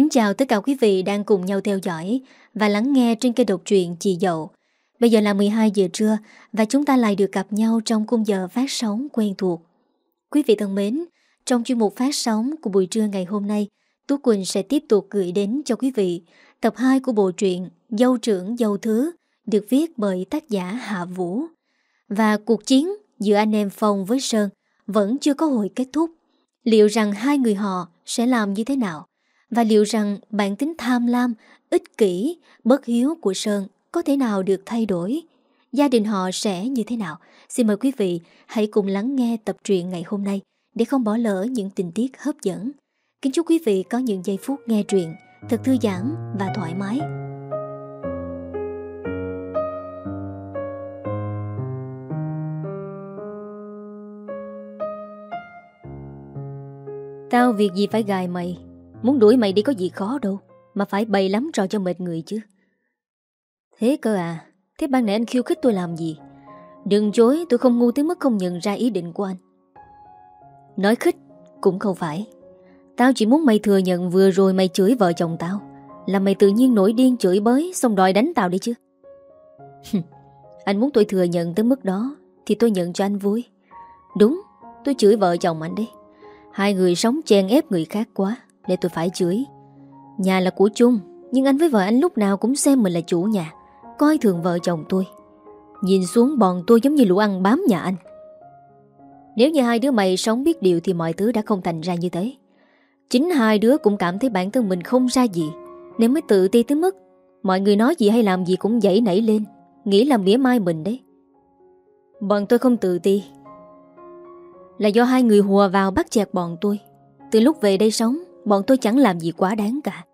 Kính chào tất cả quý vị đang cùng nhau theo dõi và lắng nghe trên kênh độc truyện Chị Dậu. Bây giờ là 12 giờ trưa và chúng ta lại được gặp nhau trong khung giờ phát sóng quen thuộc. Quý vị thân mến, trong chuyên mục phát sóng của buổi trưa ngày hôm nay, Tú Quỳnh sẽ tiếp tục gửi đến cho quý vị tập 2 của bộ truyện Dâu trưởng dâu thứ được viết bởi tác giả Hạ Vũ. Và cuộc chiến giữa anh em Phong với Sơn vẫn chưa có hồi kết thúc. Liệu rằng hai người họ sẽ làm như thế nào? Và liệu rằng bản tính tham lam, ích kỷ, bất hiếu của Sơn có thể nào được thay đổi? Gia đình họ sẽ như thế nào? Xin mời quý vị hãy cùng lắng nghe tập truyện ngày hôm nay để không bỏ lỡ những tình tiết hấp dẫn. Kính chúc quý vị có những giây phút nghe truyện thật thư giãn và thoải mái. Tao việc gì phải gài mày Muốn đuổi mày đi có gì khó đâu, Mà phải bày lắm trò cho mệt người chứ. Thế cơ à Thế ban nãy anh khiêu khích tôi làm gì? Đừng chối, tôi không ngu tới mức không nhận ra ý định của anh. Nói khích cũng không phải. Tao chỉ muốn mày thừa nhận vừa rồi mày chửi vợ chồng tao, Là mày tự nhiên nổi điên chửi bới, Xong đòi đánh tao đi chứ. Anh muốn tôi thừa nhận tới mức đó, Thì tôi nhận cho anh vui. Đúng, tôi chửi vợ chồng anh đấy. Hai người sống chen ép người khác quá. Để tôi phải chửi. Nhà là của chung Nhưng anh với vợ anh lúc nào cũng xem mình là chủ nhà, Coi thường vợ chồng tôi. Nhìn xuống bọn tôi giống như lũ ăn bám nhà anh. Nếu như hai đứa mày sống biết điều Thì mọi thứ đã không thành ra như thế. Chính hai đứa cũng cảm thấy bản thân mình không ra gì, Nên mới tự ti tới mức Mọi người nói gì hay làm gì cũng dậy nảy lên, Nghĩ là mỉa mai mình đấy. Bọn tôi không tự ti. Là do hai người hùa vào bắt chẹt bọn tôi. Từ lúc về đây sống Bọn tôi chẳng làm gì quá đáng cả.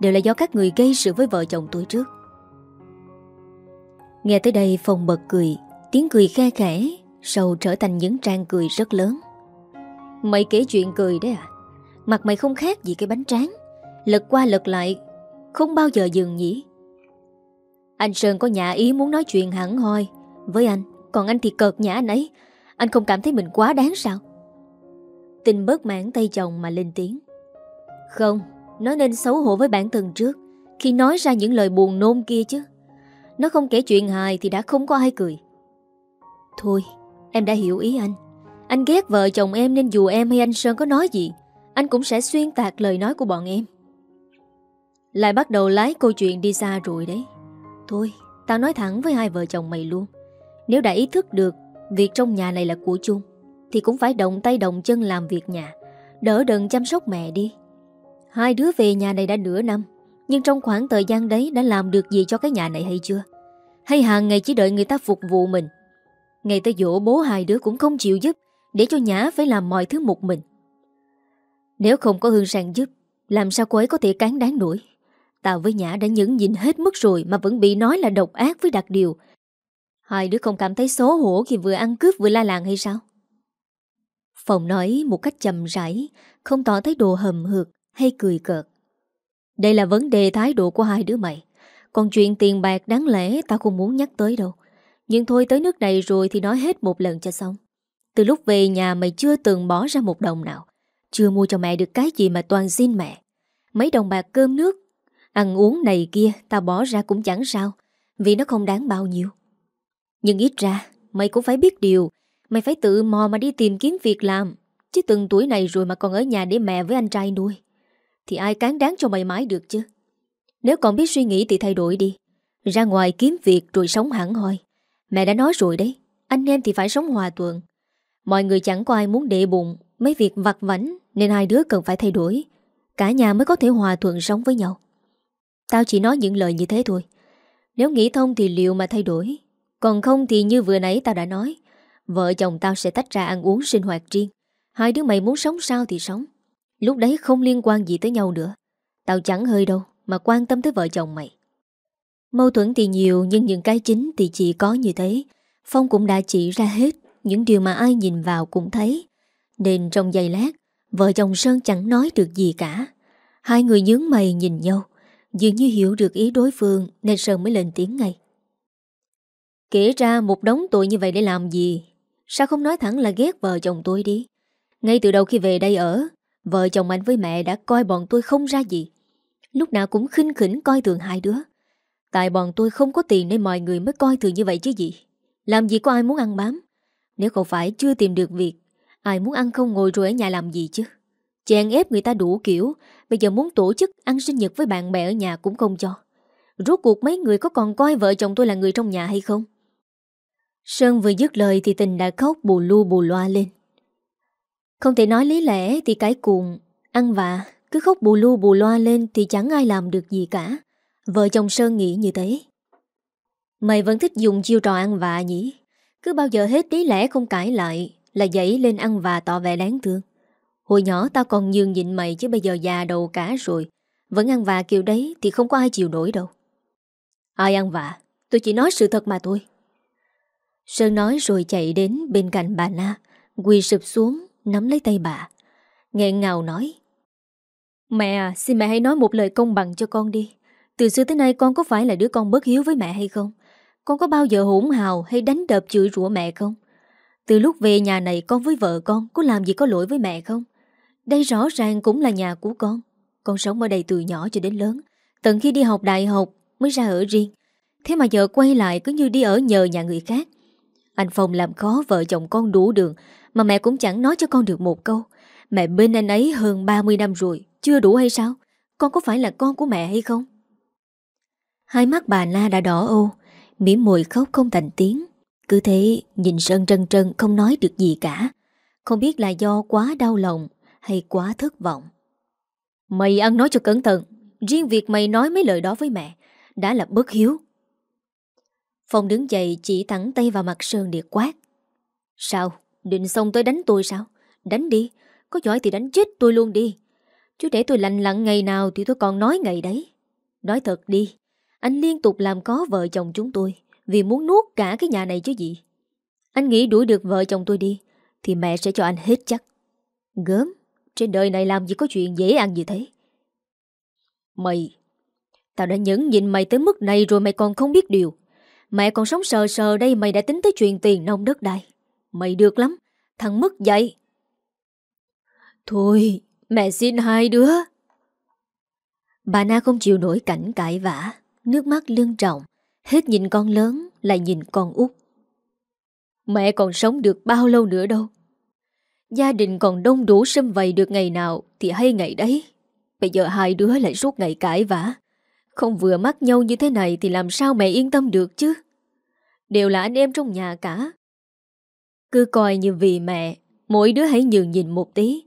Đều là do các người gây sự với vợ chồng tôi trước. Nghe tới đây, Phong bật cười, Tiếng cười khe khẽ, Sầu trở thành những trang cười rất lớn. Mày kể chuyện cười đấy à? Mặt mày không khác gì cái bánh tráng. Lật qua lật lại, Không bao giờ dừng nhỉ? Anh Sơn có nhà ý muốn nói chuyện hẳn hoi. Với anh, Còn anh thì cợt nhã anh ấy anh không cảm thấy mình quá đáng sao? Tình bớt mãn tay chồng mà lên tiếng. Không, Nó nên xấu hổ với bản thân trước, Khi nói ra những lời buồn nôn kia chứ. Nó không kể chuyện hài Thì đã không có ai cười. Thôi, em đã hiểu ý anh. Anh ghét vợ chồng em Nên dù em hay anh Sơn có nói gì, Anh cũng sẽ xuyên tạc lời nói của bọn em. Lại bắt đầu lái câu chuyện đi xa rồi đấy. Thôi, Tao nói thẳng với hai vợ chồng mày luôn. Nếu đã ý thức được Việc trong nhà này là của chung, Thì cũng phải động tay động chân làm việc nhà, Đỡ đần chăm sóc mẹ đi. Hai đứa về nhà này đã nửa năm Nhưng trong khoảng thời gian đấy Đã làm được gì cho cái nhà này hay chưa? Hay hàng ngày chỉ đợi người ta phục vụ mình? Ngày tới dỗ bố hai đứa cũng không chịu giúp Để cho Nhã phải làm mọi thứ một mình. Nếu không có Hương Sang giúp Làm sao cô ấy có thể cán đáng nổi? Tao với Nhã đã nhẫn nhịn hết mức rồi Mà vẫn bị nói là độc ác với đặc điều. Hai đứa không cảm thấy xấu hổ khi vừa ăn cướp vừa la làng hay sao? Phòng nói một cách chậm rãi, không tỏ thái độ hầm hực hay cười cợt. Đây là vấn đề thái độ của hai đứa mày. Còn chuyện tiền bạc đáng lẽ tao không muốn nhắc tới đâu. Nhưng thôi tới nước này rồi thì nói hết một lần cho xong. Từ lúc về nhà mày chưa từng bỏ ra một đồng nào. Chưa mua cho mẹ được cái gì mà toàn xin mẹ. Mấy đồng bạc cơm nước, ăn uống này kia tao bỏ ra cũng chẳng sao. Vì nó không đáng bao nhiêu. Nhưng ít ra Mày cũng phải biết điều Mày phải tự mò mà đi tìm kiếm việc làm Chứ từng tuổi này rồi mà còn ở nhà để mẹ với anh trai nuôi thì ai cán đáng cho mày mãi được chứ? Nếu còn biết suy nghĩ thì thay đổi đi. Ra ngoài kiếm việc rồi sống hẳn hoi. Mẹ đã nói rồi đấy, Anh em thì phải sống hòa thuận Mọi người chẳng có ai muốn đệ bụng, Mấy việc vặt vảnh Nên hai đứa cần phải thay đổi. Cả nhà mới có thể hòa thuận sống với nhau. Tao chỉ nói những lời như thế thôi. Nếu nghĩ thông thì liệu mà thay đổi. Còn không thì như vừa nãy tao đã nói, Vợ chồng tao sẽ tách ra ăn uống sinh hoạt riêng. Hai đứa mày muốn sống sao thì sống. Lúc đấy không liên quan gì tới nhau nữa. Tao chẳng hơi đâu Mà quan tâm tới vợ chồng mày. Mâu thuẫn thì nhiều Nhưng những cái chính thì chỉ có như thế. Phong cũng đã chỉ ra hết Những điều mà ai nhìn vào cũng thấy. Nên trong giây lát, Vợ chồng Sơn chẳng nói được gì cả. Hai người nhướng mày nhìn nhau. Dường như hiểu được ý đối phương Nên Sơn mới lên tiếng ngay. Kể ra một đống tội như vậy để làm gì? Sao không nói thẳng là ghét vợ chồng tôi đi? Ngay từ đầu khi về đây ở Vợ chồng anh với mẹ đã coi bọn tôi không ra gì. Lúc nào cũng khinh khỉnh coi thường hai đứa. Tại bọn tôi không có tiền nên mọi người mới coi thường như vậy chứ gì. Làm gì có ai muốn ăn bám? Nếu không phải chưa tìm được việc, Ai muốn ăn không ngồi rồi ở nhà làm gì chứ? Chèn ép người ta đủ kiểu, Bây giờ muốn tổ chức ăn sinh nhật với bạn bè ở nhà cũng không cho. Rốt cuộc mấy người có còn coi vợ chồng tôi là người trong nhà hay không? Sơn vừa dứt lời thì tình đã khóc bù lu bù loa lên. Không thể nói lý lẽ thì cái cuồng, Ăn vạ, Cứ khóc bù lu bù loa lên Thì chẳng ai làm được gì cả. Vợ chồng Sơn nghĩ như thế. Mày vẫn thích dùng chiêu trò ăn vạ nhỉ? Cứ bao giờ hết lý lẽ không cãi lại Là dậy lên ăn vạ tỏ vẻ đáng thương. Hồi nhỏ tao còn nhường nhịn mày Chứ bây giờ già đầu cả rồi. Vẫn ăn vạ kiểu đấy Thì không có ai chịu nổi đâu. Ai ăn vạ? Tôi chỉ nói sự thật mà thôi. Sơn nói rồi chạy đến bên cạnh bà Na, Quỳ sụp xuống Nắm lấy tay bà. Nghẹn ngào nói, Mẹ à xin mẹ hãy nói một lời công bằng cho con đi. Từ xưa tới nay con có phải là đứa con bất hiếu với mẹ hay không? Con có bao giờ hỗn hào hay đánh đập chửi rủa mẹ không? Từ lúc về nhà này con với vợ con Có làm gì có lỗi với mẹ không? Đây rõ ràng cũng là nhà của con. Con sống ở đây từ nhỏ cho đến lớn. Tận khi đi học đại học mới ra ở riêng. Thế mà giờ quay lại cứ như đi ở nhờ nhà người khác. Anh Phong làm khó vợ chồng con đủ đường mà mẹ cũng chẳng nói cho con được một câu. Mẹ bên anh ấy hơn 30 năm rồi, Chưa đủ hay sao? Con có phải là con của mẹ hay không? Hai mắt bà Na đã đỏ ô, Mỉm mồi khóc không thành tiếng. Cứ thế, nhìn Sơn trân trân Không nói được gì cả. Không biết là do quá đau lòng Hay quá thất vọng. Mày ăn nói cho cẩn thận, Riêng việc mày nói mấy lời đó với mẹ Đã là bất hiếu. Phong đứng dậy chỉ thẳng tay vào mặt Sơn để quát. Sao? Định xong tới đánh tôi sao? Đánh đi. Có giỏi thì đánh chết tôi luôn đi. Chứ để tôi lạnh lặng ngày nào thì tôi còn nói ngày đấy. Nói thật đi, Anh liên tục làm có vợ chồng chúng tôi Vì muốn nuốt cả cái nhà này chứ gì. Anh nghĩ đuổi được vợ chồng tôi đi Thì mẹ sẽ cho anh hết chắc. Gớm, Trên đời này làm gì có chuyện dễ ăn như thế. Mày, Tao đã nhẫn nhịn mày tới mức này rồi mày còn không biết điều. Mẹ còn sống sờ sờ đây, mày đã tính tới chuyện tiền nông đất đai. Mày được lắm, Thằng mất dạy. Thôi, mẹ xin hai đứa. Bà Na không chịu nổi cảnh cãi vã, Nước mắt lưng trọng, Hết nhìn con lớn, lại nhìn con út. Mẹ còn sống được bao lâu nữa đâu? Gia đình còn đông đủ xâm vầy được ngày nào Thì hay ngày đấy. Bây giờ hai đứa lại suốt ngày cãi vã. Không vừa mắt nhau như thế này Thì làm sao mẹ yên tâm được chứ? Đều là anh em trong nhà cả. Cứ coi như vì mẹ, Mỗi đứa hãy nhường nhìn một tí.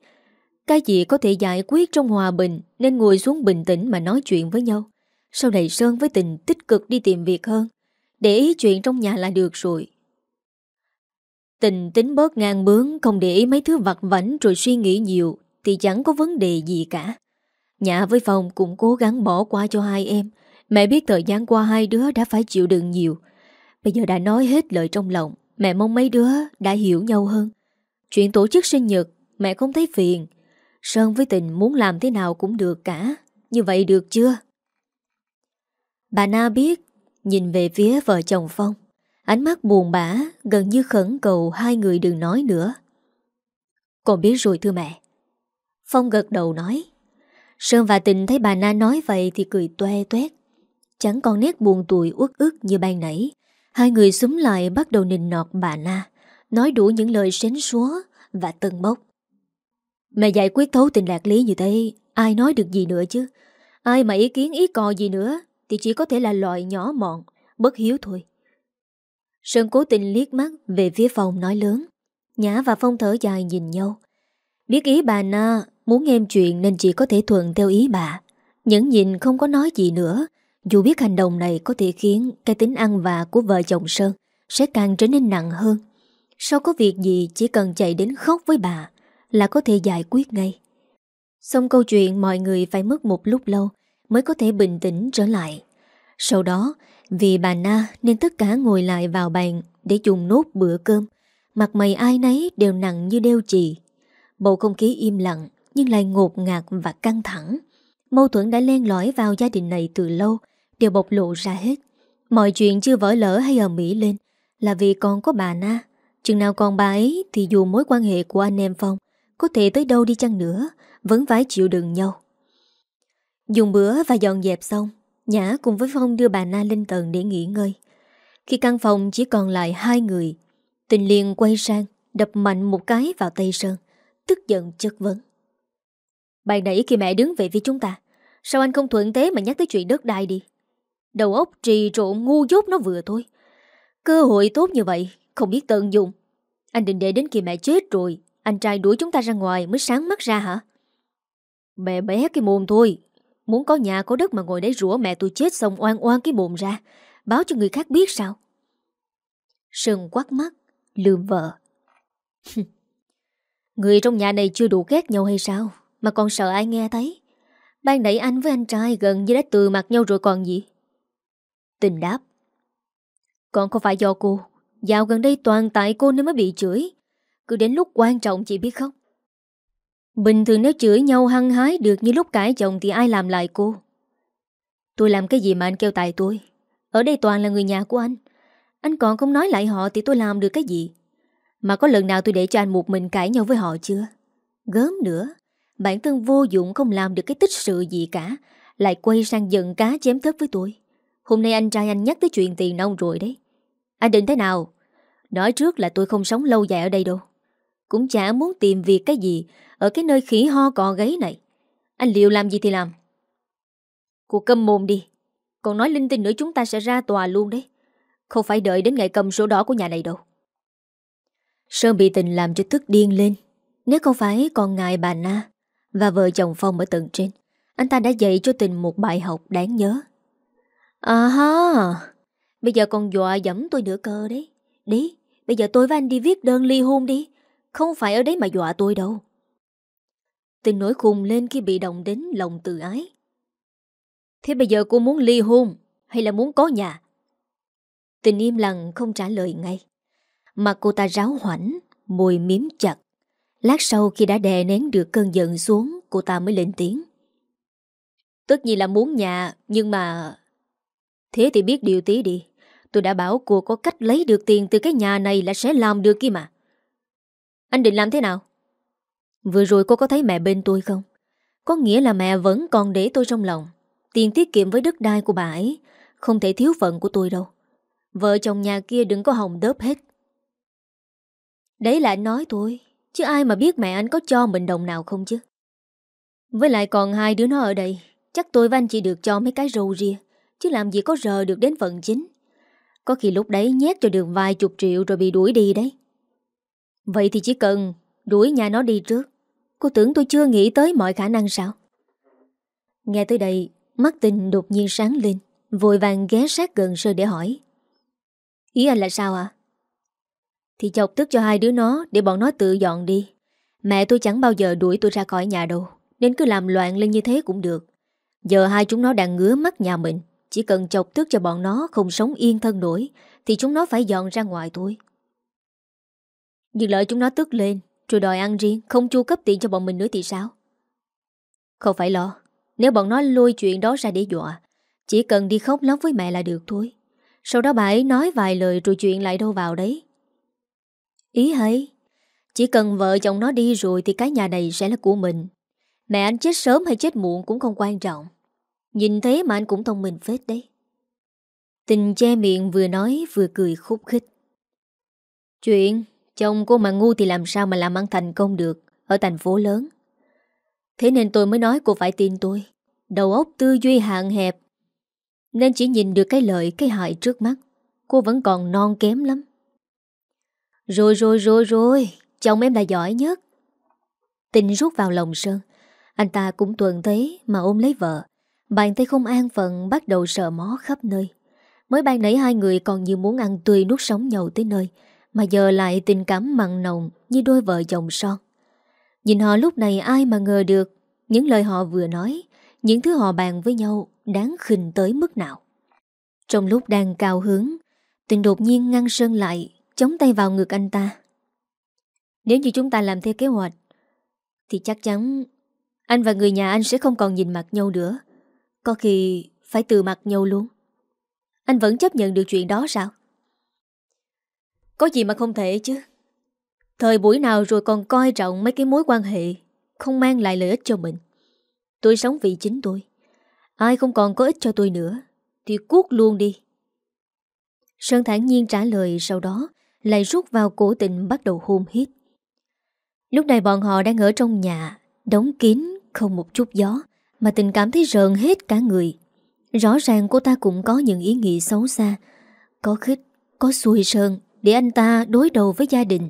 Cái gì có thể giải quyết trong hòa bình Nên ngồi xuống bình tĩnh mà nói chuyện với nhau. Sau này Sơn với tình tích cực đi tìm việc hơn. Để ý chuyện trong nhà là được rồi. Tình tính bớt ngang bướng, Không để ý mấy thứ vặt vảnh Rồi suy nghĩ nhiều, Thì chẳng có vấn đề gì cả. Nhà với phòng cũng cố gắng bỏ qua cho hai em. Mẹ biết thời gian qua hai đứa đã phải chịu đựng nhiều. Bây giờ đã nói hết lời trong lòng. Mẹ mong mấy đứa đã hiểu nhau hơn. Chuyện tổ chức sinh nhật, Mẹ không thấy phiền. Sơn với tình muốn làm thế nào cũng được cả. Như vậy được chưa? Bà Na biết, Nhìn về phía vợ chồng Phong. Ánh mắt buồn bã, Gần như khẩn cầu hai người đừng nói nữa. Con biết rồi thưa mẹ. Phong gật đầu nói. Sơn và tình thấy bà Na nói vậy Thì cười toe toét. Chẳng còn nét buồn tủi uất ức như ban nãy. Hai người súng lại bắt đầu nịnh nọt bà Na, Nói đủ những lời xến xúa Và tân bốc. Mẹ giải quyết thấu tình lạc lý như thế, Ai nói được gì nữa chứ? Ai mà ý kiến ý cò gì nữa Thì chỉ có thể là loại nhỏ mọn, Bất hiếu thôi. Sơn cố tình liếc mắt về phía phòng nói lớn. Nhã và Phong thở dài nhìn nhau. Biết ý bà Na Muốn em chuyện nên chỉ có thể thuận theo ý bà. Nhẫn nhìn không có nói gì nữa dù biết hành động này có thể khiến cái tính ăn vạ của vợ chồng Sơn sẽ càng trở nên nặng hơn. Sau có việc gì chỉ cần chạy đến khóc với bà là có thể giải quyết ngay. Xong câu chuyện mọi người phải mất một lúc lâu mới có thể bình tĩnh trở lại. Sau đó, vì bà Na nên tất cả ngồi lại vào bàn để dùng nốt bữa cơm. Mặt mày ai nấy đều nặng như đeo chì. Bầu không khí im lặng nhưng lại ngột ngạt và căng thẳng. Mâu thuẫn đã len lỏi vào gia đình này từ lâu đều bộc lộ ra hết. Mọi chuyện chưa vỡ lỡ hay ở Mỹ lên là vì còn có bà Na. Chừng nào còn bà ấy thì dù mối quan hệ của anh em Phong có thể tới đâu đi chăng nữa, vẫn phải chịu đựng nhau. Dùng bữa và dọn dẹp xong, Nhã cùng với Phong đưa bà Na lên tầng để nghỉ ngơi Khi căn phòng chỉ còn lại hai người, Tình liền quay sang, Đập mạnh một cái vào tay Sơn, Tức giận chất vấn Bạn nãy khi mẹ đứng về phía chúng ta, Sao anh không thuận tế mà nhắc tới chuyện đất đai đi Đầu óc trì trộn ngu dốt nó vừa thôi. Cơ hội tốt như vậy, Không biết tận dụng. Anh định để đến khi mẹ chết rồi, Anh trai đuổi chúng ta ra ngoài mới sáng mắt ra hả? Mẹ bé cái mồm thôi. Muốn có nhà có đất mà ngồi đấy rủa mẹ tôi chết xong oan oan cái mồm ra, Báo cho người khác biết sao? Sơn quát mắt, Lườm vợ. Người trong nhà này chưa đủ ghét nhau hay sao? Mà còn sợ ai nghe thấy? Ban nãy anh với anh trai gần như đã từ mặt nhau rồi còn gì? Tình đáp. Còn không phải do cô. Dạo gần đây toàn tại cô nên mới bị chửi. Cứ đến lúc quan trọng chị biết không? Bình thường nếu chửi nhau hăng hái được như lúc cãi chồng thì ai làm lại cô? Tôi làm cái gì mà anh kêu tại tôi? Ở đây toàn là người nhà của anh. Anh còn không nói lại họ thì tôi làm được cái gì? Mà có lần nào tôi để cho anh một mình cãi nhau với họ chưa? Gớm nữa. Bản thân vô dụng không làm được cái tích sự gì cả. Lại quay sang giận cá chém thớp với tôi. Hôm nay anh trai anh nhắc tới chuyện tiền nông rồi đấy. Anh định thế nào? Nói trước là tôi không sống lâu dài ở đây đâu. Cũng chả muốn tìm việc cái gì Ở cái nơi khỉ ho cò gáy này. Anh liệu làm gì thì làm? Cô câm mồm đi. Còn nói linh tinh nữa chúng ta sẽ ra tòa luôn đấy. Không phải đợi đến ngày cầm sổ đỏ của nhà này đâu. Sơn bị tình làm cho tức điên lên. Nếu không phải còn ngại bà Na Và vợ chồng Phong ở tầng trên, Anh ta đã dạy cho tình một bài học đáng nhớ. À ha. Bây giờ còn dọa dẫm tôi nữa cơ đấy. Đi, Bây giờ tôi với anh đi viết đơn ly hôn đi. Không phải ở đấy mà dọa tôi đâu. Tình nổi khùng lên khi bị động đến lòng tự ái. Thế bây giờ cô muốn ly hôn Hay là muốn có nhà? Tình im lặng không trả lời ngay. Mặt cô ta ráo hoảnh, Môi miếm chặt. Lát sau khi đã đè nén được cơn giận xuống, Cô ta mới lên tiếng. Tất nhiên là muốn nhà, Nhưng mà Thế thì biết điều tí đi Tôi đã bảo cô có cách lấy được tiền từ cái nhà này là sẽ làm được kia mà. Anh định làm thế nào? Vừa rồi cô có thấy mẹ bên tôi không? Có nghĩa là mẹ vẫn còn để tôi trong lòng. Tiền tiết kiệm với đất đai của bà ấy, không thể thiếu phận của tôi đâu. Vợ chồng nhà kia đừng có hồng đớp hết. Đấy là anh nói tôi. Chứ ai mà biết mẹ anh có cho mình đồng nào không chứ? Với lại còn hai đứa nó ở đây. Chắc tôi và anh chỉ được cho mấy cái râu ria. Chứ làm gì có rờ được đến phận chính. Có khi lúc đấy nhét cho được vài chục triệu rồi bị đuổi đi đấy. Vậy thì chỉ cần đuổi nhà nó đi trước. Cô tưởng tôi chưa nghĩ tới mọi khả năng sao? Nghe tới đây, mắt tình đột nhiên sáng lên, vội vàng ghé sát gần sơ để hỏi. Ý anh là sao ạ? À? Thì chọc tức cho hai đứa nó để bọn nó tự dọn đi. Mẹ tôi chẳng bao giờ đuổi tôi ra khỏi nhà đâu, nên cứ làm loạn lên như thế cũng được. Giờ hai chúng nó đang ngứa mắt nhà mình. Chỉ cần chọc tức cho bọn nó không sống yên thân nổi, Thì chúng nó phải dọn ra ngoài thôi. Nhưng lợi chúng nó tức lên, Rồi đòi ăn riêng, Không chu cấp tiền cho bọn mình nữa thì sao? Không phải lo, Nếu bọn nó lôi chuyện đó ra để dọa, Chỉ cần đi khóc lóc với mẹ là được thôi. Sau đó bà ấy nói vài lời Rồi chuyện lại đâu vào đấy. Ý hay, Chỉ cần vợ chồng nó đi rồi Thì cái nhà này sẽ là của mình. Mẹ anh chết sớm hay chết muộn cũng không quan trọng. Nhìn thế mà anh cũng thông minh phết đấy. Tình che miệng vừa nói vừa cười khúc khích. Chuyện, Chồng cô mà ngu thì làm sao mà làm ăn thành công được, Ở thành phố lớn. Thế nên tôi mới nói cô phải tin tôi. Đầu óc tư duy hạn hẹp, Nên chỉ nhìn được cái lợi, cái hại trước mắt. Cô vẫn còn non kém lắm. Rồi rồi rồi rồi, Chồng em là giỏi nhất. Tình rút vào lòng Sơn, Anh ta cũng tuần thế mà ôm lấy vợ. Bàn tay không an phận bắt đầu sợ mó khắp nơi. Mới ban nãy hai người còn như muốn ăn tươi nuốt sống nhau tới nơi, Mà giờ lại tình cảm mặn nồng như đôi vợ chồng son. Nhìn họ lúc này ai mà ngờ được, Những lời họ vừa nói, Những thứ họ bàn với nhau đáng khinh tới mức nào. Trong lúc đang cao hứng, Tình đột nhiên ngăn Sơn lại, Chống tay vào ngực anh ta. Nếu như chúng ta làm theo kế hoạch, Thì chắc chắn Anh và người nhà anh sẽ không còn nhìn mặt nhau nữa có khi phải từ mặt nhau luôn. Anh vẫn chấp nhận được chuyện đó sao? Có gì mà không thể chứ. Thời buổi nào rồi còn coi trọng mấy cái mối quan hệ Không mang lại lợi ích cho mình. Tôi sống vì chính tôi. Ai không còn có ích cho tôi nữa Thì cút luôn đi. Sơn thản nhiên trả lời sau đó, Lại rút vào cổ tình bắt đầu hôn hít. Lúc này bọn họ đang ở trong nhà, Đóng kín Không một chút gió. Mà tình cảm thấy rợn hết cả người. Rõ ràng cô ta cũng có những ý nghĩ xấu xa, Có khích, Có xuôi sơn Để anh ta đối đầu với gia đình.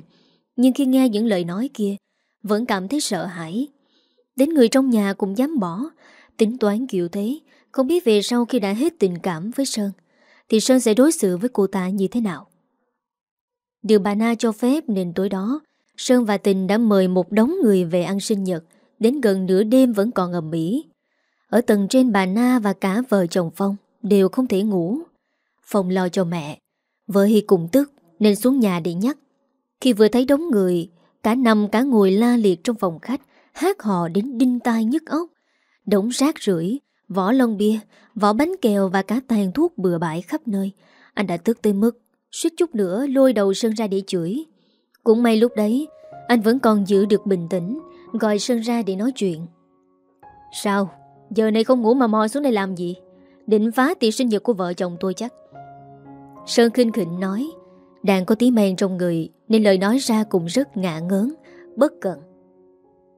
Nhưng khi nghe những lời nói kia, Vẫn cảm thấy sợ hãi. Đến người trong nhà cũng dám bỏ. Tính toán kiểu thế, Không biết về sau khi đã hết tình cảm với Sơn, Thì Sơn sẽ đối xử với cô ta như thế nào. Được bà Na cho phép nên tối đó, Sơn và Tình đã mời một đống người về ăn sinh nhật. Đến gần nửa đêm vẫn còn ầm ĩ. Ở tầng trên bà Na và cả vợ chồng Phong Đều không thể ngủ. Phong lo cho mẹ. Vợ Hy cùng tức, nên xuống nhà để nhắc. Khi vừa thấy đống người, Cả nằm cả ngồi la liệt trong phòng khách, Hát hò đến đinh tai nhức ốc Đống rác rưởi, Vỏ lon bia, Vỏ bánh kẹo và cả tàn thuốc bừa bãi khắp nơi. Anh đã tức tới mức suýt chút nữa lôi đầu Sơn ra để chửi. Cũng may lúc đấy, Anh vẫn còn giữ được bình tĩnh, Gọi Sơn ra để nói chuyện. Sao? Giờ này không ngủ mà mò xuống đây làm gì? Định phá tiệc sinh nhật của vợ chồng tôi chắc. Sơn khinh khỉnh nói, Đang có tí men trong người, Nên lời nói ra cũng rất ngạ ngớn, Bất cận.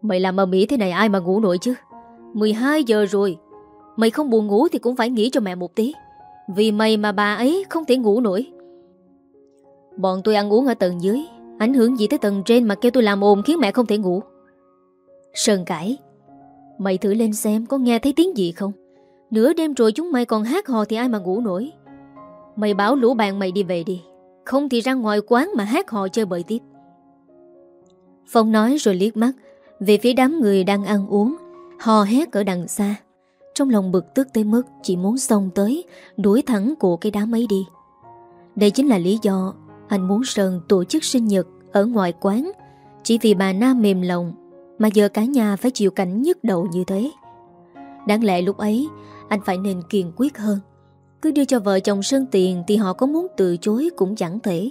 Mày làm ở Mỹ thế này ai mà ngủ nổi chứ? 12 giờ rồi, Mày không buồn ngủ thì cũng phải nghỉ cho mẹ một tí, Vì mày mà bà ấy không thể ngủ nổi. Bọn tôi ăn uống ở tầng dưới, Ảnh hưởng gì tới tầng trên mà kêu tôi làm ồn khiến mẹ không thể ngủ? Sơn cãi Mày thử lên xem có nghe thấy tiếng gì không? Nửa đêm rồi chúng mày còn hát hò thì ai mà ngủ nổi? Mày bảo lũ bạn mày đi về đi. Không thì ra ngoài quán mà hát hò chơi bời tiếp. Phong nói rồi liếc mắt Về phía đám người đang ăn uống, Hò hét ở đằng xa. Trong lòng bực tức tới mức Chỉ muốn xông tới, Đuổi thẳng của cái đám ấy đi. Đây chính là lý do Anh muốn Sơn tổ chức sinh nhật Ở ngoài quán. Chỉ vì bà Nam mềm lòng mà giờ cả nhà phải chịu cảnh nhức đầu như thế. Đáng lẽ lúc ấy, Anh phải nên kiên quyết hơn. Cứ đưa cho vợ chồng Sơn tiền Thì họ có muốn từ chối cũng chẳng thể.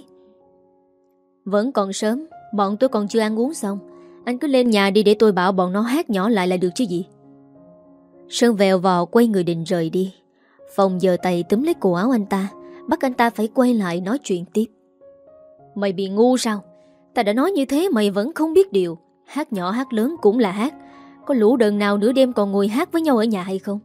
Vẫn còn sớm, Bọn tôi còn chưa ăn uống xong. Anh cứ lên nhà đi để tôi bảo bọn nó hát nhỏ lại là được chứ gì? Sơn vèo vò quay người định rời đi. Phòng giờ tay túm lấy cổ áo anh ta, Bắt anh ta phải quay lại nói chuyện tiếp. Mày bị ngu sao? Ta đã nói như thế mày vẫn không biết điều. Hát nhỏ hát lớn cũng là hát. Có lũ đợn nào nửa đêm còn ngồi hát với nhau ở nhà hay không?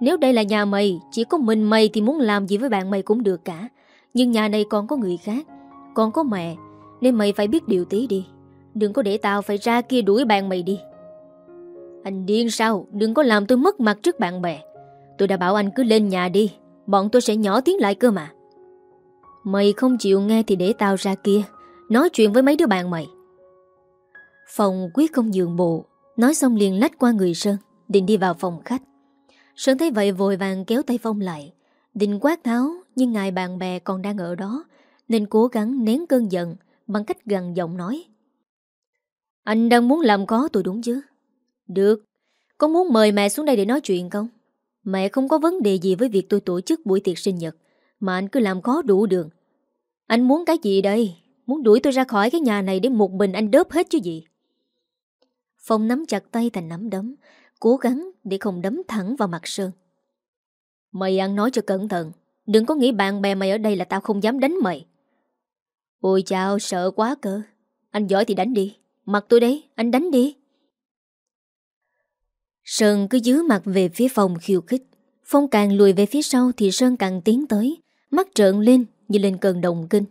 Nếu đây là nhà mày, Chỉ có mình mày thì muốn làm gì với bạn mày cũng được cả. Nhưng nhà này còn có người khác, Còn có mẹ, Nên mày phải biết điều tí đi. Đừng có để tao phải ra kia đuổi bạn mày đi. Anh điên sao? Đừng có làm tôi mất mặt trước bạn bè. Tôi đã bảo anh cứ lên nhà đi, Bọn tôi sẽ nhỏ tiếng lại cơ mà. Mày không chịu nghe thì để tao ra kia. Nói chuyện với mấy đứa bạn mày. Phòng quyết không dường bộ. Nói xong liền lách qua người Sơn, Định đi vào phòng khách. Sơn thấy vậy vội vàng kéo tay Phong lại. Định quát tháo, Nhưng ngài bạn bè còn đang ở đó, Nên cố gắng nén cơn giận Bằng cách gần giọng nói. Anh đang muốn làm có tôi đúng chứ? Được. Có muốn mời mẹ xuống đây để nói chuyện không? Mẹ không có vấn đề gì với việc tôi tổ chức buổi tiệc sinh nhật, Mà anh cứ làm khó đủ đường. Anh muốn cái gì đây? Muốn đuổi tôi ra khỏi cái nhà này Để một mình anh đớp hết chứ gì? Phong nắm chặt tay thành nắm đấm Cố gắng để không đấm thẳng vào mặt Sơn Mày ăn nói cho cẩn thận Đừng có nghĩ bạn bè mày ở đây là tao không dám đánh mày Ôi chào sợ quá cơ Anh giỏi thì đánh đi Mặt tôi đấy, anh đánh đi. Sơn cứ dứa mặt về phía phòng khiêu khích. Phong càng lùi về phía sau thì Sơn càng tiến tới, mắt trợn lên như lên cơn đồng kinh.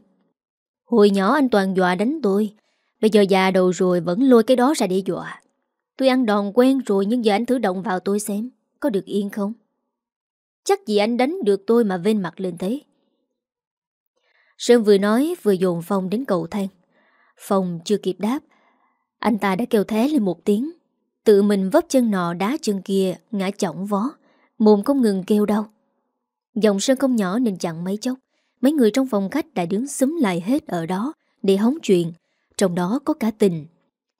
Hồi nhỏ anh toàn dọa đánh tôi, bây giờ già đầu rồi vẫn lôi cái đó ra để dọa. Tôi ăn đòn quen rồi nhưng giờ anh thử động vào tôi xem, có được yên không? Chắc gì anh đánh được tôi mà vên mặt lên thế. Sơn vừa nói vừa dồn Phong đến cầu thang. Phong chưa kịp đáp. Anh ta đã kêu thế lên một tiếng. Tự mình vấp chân nọ đá chân kia Ngã chỏng vó. Mồm không ngừng kêu đau. Dòng sơn không nhỏ nên chặn mấy chốc. Mấy người trong phòng khách đã đứng xúm lại hết ở đó Để hóng chuyện. Trong đó có cả tình.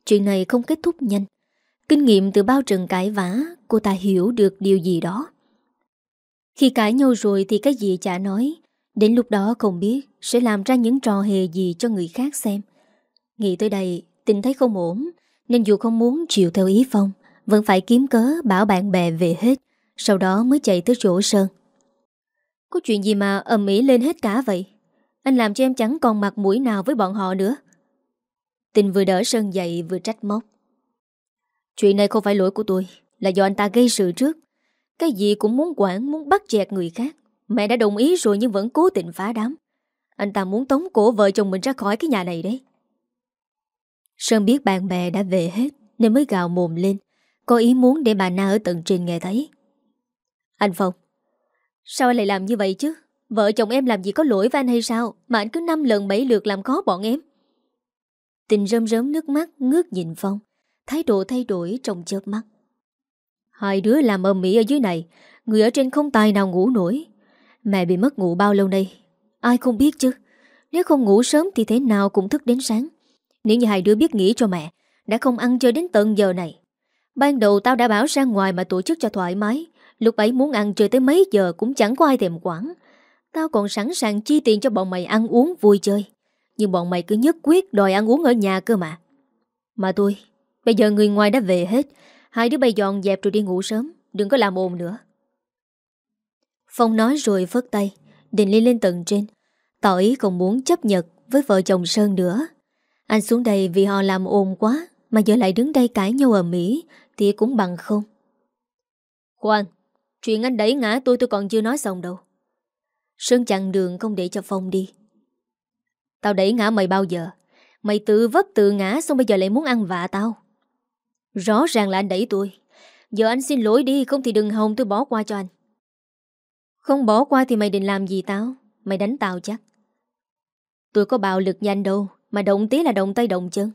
Chuyện này không kết thúc nhanh. Kinh nghiệm từ bao trận cãi vã, Cô ta hiểu được điều gì đó. Khi cãi nhau rồi thì cái gì chả nói, Đến lúc đó không biết Sẽ làm ra những trò hề gì cho người khác xem. Nghĩ tới đây, Tình thấy không ổn, Nên dù không muốn chịu theo ý Phong, Vẫn phải kiếm cớ bảo bạn bè về hết, Sau đó mới chạy tới chỗ Sơn. Có chuyện gì mà ầm ĩ lên hết cả vậy? Anh làm cho em chẳng còn mặt mũi nào với bọn họ nữa. Tình vừa đỡ Sơn dậy vừa trách móc. Chuyện này không phải lỗi của tôi, Là do anh ta gây sự trước. Cái gì cũng muốn quản, Muốn bắt chẹt người khác. Mẹ đã đồng ý rồi nhưng vẫn cố tình phá đám. Anh ta muốn tống cổ vợ chồng mình ra khỏi cái nhà này đấy. Sơn biết bạn bè đã về hết Nên mới gào mồm lên. Có ý muốn để bà Na ở tận trên nghe thấy. Anh Phong, Sao anh lại làm như vậy chứ? Vợ chồng em làm gì có lỗi với anh hay sao? Mà anh cứ năm lần bảy lượt làm khó bọn em. Tình rơm rớm nước mắt, ngước nhìn Phong. Thái độ thay đổi trong chớp mắt. Hai đứa làm ầm mỹ ở dưới này, Người ở trên không tài nào ngủ nổi. Mẹ bị mất ngủ bao lâu nay? Ai không biết chứ? Nếu không ngủ sớm thì thế nào cũng thức đến sáng. Nếu như hai đứa biết nghĩ cho mẹ, Đã không ăn chơi đến tận giờ này. Ban đầu tao đã bảo ra ngoài mà tổ chức cho thoải mái. Lúc ấy muốn ăn chơi tới mấy giờ Cũng chẳng có ai thèm quản. Tao còn sẵn sàng chi tiền cho bọn mày ăn uống vui chơi. Nhưng bọn mày cứ nhất quyết đòi ăn uống ở nhà cơ mà. Mà tôi Bây giờ người ngoài đã về hết. Hai đứa bay dọn dẹp rồi đi ngủ sớm. Đừng có làm ồn nữa. Phong nói rồi vớt tay. Định lên lên tầng trên. Tỏ ý còn muốn chấp nhật với vợ chồng Sơn nữa. Anh xuống đây vì họ làm ồn quá, Mà giờ lại đứng đây cãi nhau ở Mỹ Thì cũng bằng không. Khoan Chuyện anh đẩy ngã tôi tôi còn chưa nói xong đâu. Sơn chặn đường không để cho Phong đi. Tao đẩy ngã mày bao giờ? Mày tự vấp tự ngã, Xong bây giờ lại muốn ăn vạ tao. Rõ ràng là anh đẩy tôi. Giờ anh xin lỗi đi, Không thì đừng hòng tôi bỏ qua cho anh. Không bỏ qua thì mày định làm gì tao? Mày đánh tao chắc. Tôi có bạo lực nhanh đâu, Mà động tí là động tay động chân.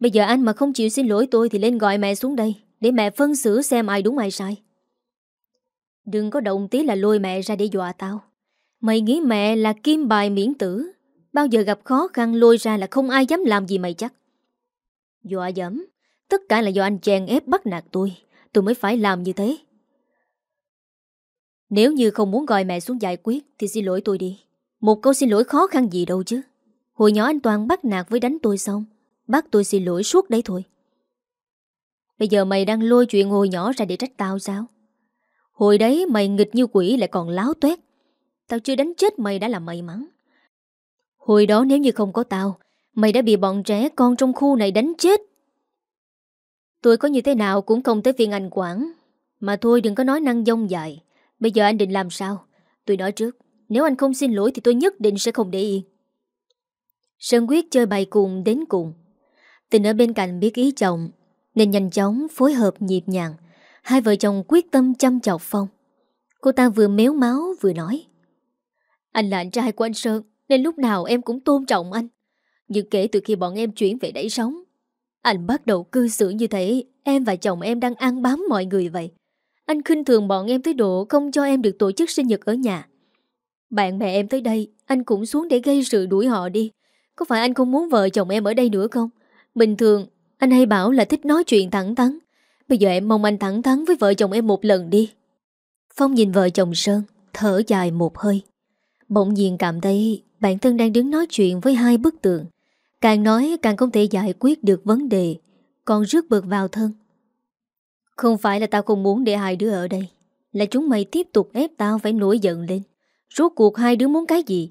Bây giờ anh mà không chịu xin lỗi tôi Thì lên gọi mẹ xuống đây, Để mẹ phân xử xem ai đúng ai sai. Đừng có động tí là lôi mẹ ra để dọa tao. Mày nghĩ mẹ là kim bài miễn tử? Bao giờ gặp khó khăn lôi ra là không ai dám làm gì mày chắc. Dọa dẫm. Tất cả là do anh chèn ép bắt nạt tôi. Tôi mới phải làm như thế. Nếu như không muốn gọi mẹ xuống giải quyết, Thì xin lỗi tôi đi. Một câu xin lỗi khó khăn gì đâu chứ. Hồi nhỏ anh Toàn bắt nạt với đánh tôi xong Bắt tôi xin lỗi suốt đấy thôi. Bây giờ mày đang lôi chuyện hồi nhỏ ra để trách tao sao? Hồi đấy mày nghịch như quỷ lại còn láo tuét. Tao chưa đánh chết mày đã là may mắn Hồi đó nếu như không có tao, Mày đã bị bọn trẻ con trong khu này đánh chết. Tôi có như thế nào cũng không tới phiên anh quản. Mà thôi, đừng có nói năng dông dài Bây giờ anh định làm sao? Tôi nói trước, Nếu anh không xin lỗi thì tôi nhất định sẽ không để yên Sơn quyết chơi bài cùng đến cùng Tình ở bên cạnh biết ý chồng, Nên nhanh chóng phối hợp nhịp nhàng. Hai vợ chồng quyết tâm chăm chọc Phong. Cô ta vừa méo máu vừa nói, Anh là anh trai của anh Sơn, Nên lúc nào em cũng tôn trọng anh. Nhưng kể từ khi bọn em chuyển về đẩy sống anh bắt đầu cư xử như thế. Em và chồng em đang ăn bám mọi người vậy. Anh khinh thường bọn em tới độ Không cho em được tổ chức sinh nhật ở nhà. Bạn bè em tới đây, Anh cũng xuống để gây sự đuổi họ đi. Có phải anh không muốn vợ chồng em ở đây nữa không? Bình thường, Anh hay bảo là thích nói chuyện thẳng thắn. Bây giờ em mong anh thẳng thắn với vợ chồng em một lần đi. Phong nhìn vợ chồng Sơn, Thở dài một hơi. Bỗng nhiên cảm thấy Bản thân đang đứng nói chuyện với hai bức tượng Càng nói càng không thể giải quyết được vấn đề Còn rước bực vào thân. Không phải là tao không muốn để hai đứa ở đây Là chúng mày tiếp tục ép tao phải nổi giận lên. Rốt cuộc hai đứa muốn cái gì?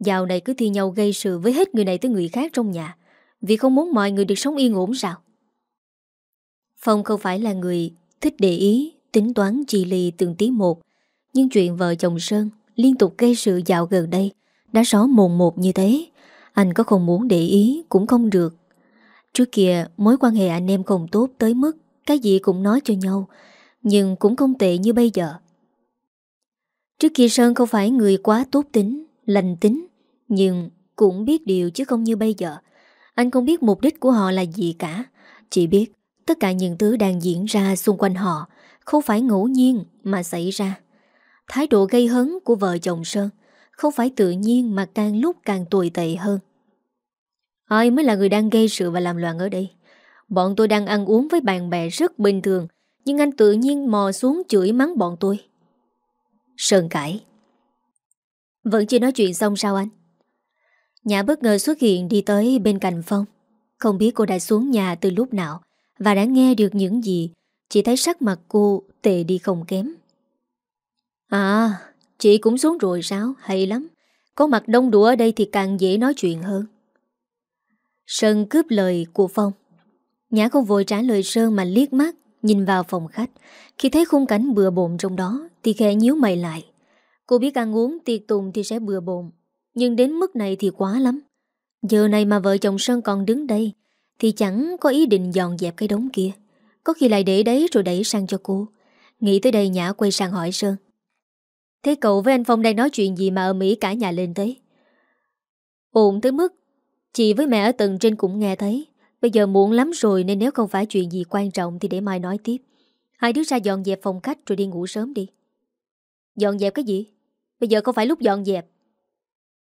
Dạo này cứ thi nhau gây sự với hết người này tới người khác trong nhà Vì không muốn mọi người được sống yên ổn sao? Phong không phải là người thích để ý, tính toán chi lì từng tí một Nhưng chuyện vợ chồng Sơn liên tục gây sự dạo gần đây Đã rõ mồn một như thế anh có không muốn để ý, cũng không được. Trước kia, mối quan hệ anh em không tốt tới mức Cái gì cũng nói cho nhau, Nhưng cũng không tệ như bây giờ. Trước kia Sơn không phải người quá tốt tính, Lành tính, Nhưng cũng biết điều chứ không như bây giờ. Anh không biết mục đích của họ là gì cả. Chỉ biết Tất cả những thứ đang diễn ra xung quanh họ Không phải ngẫu nhiên mà xảy ra. Thái độ gây hấn của vợ chồng Sơn Không phải tự nhiên mà càng lúc càng tồi tệ hơn. Ai mới là người đang gây sự và làm loạn ở đây? Bọn tôi đang ăn uống với bạn bè rất bình thường, Nhưng anh tự nhiên mò xuống chửi mắng bọn tôi. Sơn cãi Vẫn chưa nói chuyện xong sao anh? Nhã bất ngờ xuất hiện đi tới bên cạnh Phong. Không biết cô đã xuống nhà từ lúc nào Và đã nghe được những gì, Chỉ thấy sắc mặt cô tệ đi không kém. À Chị cũng xuống rồi sao? Hay lắm. Có mặt đông đủ ở đây thì càng dễ nói chuyện hơn. Sơn cướp lời của Phong. Nhã không vội trả lời Sơn mà liếc mắt, Nhìn vào phòng khách. Khi thấy khung cảnh bừa bộn trong đó, Thì khẽ nhíu mày lại. Cô biết ăn uống tiệc tùng thì sẽ bừa bộn, Nhưng đến mức này thì quá lắm. Giờ này mà vợ chồng Sơn còn đứng đây, Thì chẳng có ý định dọn dẹp cái đống kia. Có khi lại để đấy rồi đẩy sang cho cô. Nghĩ tới đây Nhã quay sang hỏi Sơn. Thế cậu với anh Phong đang nói chuyện gì mà ở Mỹ cả nhà lên thế? Ổn tới mức Chị với mẹ ở tầng trên cũng nghe thấy. Bây giờ muộn lắm rồi nên nếu không phải chuyện gì quan trọng Thì để mai nói tiếp. Hai đứa ra dọn dẹp phòng khách rồi đi ngủ sớm đi. Dọn dẹp cái gì? Bây giờ không phải lúc dọn dẹp.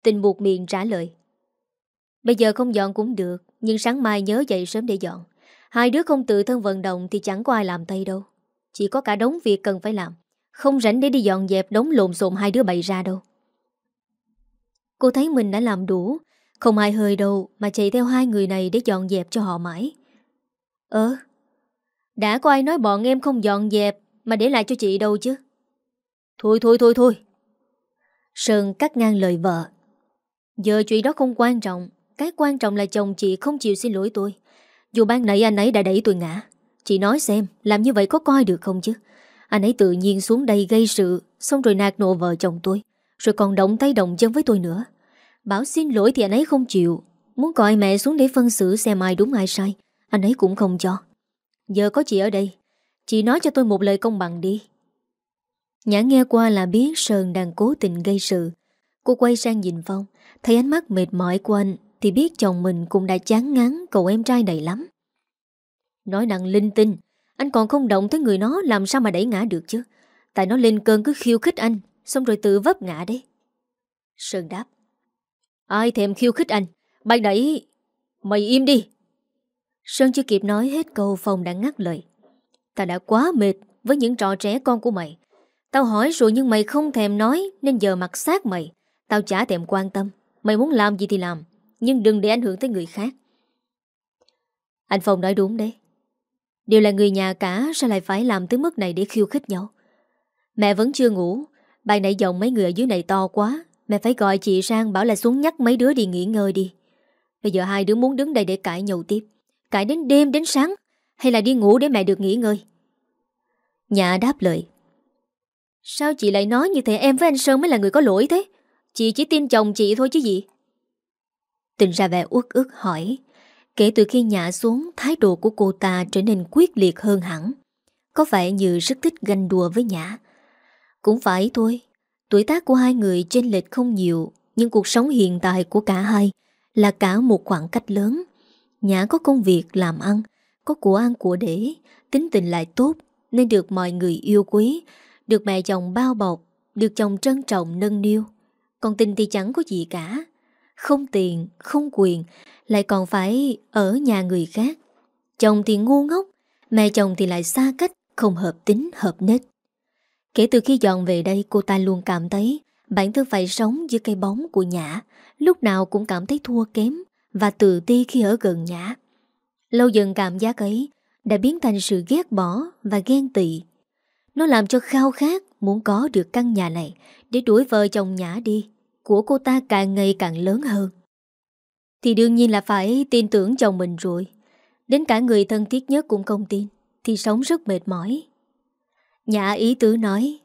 Tình buộc miệng trả lời. Bây giờ không dọn cũng được, Nhưng sáng mai nhớ dậy sớm để dọn. Hai đứa không tự thân vận động Thì chẳng có ai làm tay đâu. Chỉ có cả đống việc cần phải làm. Không rảnh để đi dọn dẹp, đống lộn xộn hai đứa bày ra đâu. Cô thấy mình đã làm đủ không ai hơi đâu, Mà chạy theo hai người này để dọn dẹp cho họ mãi. Ờ Đã có ai nói bọn em không dọn dẹp Mà để lại cho chị đâu chứ? Thôi thôi thôi thôi. Sơn cắt ngang lời vợ. Giờ chuyện đó không quan trọng, Cái quan trọng là chồng chị không chịu xin lỗi tôi. Dù ban nãy anh ấy đã đẩy tôi ngã, Chị nói xem Làm như vậy có coi được không chứ? Anh ấy tự nhiên xuống đây gây sự, Xong rồi nạt nộ vợ chồng tôi, Rồi còn động tay động chân với tôi nữa. Bảo xin lỗi thì anh ấy không chịu. Muốn gọi mẹ xuống để phân xử xem ai đúng ai sai. Anh ấy cũng không cho. Giờ có chị ở đây. Chị nói cho tôi một lời công bằng đi. Nhã nghe qua là biết Sơn đang cố tình gây sự. Cô quay sang nhìn Phong, Thấy ánh mắt mệt mỏi của anh, Thì biết chồng mình cũng đã chán ngán cậu em trai này lắm. Nói nặng linh tinh, Anh còn không động tới người nó Làm sao mà đẩy ngã được chứ? Tại nó lên cơn cứ khiêu khích anh, Xong rồi tự vấp ngã đấy. Sơn đáp. Ai thèm khiêu khích anh? Ban đẩy Mày im đi. Sơn chưa kịp nói hết câu Phong đã ngắt lời. Ta đã quá mệt với những trò trẻ con của mày. Tao hỏi rồi nhưng mày không thèm nói, Nên giờ mặt sát mày. Tao chả thèm quan tâm. Mày muốn làm gì thì làm, Nhưng đừng để ảnh hưởng tới người khác. Anh Phong nói đúng đấy. Đều là người nhà cả, Sao lại phải làm tới mức này để khiêu khích nhau? Mẹ vẫn chưa ngủ. Bạn nãy giọng mấy người ở dưới này to quá. Mẹ phải gọi chị sang bảo là xuống nhắc mấy đứa đi nghỉ ngơi đi. Bây giờ hai đứa muốn đứng đây để cãi nhau tiếp. Cãi đến đêm đến sáng, Hay là đi ngủ để mẹ được nghỉ ngơi? Nhà đáp lời. Sao chị lại nói như thế? Em với anh Sơn mới là người có lỗi thế. Chị chỉ tin chồng chị thôi chứ gì. Tình ra vẻ uất ức hỏi. Kể từ khi Nhã xuống, Thái độ của cô ta trở nên quyết liệt hơn hẳn. Có vẻ như rất thích ganh đùa với Nhã. Cũng phải thôi Tuổi tác của hai người trên lệch không nhiều Nhưng cuộc sống hiện tại của cả hai Là cả một khoảng cách lớn. Nhã có công việc làm ăn Có của ăn của để Tính tình lại tốt Nên được mọi người yêu quý được mẹ chồng bao bọc Được chồng trân trọng nâng niu. Còn tình thì chẳng có gì cả. Không tiền, không quyền Lại còn phải ở nhà người khác. Chồng thì ngu ngốc Mẹ chồng thì lại xa cách Không hợp tính, hợp nết. Kể từ khi dọn về đây cô ta luôn cảm thấy Bản thân phải sống dưới cây bóng của Nhã Lúc nào cũng cảm thấy thua kém Và tự ti khi ở gần Nhã Lâu dần cảm giác ấy Đã biến thành sự ghét bỏ Và ghen tị nó làm cho khao khát muốn có được căn nhà này để đuổi vợ chồng nhã đi, của cô ta càng ngày càng lớn hơn. Thì đương nhiên là phải tin tưởng chồng mình rồi. Đến cả người thân thiết nhất cũng không tin, thì sống rất mệt mỏi. Nhã ý tứ nói,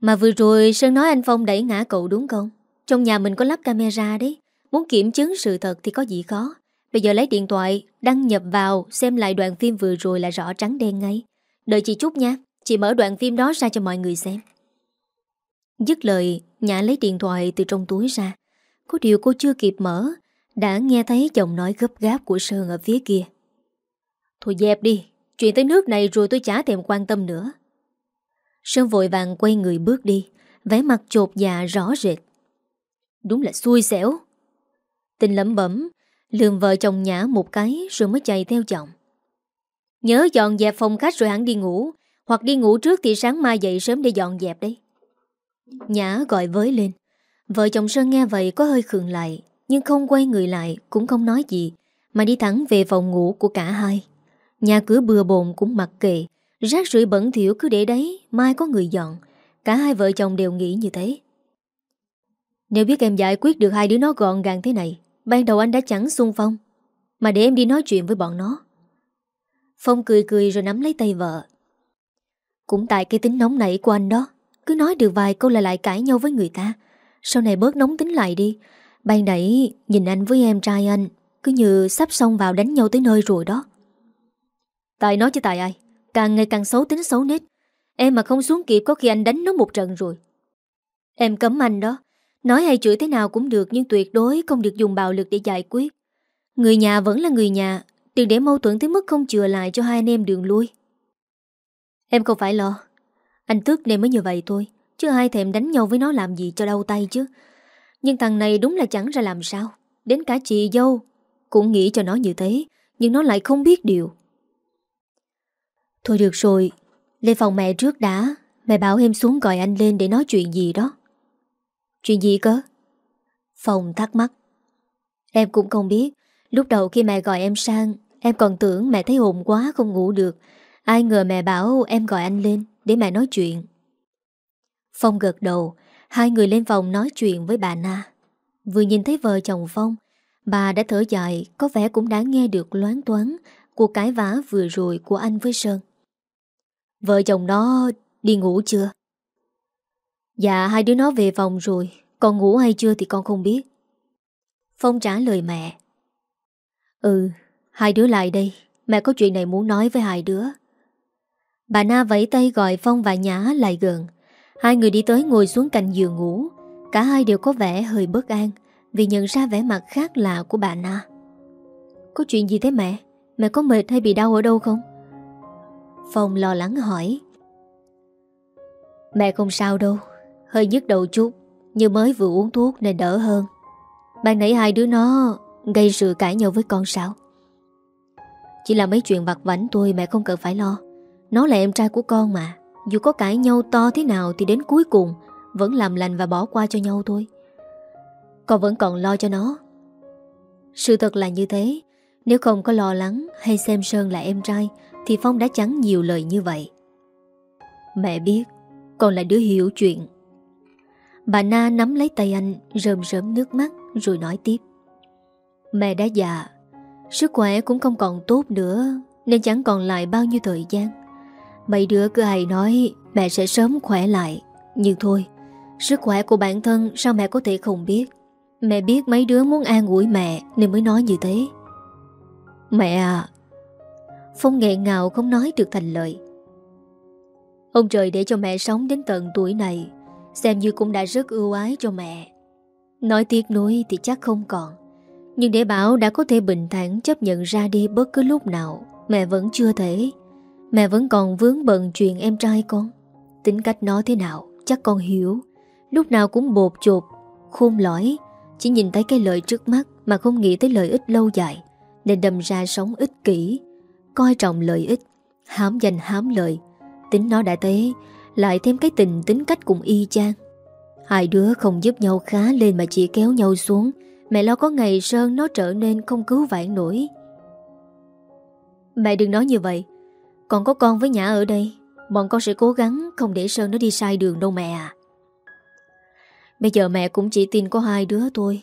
Mà vừa rồi Sơn nói anh Phong đẩy ngã cậu đúng không? Trong nhà mình có lắp camera đấy, muốn kiểm chứng sự thật thì có gì khó. Bây giờ lấy điện thoại, đăng nhập vào xem lại đoạn phim vừa rồi là rõ trắng đen ngay. Đợi chị chút nha. Chị mở đoạn phim đó ra cho mọi người xem Dứt lời Nhã lấy điện thoại từ trong túi ra Có điều cô chưa kịp mở Đã nghe thấy chồng nói gấp gáp của Sơn ở phía kia Thôi dẹp đi Chuyện tới nước này rồi tôi chả thèm quan tâm nữa Sơn vội vàng quay người bước đi, vẻ mặt chột dạ rõ rệt. Đúng là xui xẻo. Tình lẩm bẩm Lường vợ chồng Nhã một cái Rồi mới chạy theo chồng Nhớ dọn dẹp phòng khách rồi hẳn đi ngủ, hoặc đi ngủ trước thì sáng mai dậy sớm để dọn dẹp đấy. Nhã gọi với lên. Vợ chồng Sơn nghe vậy có hơi khường lại, Nhưng không quay người lại, Cũng không nói gì, Mà đi thẳng về phòng ngủ của cả hai. Nhà cửa bừa bồn cũng mặc kệ Rác rưởi bẩn thiểu cứ để đấy, Mai có người dọn. Cả hai vợ chồng đều nghĩ như thế. Nếu biết em giải quyết được hai đứa nó gọn gàng thế này, Ban đầu anh đã chẳng xung phong, Mà để em đi nói chuyện với bọn nó. Phong cười cười rồi nắm lấy tay vợ. Cũng tại cái tính nóng nảy của anh đó, Cứ nói được vài câu là lại cãi nhau với người ta. Sau này bớt nóng tính lại đi. Ban nãy nhìn anh với em trai anh, Cứ như sắp xong vào đánh nhau tới nơi rồi đó. Tại nói chứ tại ai? Càng ngày càng xấu tính xấu nết. Em mà không xuống kịp có khi anh đánh nó một trận rồi. Em cấm anh đó. Nói hay chửi thế nào cũng được Nhưng tuyệt đối không được dùng bạo lực để giải quyết. Người nhà vẫn là người nhà, Đừng để mâu thuẫn tới mức không chừa lại cho hai anh em đường lui. Em không phải lo. Anh tức nên mới như vậy thôi, Chứ hai thèm đánh nhau với nó làm gì cho đau tay chứ. Nhưng thằng này đúng là chẳng ra làm sao. Đến cả chị dâu Cũng nghĩ cho nó như thế, Nhưng nó lại không biết điều. Thôi được rồi, Lên phòng mẹ trước đã. Mẹ bảo em xuống gọi anh lên để nói chuyện gì đó. Chuyện gì cơ? Phòng thắc mắc. Em cũng không biết. Lúc đầu khi mẹ gọi em sang, Em còn tưởng mẹ thấy hồn quá không ngủ được. Ai ngờ mẹ bảo em gọi anh lên Để mẹ nói chuyện. Phong gật đầu. Hai người lên phòng nói chuyện với bà Na. Vừa nhìn thấy vợ chồng Phong, Bà đã thở dài, Có vẻ cũng đã nghe được loán toán Cuộc cãi vã vừa rồi của anh với Sơn. Vợ chồng nó đi ngủ chưa? Dạ hai đứa nó về phòng rồi. Còn ngủ hay chưa thì con không biết. Phong trả lời mẹ. Ừ Hai đứa lại đây. Mẹ có chuyện này muốn nói với hai đứa. Bà Na vẫy tay gọi Phong và Nhã lại gần. Hai người đi tới ngồi xuống cạnh giường ngủ. Cả hai đều có vẻ hơi bất an Vì nhận ra vẻ mặt khác lạ của bà Na. Có chuyện gì thế mẹ? Mẹ có mệt hay bị đau ở đâu không? Phong lo lắng hỏi. Mẹ không sao đâu, Hơi nhức đầu chút Như mới vừa uống thuốc nên đỡ hơn. Ban nãy hai đứa nó Gây sự cãi nhau với con sao? Chỉ là mấy chuyện vặt vảnh tôi Mẹ không cần phải lo. Nó là em trai của con mà, Dù có cãi nhau to thế nào Thì đến cuối cùng Vẫn làm lành và bỏ qua cho nhau thôi. Con vẫn còn lo cho nó. Sự thật là như thế, Nếu không có lo lắng Hay xem Sơn là em trai thì Phong đã chẳng nhiều lời như vậy. Mẹ biết Con là đứa hiểu chuyện. Bà Na nắm lấy tay anh, Rơm rớm nước mắt, Rồi nói tiếp. Mẹ đã già, Sức khỏe cũng không còn tốt nữa, Nên chẳng còn lại bao nhiêu thời gian. Mấy đứa cứ hay nói, Mẹ sẽ sớm khỏe lại. Nhưng thôi, Sức khỏe của bản thân sao mẹ có thể không biết? Mẹ biết mấy đứa muốn an ủi mẹ Nên mới nói như thế. Mẹ à Phong nghẹn ngào không nói được thành lời. Ông trời để cho mẹ sống đến tận tuổi này, Xem như cũng đã rất ưu ái cho mẹ. Nói tiếc nuối thì chắc không còn, Nhưng để bảo đã có thể bình thản chấp nhận ra đi bất cứ lúc nào, Mẹ vẫn chưa thể. Mẹ vẫn còn vướng bận chuyện em trai con. Tính cách nó thế nào, Chắc con hiểu. Lúc nào cũng bột chột Khôn lõi, Chỉ nhìn thấy cái lợi trước mắt Mà không nghĩ tới lợi ích lâu dài, Nên đâm ra sống ích kỷ. Coi trọng lợi ích, Hám danh hám lợi. Tính nó đã thế, Lại thêm cái tình tính cách cũng y chang. Hai đứa không giúp nhau khá lên Mà chỉ kéo nhau xuống. Mẹ lo có ngày Sơn nó trở nên không cứu vãn nổi. Mẹ đừng nói như vậy. Còn có con với Nhã ở đây. Bọn con sẽ cố gắng không để Sơn nó đi sai đường đâu mẹ à. Bây giờ mẹ cũng chỉ tin có hai đứa thôi.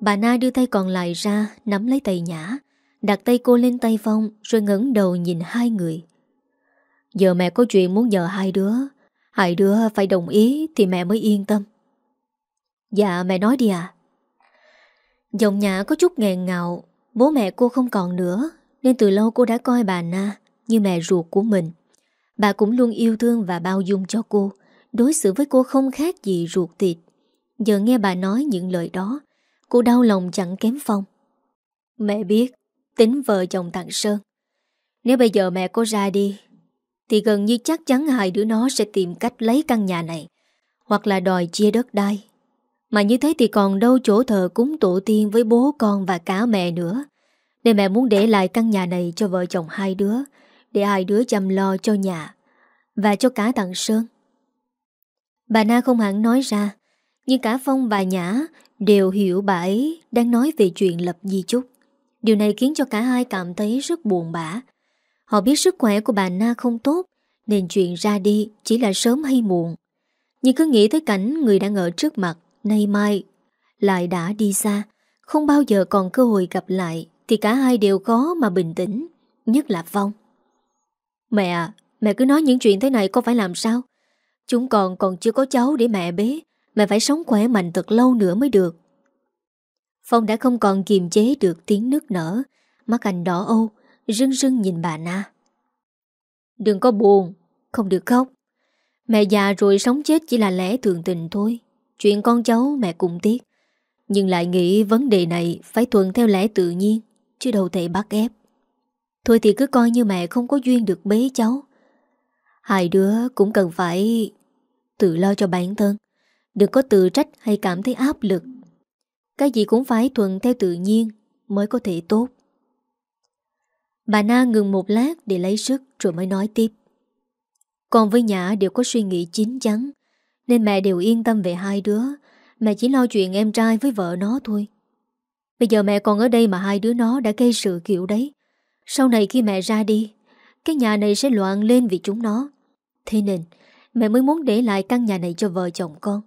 Bà Na đưa tay còn lại ra, Nắm lấy tay Nhã. Đặt tay cô lên tay Phong, Rồi ngẩng đầu nhìn hai người. Giờ mẹ có chuyện muốn nhờ hai đứa. Hai đứa phải đồng ý Thì mẹ mới yên tâm. Dạ mẹ nói đi à Giọng Nhã có chút nghẹn ngào. Bố mẹ cô không còn nữa, Nên từ lâu cô đã coi bà Na Như mẹ ruột của mình. Bà cũng luôn yêu thương và bao dung cho cô. Đối xử với cô không khác gì ruột thịt. Giờ nghe bà nói những lời đó, Cô đau lòng chẳng kém Phong. Mẹ biết Tính vợ chồng thằng Sơn. Nếu bây giờ mẹ cô ra đi, Thì gần như chắc chắn hai đứa nó sẽ tìm cách lấy căn nhà này, Hoặc là đòi chia đất đai. Mà như thế thì còn đâu chỗ thờ cúng tổ tiên với bố con và cả mẹ nữa. Nên mẹ muốn để lại căn nhà này cho vợ chồng hai đứa, Để hai đứa chăm lo cho nhà Và cho cả thằng Sơn. Bà Na không hẳn nói ra, Nhưng cả Phong và Nhã đều hiểu bà ấy đang nói về chuyện lập di chúc. Điều này khiến cho cả hai cảm thấy rất buồn bã. Họ biết sức khỏe của bà Na không tốt, Nên chuyện ra đi chỉ là sớm hay muộn. Nhưng cứ nghĩ tới cảnh người đang ở trước mặt, Nay mai Lại đã đi xa, Không bao giờ còn cơ hội gặp lại, Thì cả hai đều khó mà bình tĩnh, Nhất là Phong. Mẹ à, Mẹ cứ nói những chuyện thế này có phải làm sao? Chúng còn còn chưa có cháu để mẹ bế, Mẹ phải sống khỏe mạnh thật lâu nữa mới được. Phong đã không còn kiềm chế được tiếng nước nở. Mắt anh đỏ âu, Rưng rưng nhìn bà Na. Đừng có buồn, Không được khóc. Mẹ già rồi sống chết chỉ là lẽ thường tình thôi. Chuyện con cháu mẹ cũng tiếc. Nhưng lại nghĩ vấn đề này Phải thuận theo lẽ tự nhiên, Chứ đâu thể bắt ép. Thôi thì cứ coi như mẹ không có duyên được bế cháu. Hai đứa cũng cần phải Tự lo cho bản thân. Đừng có tự trách hay cảm thấy áp lực. Cái gì cũng phải thuận theo tự nhiên Mới có thể tốt Bà Na ngừng một lát để lấy sức rồi mới nói tiếp. Con với Nhã đều có suy nghĩ chín chắn, nên mẹ đều yên tâm về hai đứa. Mẹ chỉ lo chuyện em trai với vợ nó thôi. Bây giờ mẹ còn ở đây mà hai đứa nó đã gây sự kiểu đấy. Sau này khi mẹ ra đi, cái nhà này sẽ loạn lên vì chúng nó. Thế nên, mẹ mới muốn để lại căn nhà này cho vợ chồng con.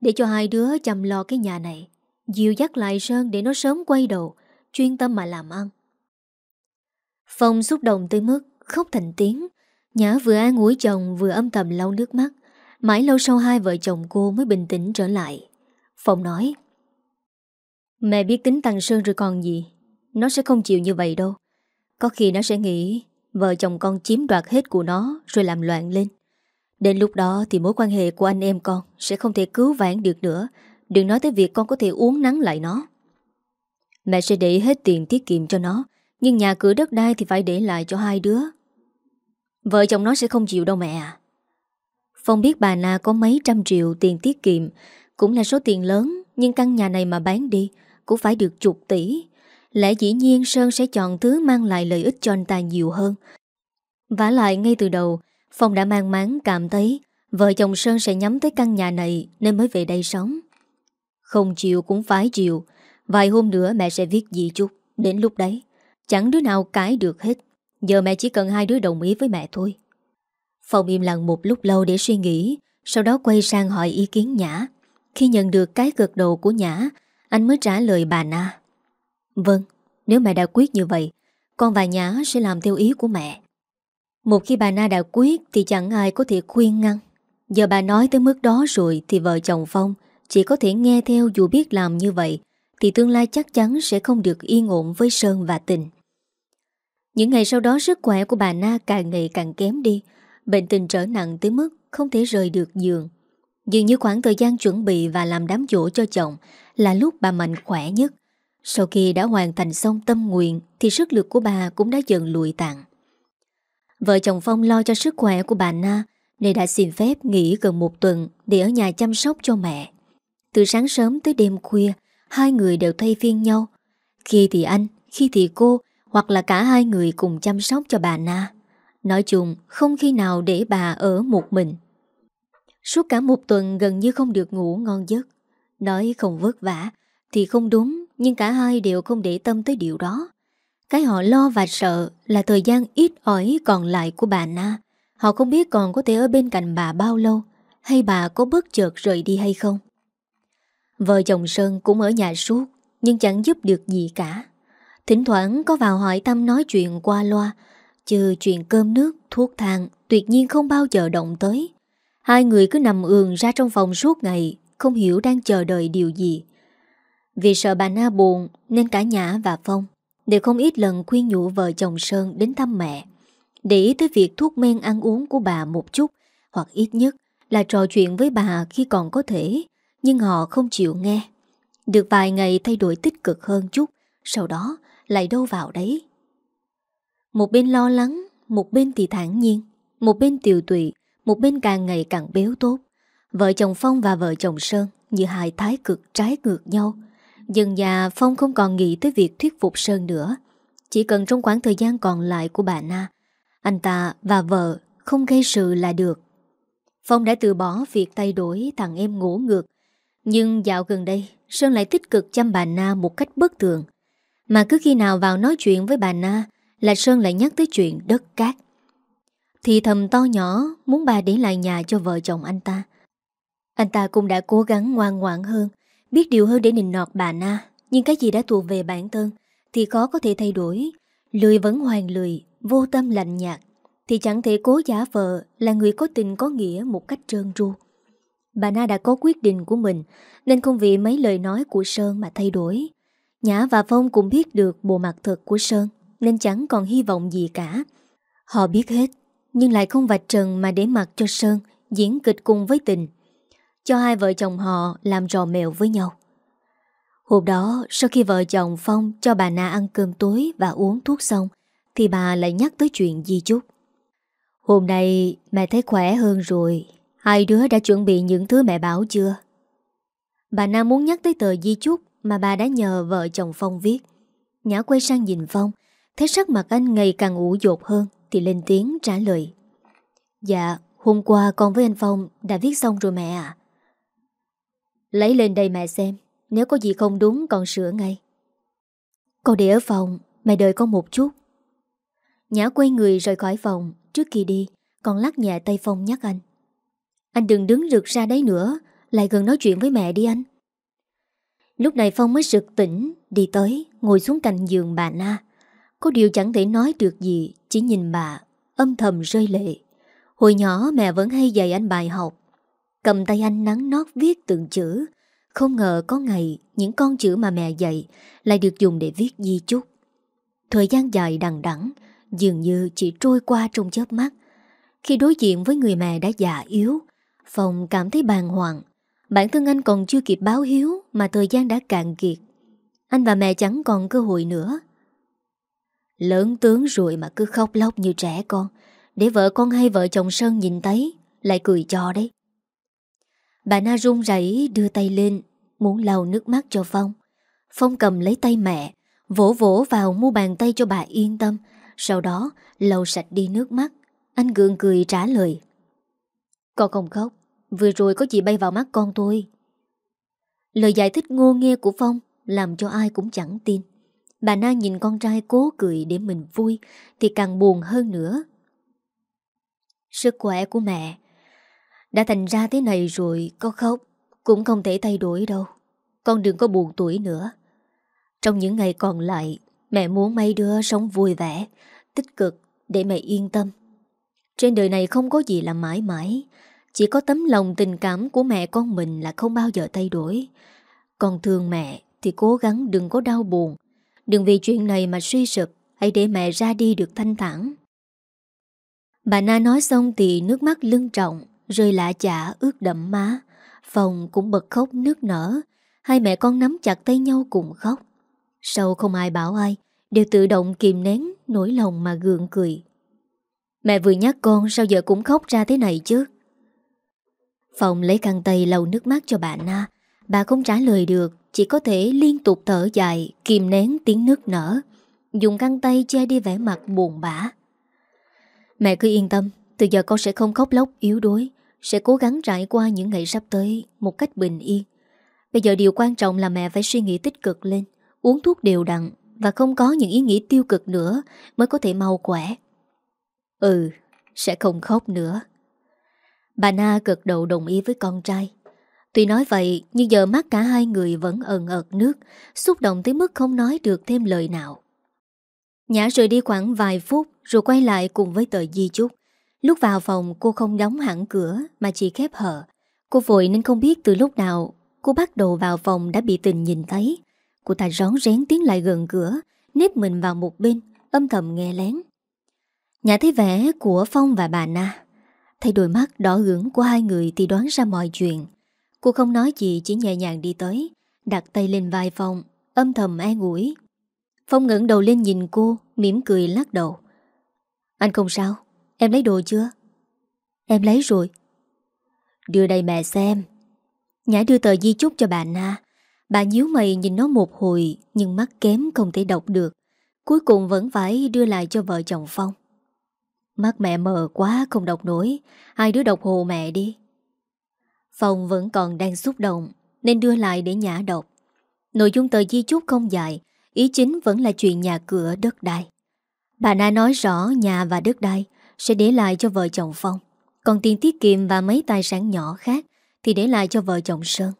Để cho hai đứa chăm lo cái nhà này. Dìu dắt lại Sơn để nó sớm quay đầu, chuyên tâm mà làm ăn. Phong xúc động tới mức khóc thành tiếng. Nhã vừa an ủi chồng vừa âm thầm lau nước mắt. Mãi lâu sau hai vợ chồng cô mới bình tĩnh trở lại. Phong nói Mẹ biết tính Tăng Sơn rồi còn gì. Nó sẽ không chịu như vậy đâu. Có khi nó sẽ nghĩ Vợ chồng con chiếm đoạt hết của nó Rồi làm loạn lên. Đến lúc đó thì mối quan hệ của anh em con Sẽ không thể cứu vãn được nữa. Đừng nói tới việc con có thể uống nắng lại nó. Mẹ sẽ để hết tiền tiết kiệm cho nó, nhưng nhà cửa đất đai thì phải để lại cho hai đứa. Vợ chồng nó sẽ không chịu đâu mẹ à. Phong biết bà Na có mấy trăm triệu tiền tiết kiệm, Cũng là số tiền lớn, Nhưng căn nhà này mà bán đi Cũng phải được chục tỷ. Lẽ dĩ nhiên Sơn sẽ chọn thứ mang lại lợi ích cho anh ta nhiều hơn. Và lại ngay từ đầu, Phong đã mang máng cảm thấy Vợ chồng Sơn sẽ nhắm tới căn nhà này Nên mới về đây sống. Không chịu cũng phải chịu. Vài hôm nữa mẹ sẽ viết gì chút. Đến lúc đấy Chẳng đứa nào cãi được hết. Giờ mẹ chỉ cần hai đứa đồng ý với mẹ thôi. Phong im lặng một lúc lâu để suy nghĩ Sau đó quay sang hỏi ý kiến Nhã. Khi nhận được cái gật đầu của Nhã Anh mới trả lời bà Na. Vâng, nếu mẹ đã quyết như vậy Con và Nhã sẽ làm theo ý của mẹ. Một khi bà Na đã quyết Thì chẳng ai có thể khuyên ngăn. Giờ bà nói tới mức đó rồi Thì vợ chồng Phong chỉ có thể nghe theo dù biết làm như vậy, Thì tương lai chắc chắn sẽ không được yên ổn với Sơn và Tình những ngày sau đó, sức khỏe của bà Na càng ngày càng kém đi. Bệnh tình trở nặng tới mức không thể rời được giường. Dường như khoảng thời gian chuẩn bị và làm đám dỗ cho chồng Là lúc bà Mạnh khỏe nhất. Sau khi đã hoàn thành xong tâm nguyện, Thì sức lực của bà cũng đã dần lùi tàn. Vợ chồng Phong lo cho sức khỏe của bà Na, Nên đã xin phép nghỉ gần một tuần Để ở nhà chăm sóc cho mẹ. Từ sáng sớm tới đêm khuya Hai người đều thay phiên nhau Khi thì anh, khi thì cô hoặc là cả hai người cùng chăm sóc cho bà Na. Nói chung, không khi nào để bà ở một mình. Suốt cả một tuần gần như không được ngủ ngon giấc. Nói không vất vả thì không đúng, nhưng cả hai đều không để tâm tới điều đó. Cái họ lo và sợ là thời gian ít ỏi còn lại của bà Na. Họ không biết còn có thể ở bên cạnh bà bao lâu, hay bà có bất chợt rời đi hay không. Vợ chồng Sơn cũng ở nhà suốt, nhưng chẳng giúp được gì cả. Thỉnh thoảng có vào hỏi tâm nói chuyện qua loa Chứ chuyện cơm nước, thuốc thang Tuyệt nhiên không bao giờ động tới. Hai người cứ nằm ường ra trong phòng suốt ngày Không hiểu đang chờ đợi điều gì. Vì sợ bà Na buồn Nên cả Nhã và Phong Đều không ít lần khuyên nhủ vợ chồng Sơn đến thăm mẹ Để ý tới việc thuốc men ăn uống của bà một chút Hoặc ít nhất là trò chuyện với bà khi còn có thể. Nhưng họ không chịu nghe Được vài ngày thay đổi tích cực hơn chút Sau đó lại đâu vào đấy. Một bên lo lắng, một bên thì thản nhiên, một bên tiều tụy, một bên càng ngày càng béo tốt. Vợ chồng Phong và vợ chồng Sơn như hai thái cực trái ngược nhau. Dần già Phong không còn nghĩ tới việc thuyết phục Sơn nữa. Chỉ cần trong khoảng thời gian còn lại của bà Na, anh ta và vợ không gây sự là được. Phong đã từ bỏ việc thay đổi thằng em ngủ ngược. Nhưng dạo gần đây, Sơn lại tích cực chăm bà Na một cách bất thường. Mà cứ khi nào vào nói chuyện với bà Na Là Sơn lại nhắc tới chuyện đất cát. Thì thầm to nhỏ Muốn bà để lại nhà cho vợ chồng anh ta. Anh ta cũng đã cố gắng ngoan ngoãn hơn Biết điều hơn để nịnh nọt bà Na. Nhưng cái gì đã thuộc về bản thân Thì khó có thể thay đổi. Lười vẫn hoàn lười Vô tâm lạnh nhạt Thì chẳng thể cố giả vợ Là người có tình có nghĩa một cách trơn tru. Bà Na đã có quyết định của mình, Nên không vì mấy lời nói của Sơn mà thay đổi. Nhã và Phong cũng biết được bộ mặt thật của Sơn, Nên chẳng còn hy vọng gì cả. Họ biết hết, Nhưng lại không vạch trần mà để mặc cho Sơn Diễn kịch cùng với tình, Cho hai vợ chồng họ làm trò mèo với nhau. Hôm đó, sau khi vợ chồng Phong cho bà Na ăn cơm tối và uống thuốc xong, Thì bà lại nhắc tới chuyện di chúc. Hôm nay mẹ thấy khỏe hơn rồi Hai đứa đã chuẩn bị những thứ mẹ bảo chưa? Bà Na muốn nhắc tới tờ di chúc mà bà đã nhờ vợ chồng Phong viết. Nhã quay sang nhìn Phong, thấy sắc mặt anh ngày càng ủ dột hơn thì lên tiếng trả lời. Dạ, hôm qua con với anh Phong đã viết xong rồi mẹ à. Lấy lên đây mẹ xem, nếu có gì không đúng con sửa ngay. Con để ở phòng, mẹ đợi con một chút. Nhã quay người rời khỏi phòng, trước khi đi, con lắc nhẹ tay Phong nhắc anh. Anh đừng đứng rực ra đấy nữa, Lại gần nói chuyện với mẹ đi anh. Lúc này Phong mới sực tỉnh, Đi tới, ngồi xuống cạnh giường bà Na. Có điều chẳng thể nói được gì, Chỉ nhìn bà, âm thầm rơi lệ. Hồi nhỏ mẹ vẫn hay dạy anh bài học. Cầm tay anh nắng nót viết từng chữ. Không ngờ có ngày, Những con chữ mà mẹ dạy Lại được dùng để viết di chúc. Thời gian dài đằng đẵng, Dường như chỉ trôi qua trong chớp mắt. Khi đối diện với người mẹ đã già yếu Phong cảm thấy bàng hoàng. Bản thân anh còn chưa kịp báo hiếu Mà thời gian đã cạn kiệt. Anh và mẹ chẳng còn cơ hội nữa. Lớn tướng rồi mà cứ khóc lóc như trẻ con. Để vợ con hay vợ chồng Sơn nhìn thấy, Lại cười cho đấy. Bà Na run rẩy đưa tay lên, Muốn lau nước mắt cho Phong. Phong cầm lấy tay mẹ, Vỗ vỗ vào mu bàn tay cho bà yên tâm. Sau đó, lau sạch đi nước mắt. Anh gượng cười trả lời. Con không khóc, Vừa rồi có gì bay vào mắt con tôi. Lời giải thích ngô nghe của Phong Làm cho ai cũng chẳng tin. Bà Na nhìn con trai cố cười để mình vui, Thì càng buồn hơn nữa. Sức khỏe của mẹ Đã thành ra thế này rồi, Có khóc Cũng không thể thay đổi đâu. Con đừng có buồn tuổi nữa. Trong những ngày còn lại, Mẹ muốn mấy đứa sống vui vẻ, Tích cực để mẹ yên tâm. Trên đời này không có gì là mãi mãi chỉ có tấm lòng tình cảm của mẹ con mình là không bao giờ thay đổi. Còn thương mẹ thì cố gắng đừng có đau buồn. Đừng vì chuyện này mà suy sụp, hãy để mẹ ra đi được thanh thản. Bà Na nói xong thì nước mắt lưng trọng, rơi lạ chả ướt đậm má. Phòng cũng bật khóc nước nở, hai mẹ con nắm chặt tay nhau cùng khóc. Sau không ai bảo ai, đều tự động kìm nén nỗi lòng mà gượng cười. Mẹ vừa nhắc con, sao giờ cũng khóc ra thế này chứ? Phong lấy khăn tay lau nước mắt cho bà Na. Bà không trả lời được, Chỉ có thể liên tục thở dài, Kìm nén tiếng nước nở. Dùng khăn tay che đi vẻ mặt buồn bã. Mẹ cứ yên tâm, Từ giờ con sẽ không khóc lóc, yếu đuối. Sẽ cố gắng trải qua những ngày sắp tới Một cách bình yên. Bây giờ điều quan trọng là mẹ phải suy nghĩ tích cực lên, Uống thuốc đều đặn Và không có những ý nghĩ tiêu cực nữa Mới có thể mau khỏe. Ừ Sẽ không khóc nữa. Bà Na cực đầu đồng ý với con trai. Tuy nói vậy, Nhưng giờ mắt cả hai người vẫn ẩn ợt nước, Xúc động tới mức không nói được thêm lời nào. Nhã rời đi khoảng vài phút, Rồi quay lại cùng với tờ di chúc. Lúc vào phòng, cô không đóng hẳn cửa, Mà chỉ khép hở Cô vội nên không biết từ lúc nào, Cô bắt đầu vào phòng đã bị tình nhìn thấy. Cô ta rón rén tiến lại gần cửa, Nếp mình vào một bên, Âm thầm nghe lén. Nhã thấy vẻ của Phong và bà Na. Thấy đôi mắt đỏ ửng của hai người thì đoán ra mọi chuyện. Cô không nói gì, chỉ nhẹ nhàng đi tới, Đặt tay lên vai Phong, Âm thầm an ủi. Phong ngẩng đầu lên nhìn cô, mỉm cười lắc đầu. Anh không sao, Em lấy đồ chưa? Em lấy rồi. Đưa đây mẹ xem. Nhã đưa tờ di chúc cho bà Na. Bà nhíu mày nhìn nó một hồi, Nhưng mắt kém không thể đọc được. Cuối cùng vẫn phải đưa lại cho vợ chồng Phong. Mắt mẹ mờ quá không đọc nổi Hai đứa đọc hồ mẹ đi Phong vẫn còn đang xúc động Nên đưa lại để nhã đọc Nội dung tờ di chúc không dài Ý chính vẫn là chuyện nhà cửa đất đai Bà Na nói rõ nhà và đất đai sẽ để lại cho vợ chồng Phong. Còn tiền tiết kiệm và mấy tài sản nhỏ khác thì để lại cho vợ chồng Sơn.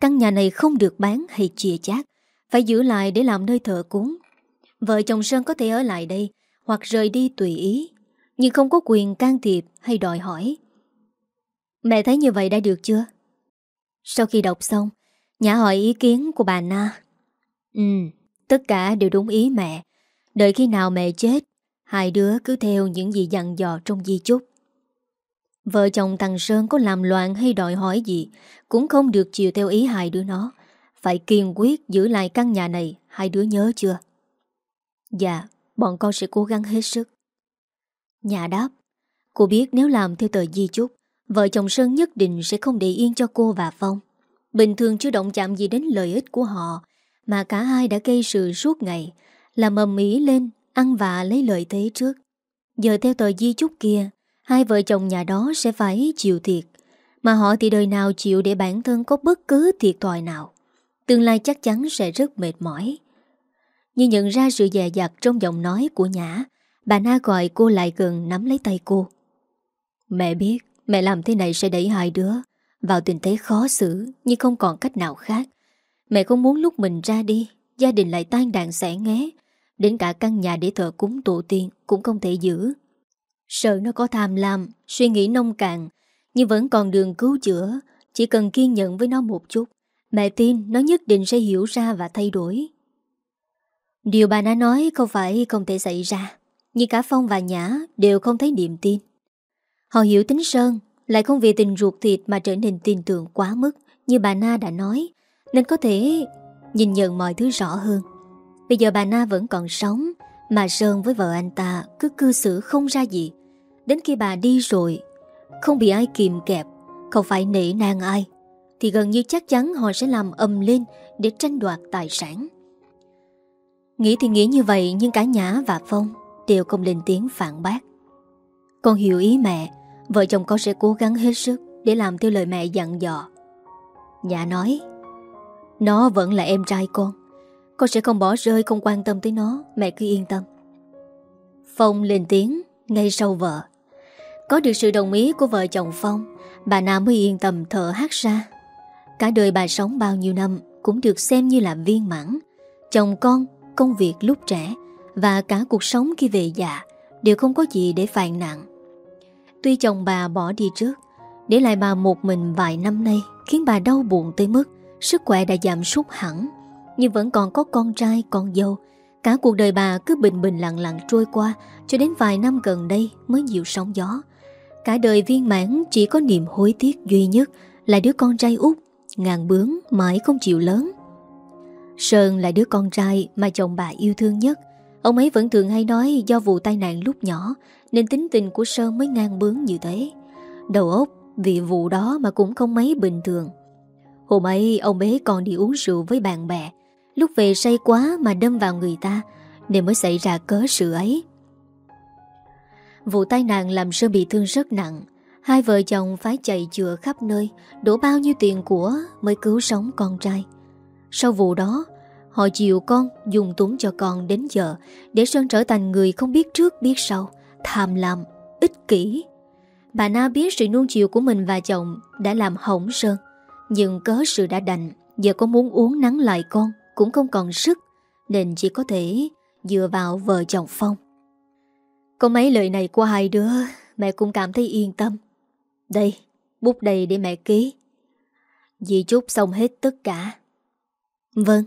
Căn nhà này không được bán hay chia chác, phải giữ lại để làm nơi thờ cúng. Vợ chồng Sơn có thể ở lại đây hoặc rời đi tùy ý, nhưng không có quyền can thiệp hay đòi hỏi. Mẹ thấy như vậy đã được chưa? Sau khi đọc xong, Nhã hỏi ý kiến của bà Na. Ừ, tất cả đều đúng ý mẹ. Đợi khi nào mẹ chết, hai đứa cứ theo những gì dặn dò trong di chúc. Vợ chồng thằng Sơn có làm loạn hay đòi hỏi gì Cũng không được chiều theo ý hai đứa nó Phải kiên quyết giữ lại căn nhà này Hai đứa nhớ chưa Dạ Bọn con sẽ cố gắng hết sức Nhà đáp, Cô biết nếu làm theo tờ di chúc, Vợ chồng Sơn nhất định sẽ không để yên cho cô và Phong. Bình thường chưa động chạm gì đến lợi ích của họ, Mà cả hai đã gây sự suốt ngày, Làm mầm mỹ lên, Ăn vạ lấy lợi thế trước. Giờ theo tờ di chúc kia, Hai vợ chồng nhà đó sẽ phải chịu thiệt, Mà họ thì đời nào chịu để bản thân có bất cứ thiệt thòi nào. Tương lai chắc chắn sẽ rất mệt mỏi. Như nhận ra sự dè dặt trong giọng nói của Nhã Bà Na gọi cô lại gần nắm lấy tay cô. Mẹ biết mẹ làm thế này sẽ đẩy hai đứa Vào tình thế khó xử Nhưng không còn cách nào khác. Mẹ không muốn lúc mình ra đi Gia đình lại tan đàn sẻ nghé. Đến cả căn nhà để thờ cúng tổ tiên Cũng không thể giữ. Sợ nó có tham lam, suy nghĩ nông cạn, nhưng vẫn còn đường cứu chữa, chỉ cần kiên nhẫn với nó một chút. Mẹ tin nó nhất định sẽ hiểu ra và thay đổi. Điều bà đã nói không phải không thể xảy ra, nhưng cả Phong và Nhã đều không thấy niềm tin. Họ hiểu tính Sơn, lại không vì tình ruột thịt mà trở nên tin tưởng quá mức, như bà Na đã nói, nên có thể nhìn nhận mọi thứ rõ hơn. Bây giờ bà Na vẫn còn sống, mà Sơn với vợ anh ta cứ cư xử không ra gì Đến khi bà đi rồi Không bị ai kìm kẹp Không phải nể nang ai Thì gần như chắc chắn họ sẽ làm ầm lên Để tranh đoạt tài sản Nghĩ thì nghĩ như vậy Nhưng cả Nhã và Phong Đều không lên tiếng phản bác. Con hiểu ý mẹ Vợ chồng con sẽ cố gắng hết sức Để làm theo lời mẹ dặn dò. Nhã nói Nó vẫn là em trai con con sẽ không bỏ rơi không quan tâm tới nó Mẹ cứ yên tâm. Phong lên tiếng ngay sau vợ. Có được sự đồng ý của vợ chồng Phong Bà Nam mới yên tâm thở hát ra. Cả đời bà sống bao nhiêu năm Cũng được xem như là viên mãn Chồng con, công việc lúc trẻ và cả cuộc sống khi về già Đều không có gì để phàn nàn. Tuy chồng bà bỏ đi trước Để lại bà một mình vài năm nay Khiến bà đau buồn tới mức Sức khỏe đã giảm sút hẳn nhưng vẫn còn có con trai, con dâu. Cả cuộc đời bà cứ bình bình lặng lặng trôi qua Cho đến vài năm gần đây mới nhiều sóng gió. Cả đời viên mãn chỉ có niềm hối tiếc duy nhất Là đứa con trai út Ngàn bướng mãi không chịu lớn. Sơn là đứa con trai mà chồng bà yêu thương nhất. Ông ấy vẫn thường hay nói do vụ tai nạn lúc nhỏ, Nên tính tình của Sơn mới ngang bướng như thế. Đầu óc vì vụ đó mà cũng không mấy bình thường. Hôm ấy, ông bé còn đi uống rượu với bạn bè. Lúc về say quá mà đâm vào người ta, Nên mới xảy ra cớ sự ấy. Vụ tai nạn làm Sơn bị thương rất nặng. Hai vợ chồng phải chạy chữa khắp nơi, Đổ bao nhiêu tiền của Mới cứu sống con trai. Sau vụ đó Họ chịu con dùng túng cho con đến giờ Để Sơn trở thành người không biết trước biết sau Tham lam, ích kỷ. Bà Na biết sự nuông chiều của mình và chồng Đã làm hỏng Sơn Nhưng cớ sự đã đành Giờ có muốn uống nắng lại con cũng không còn sức Nên chỉ có thể dựa vào vợ chồng Phong. Có mấy lời này của hai đứa Mẹ cũng cảm thấy yên tâm. Đây, bút đầy để mẹ ký. Dì chút xong hết tất cả. Vâng.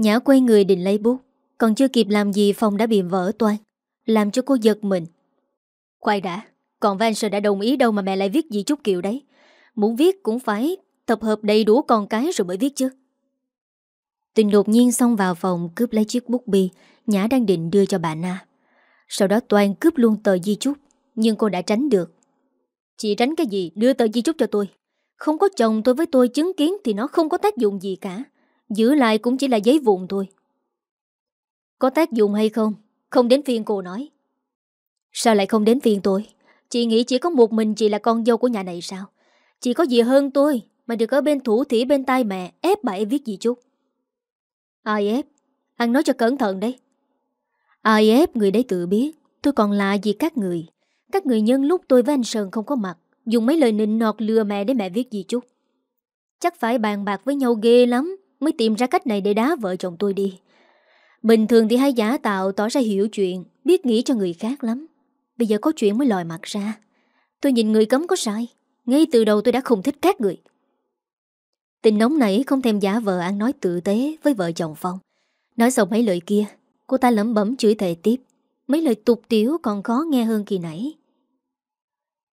Nhã quay người định lấy bút Còn chưa kịp làm gì Phong đã bị vỡ toan Làm cho cô giật mình. Khoai đã Còn Van Sơ đã đồng ý đâu mà mẹ lại viết gì chút kiểu đấy. Muốn viết cũng phải Tập hợp đầy đủ con cái rồi mới viết chứ. Tình đột nhiên xông vào phòng cướp lấy chiếc bút bi Nhã đang định đưa cho bà Na. Sau đó Toàn cướp luôn tờ di chúc Nhưng cô đã tránh được. Chị tránh cái gì? Đưa tờ di chúc cho tôi. Không có chồng tôi với tôi chứng kiến Thì nó không có tác dụng gì cả Giữ lại cũng chỉ là giấy vụn thôi. Có tác dụng hay không? Không đến phiên cô nói. Sao lại không đến phiên tôi? Chị nghĩ chỉ có một mình chị là con dâu của nhà này sao? Chị có gì hơn tôi Mà được ở bên thủ thỉ bên tai mẹ Ép bà ấy viết gì chút? Ai ép? Anh nói cho cẩn thận đấy. Ai ép người đấy tự biết. Tôi còn lạ gì các người? Các người nhân lúc tôi với anh Sơn không có mặt, Dùng mấy lời nịnh nọt lừa mẹ để mẹ viết gì chút? Chắc phải bàn bạc với nhau ghê lắm. Mới tìm ra cách này để đá vợ chồng tôi đi. Bình thường thì hay giả tạo, tỏ ra hiểu chuyện, Biết nghĩ cho người khác lắm. Bây giờ có chuyện mới lòi mặt ra. Tôi nhìn người cấm có sai. Ngay từ đầu tôi đã không thích các người. Tình nóng nảy không thèm giả vờ ăn nói tự tế với vợ chồng Phong. Nói xong mấy lời kia, Cô ta lẩm bẩm chửi thề tiếp. Mấy lời tục tiếu còn khó nghe hơn kỳ nãy.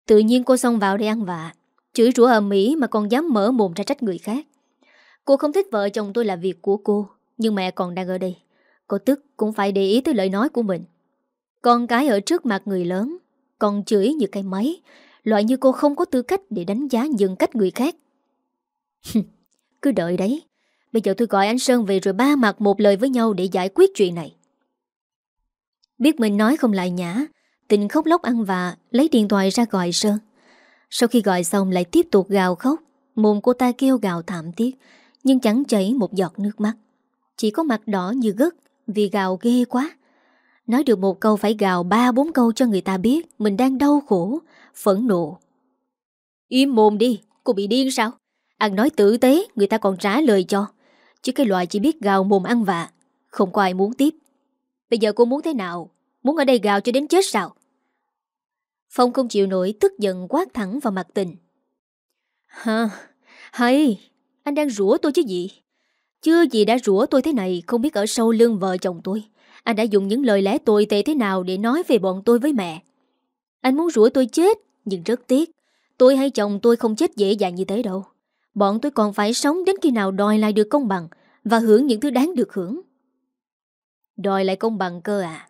Tự nhiên cô xông vào để ăn vạ. Chửi rủa ở mỹ mà còn dám mở mồm ra trách người khác. Cô không thích vợ chồng tôi là việc của cô, Nhưng mẹ còn đang ở đây. Cô tức cũng phải để ý tới lời nói của mình. Con cái ở trước mặt người lớn, Còn chửi như cây máy. Loại như cô không có tư cách để đánh giá dừng cách người khác. Cứ đợi đấy. Bây giờ tôi gọi anh Sơn về rồi ba mặt một lời với nhau để giải quyết chuyện này. Biết mình nói không lại nhã, Tình khóc lóc ăn vạ, Lấy điện thoại ra gọi Sơn. Sau khi gọi xong lại tiếp tục gào khóc. Mồm cô ta kêu gào thảm thiết. Nhưng chẳng chảy một giọt nước mắt. Chỉ có mặt đỏ như gất Vì gào ghê quá. Nói được một câu phải gào ba bốn câu cho người ta biết Mình đang đau khổ Phẫn nộ. Im mồm đi, cô bị điên sao? Ăn nói tử tế người ta còn trả lời cho. Chứ cái loại chỉ biết gào mồm ăn vạ Không có ai muốn tiếp. Bây giờ cô muốn thế nào? Muốn ở đây gào cho đến chết sao? Phong không chịu nổi tức giận quát thẳng vào mặt tình. Hờ, Hay! Anh đang rủa tôi chứ gì? Chưa gì đã rủa tôi thế này, Không biết ở sâu lưng vợ chồng tôi. Anh đã dùng những lời lẽ tồi tệ thế nào Để nói về bọn tôi với mẹ? Anh muốn rủa tôi chết, Nhưng rất tiếc. Tôi hay chồng tôi không chết dễ dàng như thế đâu. Bọn tôi còn phải sống đến khi nào đòi lại được công bằng Và hưởng những thứ đáng được hưởng? Đòi lại công bằng cơ à?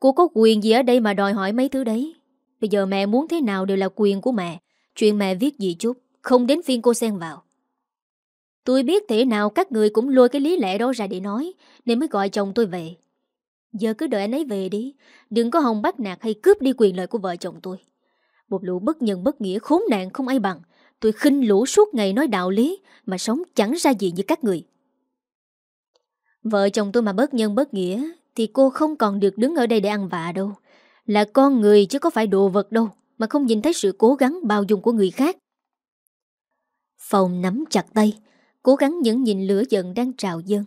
Cô có quyền gì ở đây mà đòi hỏi mấy thứ đấy? Bây giờ mẹ muốn thế nào đều là quyền của mẹ. Chuyện mẹ viết gì chút, Không đến phiên cô xen vào. Tôi biết thế nào các người cũng lôi cái lý lẽ đó ra để nói, Nên mới gọi chồng tôi về. Giờ cứ đợi anh ấy về đi, Đừng có hòng bắt nạt hay cướp đi quyền lợi của vợ chồng tôi. Một lũ bất nhân bất nghĩa khốn nạn không ai bằng, Tôi khinh lũ suốt ngày nói đạo lý Mà sống chẳng ra gì như các người. Vợ chồng tôi mà bất nhân bất nghĩa Thì cô không còn được đứng ở đây để ăn vạ đâu, Là con người chứ có phải đồ vật đâu Mà không nhìn thấy sự cố gắng bao dung của người khác. Phòng nắm chặt tay Cố gắng nhẫn nhìn lửa giận đang trào dâng.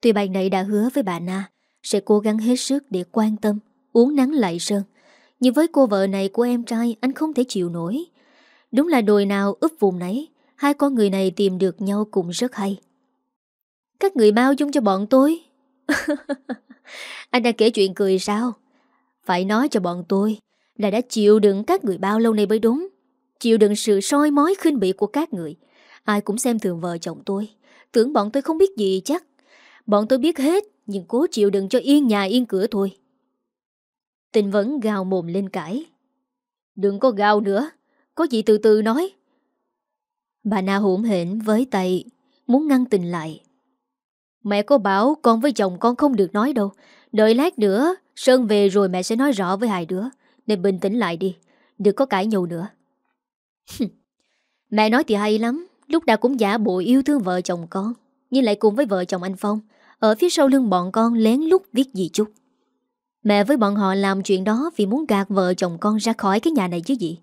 Tuy bạn này đã hứa với bà Na, Sẽ cố gắng hết sức để quan tâm Uống nắng lại Sơn Nhưng với cô vợ này của em trai, Anh không thể chịu nổi. Đúng là đồi nào ướp vùng nấy, Hai con người này tìm được nhau cũng rất hay. Các người bao dung cho bọn tôi. Anh đã kể chuyện cười sao? Phải nói cho bọn tôi Là đã chịu đựng các người bao lâu nay mới đúng. Chịu đựng sự soi mói khinh bị của các người. Ai cũng xem thường vợ chồng tôi. Tưởng bọn tôi không biết gì chắc. Bọn tôi biết hết, Nhưng cố chịu đựng cho yên nhà yên cửa thôi. Tình vẫn gào mồm lên cãi. Đừng có gào nữa. Có gì từ từ nói. Bà Na hỗn hển với tay, Muốn ngăn tình lại. Mẹ có bảo con với chồng con không được nói đâu. Đợi lát nữa, Sơn về rồi mẹ sẽ nói rõ với hai đứa. Nên bình tĩnh lại đi. Đừng có cãi nhau nữa. Mẹ nói thì hay lắm. Lúc nào cũng giả bộ yêu thương vợ chồng con, Nhưng lại cùng với vợ chồng anh Phong. Ở phía sau lưng bọn con lén lút viết gì chút. Mẹ với bọn họ làm chuyện đó Vì muốn gạt vợ chồng con ra khỏi cái nhà này chứ gì.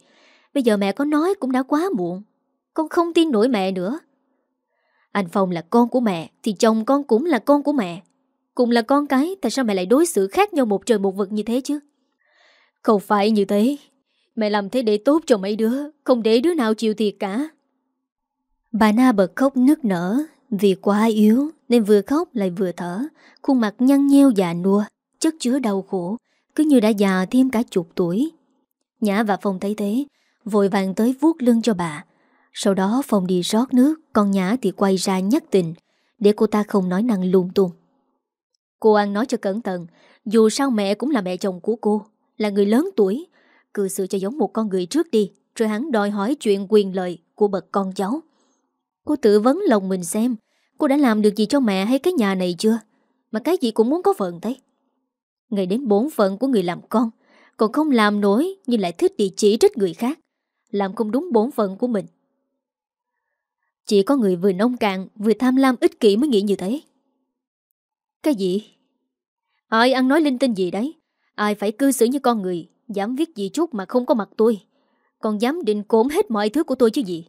Bây giờ mẹ có nói cũng đã quá muộn, Con không tin nổi mẹ nữa. Anh Phong là con của mẹ, Thì chồng con cũng là con của mẹ. Cùng là con cái, Tại sao mẹ lại đối xử khác nhau một trời một vực như thế chứ? Không phải như thế. Mẹ làm thế để tốt cho mấy đứa, Không để đứa nào chịu thiệt cả. Bà Na bật khóc nức nở, Vì quá yếu Nên vừa khóc lại vừa thở. Khuôn mặt nhăn nheo già nua, Chất chứa đau khổ, Cứ như đã già thêm cả chục tuổi. Nhã và Phong thấy thế, Vội vàng tới vuốt lưng cho bà. Sau đó Phong đi rót nước Còn Nhã thì quay ra nhắc tình, Để cô ta không nói năng lung tung. Cô ăn nói cho cẩn thận, Dù sao mẹ cũng là mẹ chồng của cô, Là người lớn tuổi. Cư xử cho giống một con người trước đi, Rồi hắn đòi hỏi chuyện quyền lợi của bậc con cháu. Cô tự vấn lòng mình xem Cô đã làm được gì cho mẹ hay cái nhà này chưa Mà cái gì cũng muốn có phận thế Ngày đến bốn phận của người làm con Còn không làm nổi Nhưng lại thích địa chỉ trích người khác làm không đúng bốn phận của mình. Chỉ có người vừa nông cạn, vừa tham lam ích kỷ mới nghĩ như thế. Cái gì? Ai ăn nói linh tinh gì đấy? Ai phải cư xử như con người Dám viết gì chút mà không có mặt tôi Còn dám định cốm hết mọi thứ của tôi chứ gì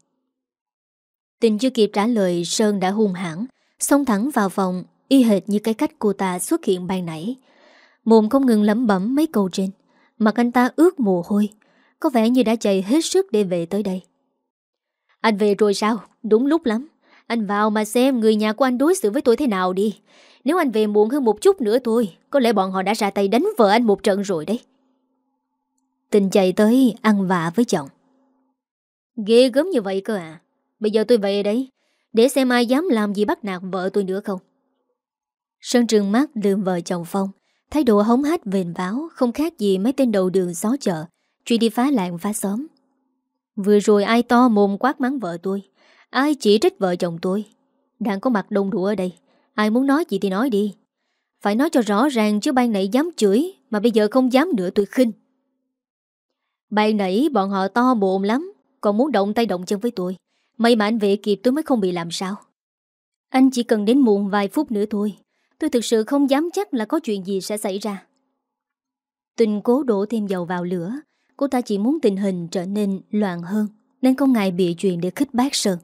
Tình chưa kịp trả lời, Sơn đã hung hãn, Xông thẳng vào phòng Y hệt như cái cách cô ta xuất hiện ban nãy. Mồm không ngừng lấm bẩm mấy câu trên, Mặt anh ta ướt mồ hôi, Có vẻ như đã chạy hết sức để về tới đây. Anh về rồi sao? Đúng lúc lắm. Anh vào mà xem người nhà của anh đối xử với tôi thế nào đi. Nếu anh về muộn hơn một chút nữa thôi, Có lẽ bọn họ đã ra tay đánh vợ anh một trận rồi đấy. Tình chạy tới, ăn vạ với chồng. Ghê gớm như vậy cơ à? Bây giờ tôi về đấy Để xem ai dám làm gì bắt nạt vợ tôi nữa không? Sơn trường mắt lườm vợ chồng Phong, Thái độ hống hách vền báo Không khác gì mấy tên đầu đường xó chợ, Truy đi phá làng phá xóm. Vừa rồi ai to mồm quát mắng vợ tôi, Ai chỉ trích vợ chồng tôi? Đang có mặt đông đủ ở đây, Ai muốn nói gì thì nói đi. Phải nói cho rõ ràng chứ ban nãy dám chửi, Mà bây giờ không dám nữa tôi khinh. Ban nãy bọn họ to mồm lắm, Còn muốn động tay động chân với tôi. May mà anh về kịp tôi mới không bị làm sao. Anh chỉ cần đến muộn vài phút nữa thôi, Tôi thực sự không dám chắc là có chuyện gì sẽ xảy ra. Tình cố đổ thêm dầu vào lửa, Cô ta chỉ muốn tình hình trở nên loạn hơn, Nên không ngại bị chuyện để khích bác Sơn.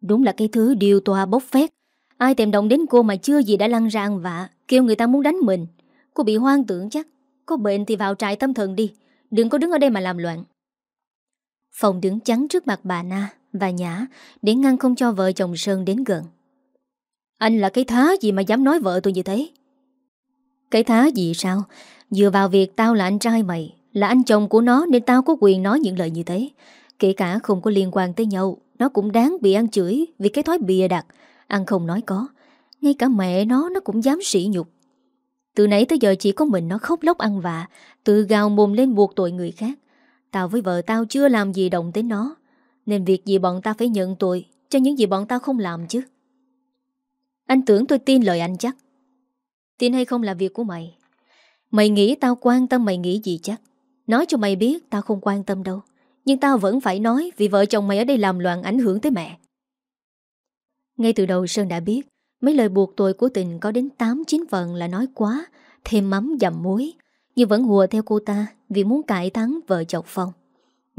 Đúng là cái thứ điều tòa bốc phét, Ai tìm động đến cô mà chưa gì đã lăn ra ăn vạ, Kêu người ta muốn đánh mình. Cô bị hoang tưởng chắc, Có bệnh thì vào trại tâm thần đi, Đừng có đứng ở đây mà làm loạn. Phòng đứng chắn trước mặt bà Na và Nhã Để ngăn không cho vợ chồng Sơn đến gần. Anh là cái thá gì mà dám nói vợ tôi như thế? Cái thá gì sao? Dựa vào việc tao là anh trai mày, Là anh chồng của nó nên tao có quyền nói những lời như thế. Kể cả không có liên quan tới nhau, Nó cũng đáng bị ăn chửi Vì cái thói bìa đặt. Ăn không nói có, Ngay cả mẹ nó nó cũng dám sỉ nhục. Từ nãy tới giờ chỉ có mình nó khóc lóc ăn vạ, Tự gào mồm lên buộc tội người khác. Tao với vợ tao chưa làm gì động tới nó. Nên việc gì bọn ta phải nhận tội Cho những gì bọn ta không làm chứ? Anh tưởng tôi tin lời anh chắc. Tin hay không là việc của mày. Mày nghĩ tao quan tâm mày nghĩ gì chắc? Nói cho mày biết tao không quan tâm đâu. Nhưng tao vẫn phải nói Vì vợ chồng mày ở đây làm loạn ảnh hưởng tới mẹ. Ngay từ đầu Sơn đã biết, Mấy lời buộc tội của tình có đến 8-9 phần là nói quá, Thêm mắm dầm muối. Nhưng vẫn hùa theo cô ta Vì muốn cải thắng vợ chồng Phong.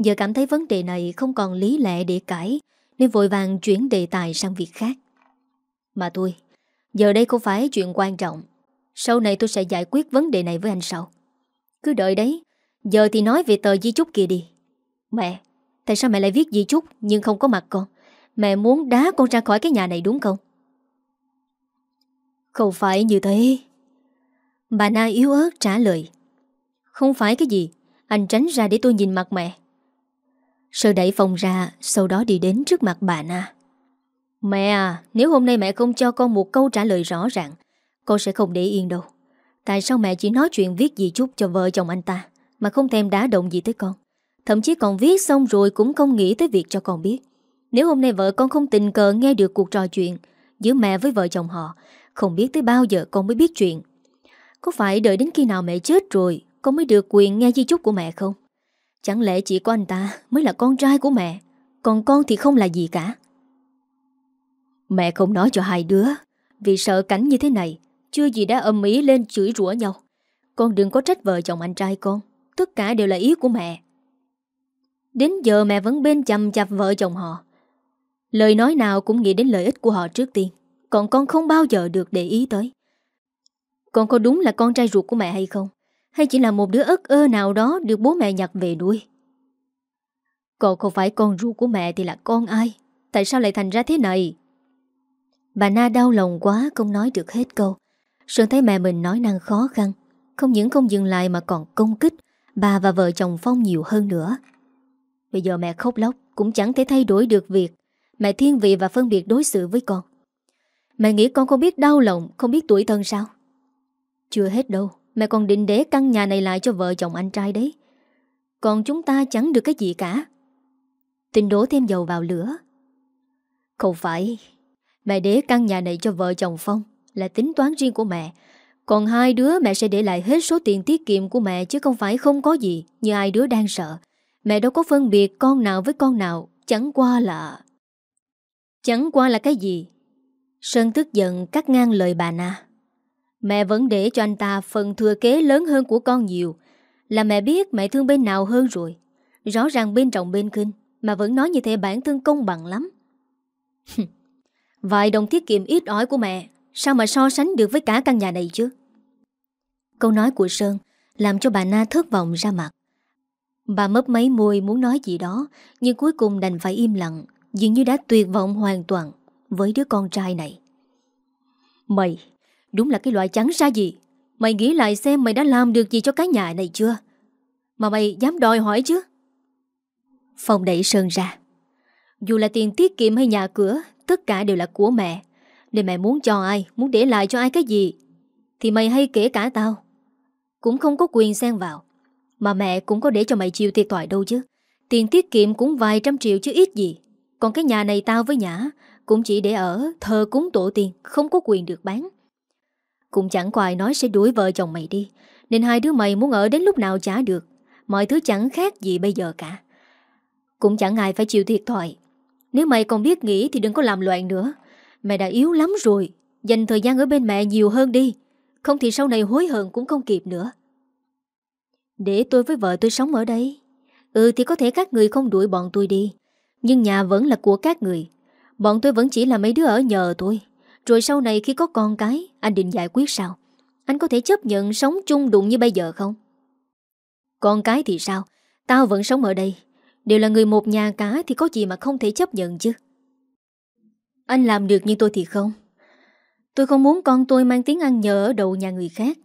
Giờ cảm thấy vấn đề này không còn lý lẽ để cãi, Nên vội vàng chuyển đề tài sang việc khác. Mà tôi Giờ đây không phải chuyện quan trọng. Sau này tôi sẽ giải quyết vấn đề này với anh sau. Cứ đợi đấy, Giờ thì nói về tờ di chúc kia đi. Mẹ, Tại sao mẹ lại viết di chúc nhưng không có mặt con? Mẹ muốn đá con ra khỏi cái nhà này đúng không? Không phải như thế. Bà Na yếu ớt trả lời. Không phải cái gì, Anh tránh ra để tôi nhìn mặt mẹ. Sơ đẩy phòng ra, Sau đó đi đến trước mặt bà Na. Mẹ à Nếu hôm nay mẹ không cho con một câu trả lời rõ ràng, Con sẽ không để yên đâu. Tại sao mẹ chỉ nói chuyện viết gì chút cho vợ chồng anh ta, Mà không thèm đá động gì tới con? Thậm chí còn viết xong rồi Cũng không nghĩ tới việc cho con biết. Nếu hôm nay vợ con không tình cờ nghe được cuộc trò chuyện Giữa mẹ với vợ chồng họ, Không biết tới bao giờ con mới biết chuyện. Có phải đợi đến khi nào mẹ chết rồi, Con mới được quyền nghe di chúc của mẹ không? Chẳng lẽ chỉ có anh ta Mới là con trai của mẹ? Còn con thì không là gì cả. Mẹ không nói cho hai đứa, Vì sợ cảnh như thế này, Chưa gì đã âm ý lên chửi rủa nhau. Con đừng có trách vợ chồng anh trai con, Tất cả đều là ý của mẹ. Đến giờ mẹ vẫn bên chầm chập vợ chồng họ. Lời nói nào cũng nghĩ đến lợi ích của họ trước tiên, Còn con không bao giờ được để ý tới. Con có đúng là con trai ruột của mẹ hay không? Hay chỉ là một đứa ớt ơ nào đó Được bố mẹ nhặt về nuôi? Cậu không phải con ru của mẹ Thì là con ai? Tại sao lại thành ra thế này? Bà Na đau lòng quá, không nói được hết câu. Sơn thấy mẹ mình nói năng khó khăn. Không những không dừng lại mà còn công kích Bà và vợ chồng Phong nhiều hơn nữa. Bây giờ mẹ khóc lóc, Cũng chẳng thể thay đổi được việc. Mẹ thiên vị và phân biệt đối xử với con. Mẹ nghĩ con không biết đau lòng, Không biết tuổi thân sao? Chưa hết đâu. Mẹ còn định để căn nhà này lại cho vợ chồng anh trai đấy. Còn chúng ta chẳng được cái gì cả. Tình đổ thêm dầu vào lửa. Không phải. Mẹ để căn nhà này cho vợ chồng Phong Là tính toán riêng của mẹ. Còn hai đứa mẹ sẽ để lại hết số tiền tiết kiệm của mẹ Chứ không phải không có gì Như hai đứa đang sợ. Mẹ đâu có phân biệt con nào với con nào. Chẳng qua là, Chẳng qua là cái gì? Sơn tức giận cắt ngang lời bà Na. Mẹ vẫn để cho anh ta phần thừa kế lớn hơn của con nhiều. Là mẹ biết mẹ thương bên nào hơn rồi. Rõ ràng bên trọng bên kinh Mà vẫn nói như thế bản thân công bằng lắm. Vài đồng tiết kiệm ít ỏi của mẹ, Sao mà so sánh được với cả căn nhà này chứ? Câu nói của Sơn Làm cho bà Na thất vọng ra mặt. Bà mấp mấy môi muốn nói gì đó, Nhưng cuối cùng đành phải im lặng, Dường như đã tuyệt vọng hoàn toàn Với đứa con trai này. Mày Đúng là cái loại trắng ra gì. Mày nghĩ lại xem mày đã làm được gì cho cái nhà này chưa? Mà mày dám đòi hỏi chứ? Phong đẩy Sơn ra. Dù là tiền tiết kiệm hay nhà cửa, Tất cả đều là của mẹ. Nên mẹ muốn cho ai, Muốn để lại cho ai cái gì, Thì mày hay kể cả tao. Cũng không có quyền xen vào. Mà mẹ cũng có để cho mày chịu thiệt thoại đâu chứ. Tiền tiết kiệm cũng vài trăm triệu chứ ít gì. Còn cái nhà này tao với Nhã Cũng chỉ để ở, thờ cúng tổ tiên, Không có quyền được bán cũng chẳng có ai nói sẽ đuổi vợ chồng mày đi. Nên hai đứa mày muốn ở đến lúc nào chả được. Mọi thứ chẳng khác gì bây giờ cả. Cũng chẳng ai phải chịu thiệt thòi. Nếu mày còn biết nghĩ thì đừng có làm loạn nữa. Mẹ đã yếu lắm rồi. Dành thời gian ở bên mẹ nhiều hơn đi. Không thì sau này hối hận cũng không kịp nữa. Để tôi với vợ tôi sống ở đây. Ừ thì có thể các người không đuổi bọn tôi đi. Nhưng nhà vẫn là của các người. Bọn tôi vẫn chỉ là mấy đứa ở nhờ tôi rồi sau này khi có con cái, Anh định giải quyết sao? Anh có thể chấp nhận sống chung đụng như bây giờ không? Con cái thì sao? Tao vẫn sống ở đây. Đều là người một nhà cả thì có gì mà không thể chấp nhận chứ? Anh làm được như tôi thì không. Tôi không muốn con tôi mang tiếng ăn nhờ ở đầu nhà người khác.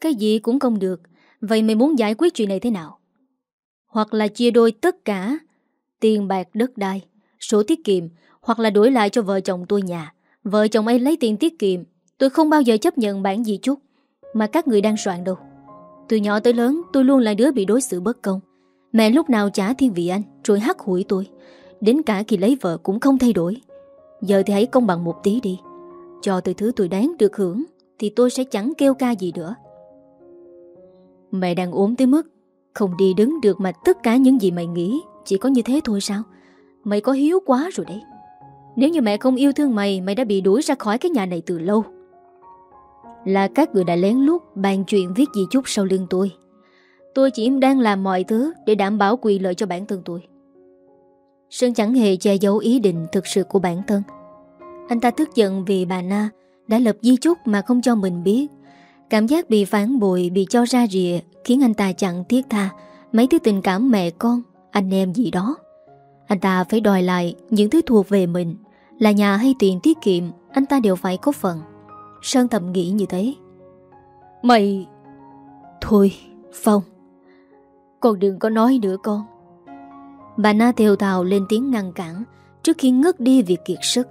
Cái gì cũng không được. Vậy mày muốn giải quyết chuyện này thế nào? Hoặc là chia đôi tất cả Tiền bạc đất đai, Sổ tiết kiệm, Hoặc là đổi lại cho vợ chồng tôi nhà. Vợ chồng ấy lấy tiền tiết kiệm. Tôi không bao giờ chấp nhận bản gì chút, Mà các người đang soạn đâu. Từ nhỏ tới lớn, tôi luôn là đứa bị đối xử bất công. Mẹ lúc nào trả thiên vị anh, Rồi hắt hủi tôi. Đến cả khi lấy vợ cũng không thay đổi. Giờ thì hãy công bằng một tí đi. Cho từ thứ tôi đáng được hưởng, Thì tôi sẽ chẳng kêu ca gì nữa. Mẹ đang ốm tới mức Không đi đứng được mà tất cả những gì mày nghĩ Chỉ có như thế thôi sao? Mày có hiếu quá rồi đấy nếu như mẹ không yêu thương mày Mày đã bị đuổi ra khỏi cái nhà này từ lâu. Là các người đã lén lút Bàn chuyện viết gì chút sau lưng tôi. Tôi chỉ đang làm mọi thứ Để đảm bảo quyền lợi cho bản thân tôi. Sơn chẳng hề che giấu ý định Thực sự của bản thân. Anh ta tức giận vì bà Na Đã lập di chúc mà không cho mình biết. Cảm giác bị phản bội, Bị cho ra rìa, Khiến anh ta chẳng tiếc tha. Mấy thứ tình cảm mẹ con, Anh em gì đó. Anh ta phải đòi lại những thứ thuộc về mình là nhà hay tiền tiết kiệm Anh ta đều phải có phần. Sơn thầm nghĩ như thế. Mày Thôi Phong. Con đừng có nói nữa con. Bà Na theo thào lên tiếng ngăn cản Trước khi ngất đi việc kiệt sức.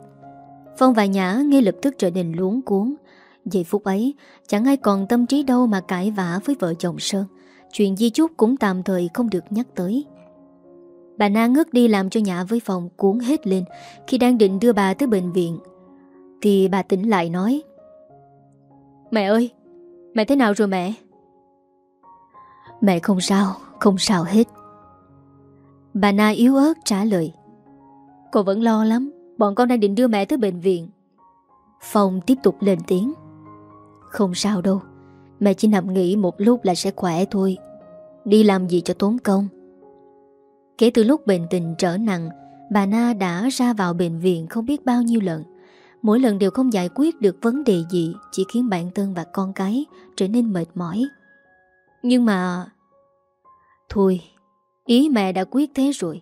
Phong và Nhã ngay lập tức trở nên luống cuốn Giây phút ấy Chẳng ai còn tâm trí đâu mà cãi vã với vợ chồng Sơn. Chuyện di chúc cũng tạm thời không được nhắc tới Bà Na ngất đi làm cho Nhã với phòng cuốn hết lên. Khi đang định đưa bà tới bệnh viện, Thì bà tỉnh lại nói, Mẹ ơi, Mẹ thế nào rồi mẹ? Mẹ không sao Không sao hết. Bà Na yếu ớt trả lời, Cô vẫn lo lắm, Bọn con đang định đưa mẹ tới bệnh viện. Phong tiếp tục lên tiếng, Không sao đâu, Mẹ chỉ nằm nghỉ một lúc là sẽ khỏe thôi. Đi làm gì cho tốn công? Kể từ lúc bệnh tình trở nặng Bà Na đã ra vào bệnh viện không biết bao nhiêu lần. Mỗi lần đều không giải quyết được vấn đề gì Chỉ khiến bản thân và con cái trở nên mệt mỏi. Nhưng mà... Thôi, ý mẹ đã quyết thế rồi.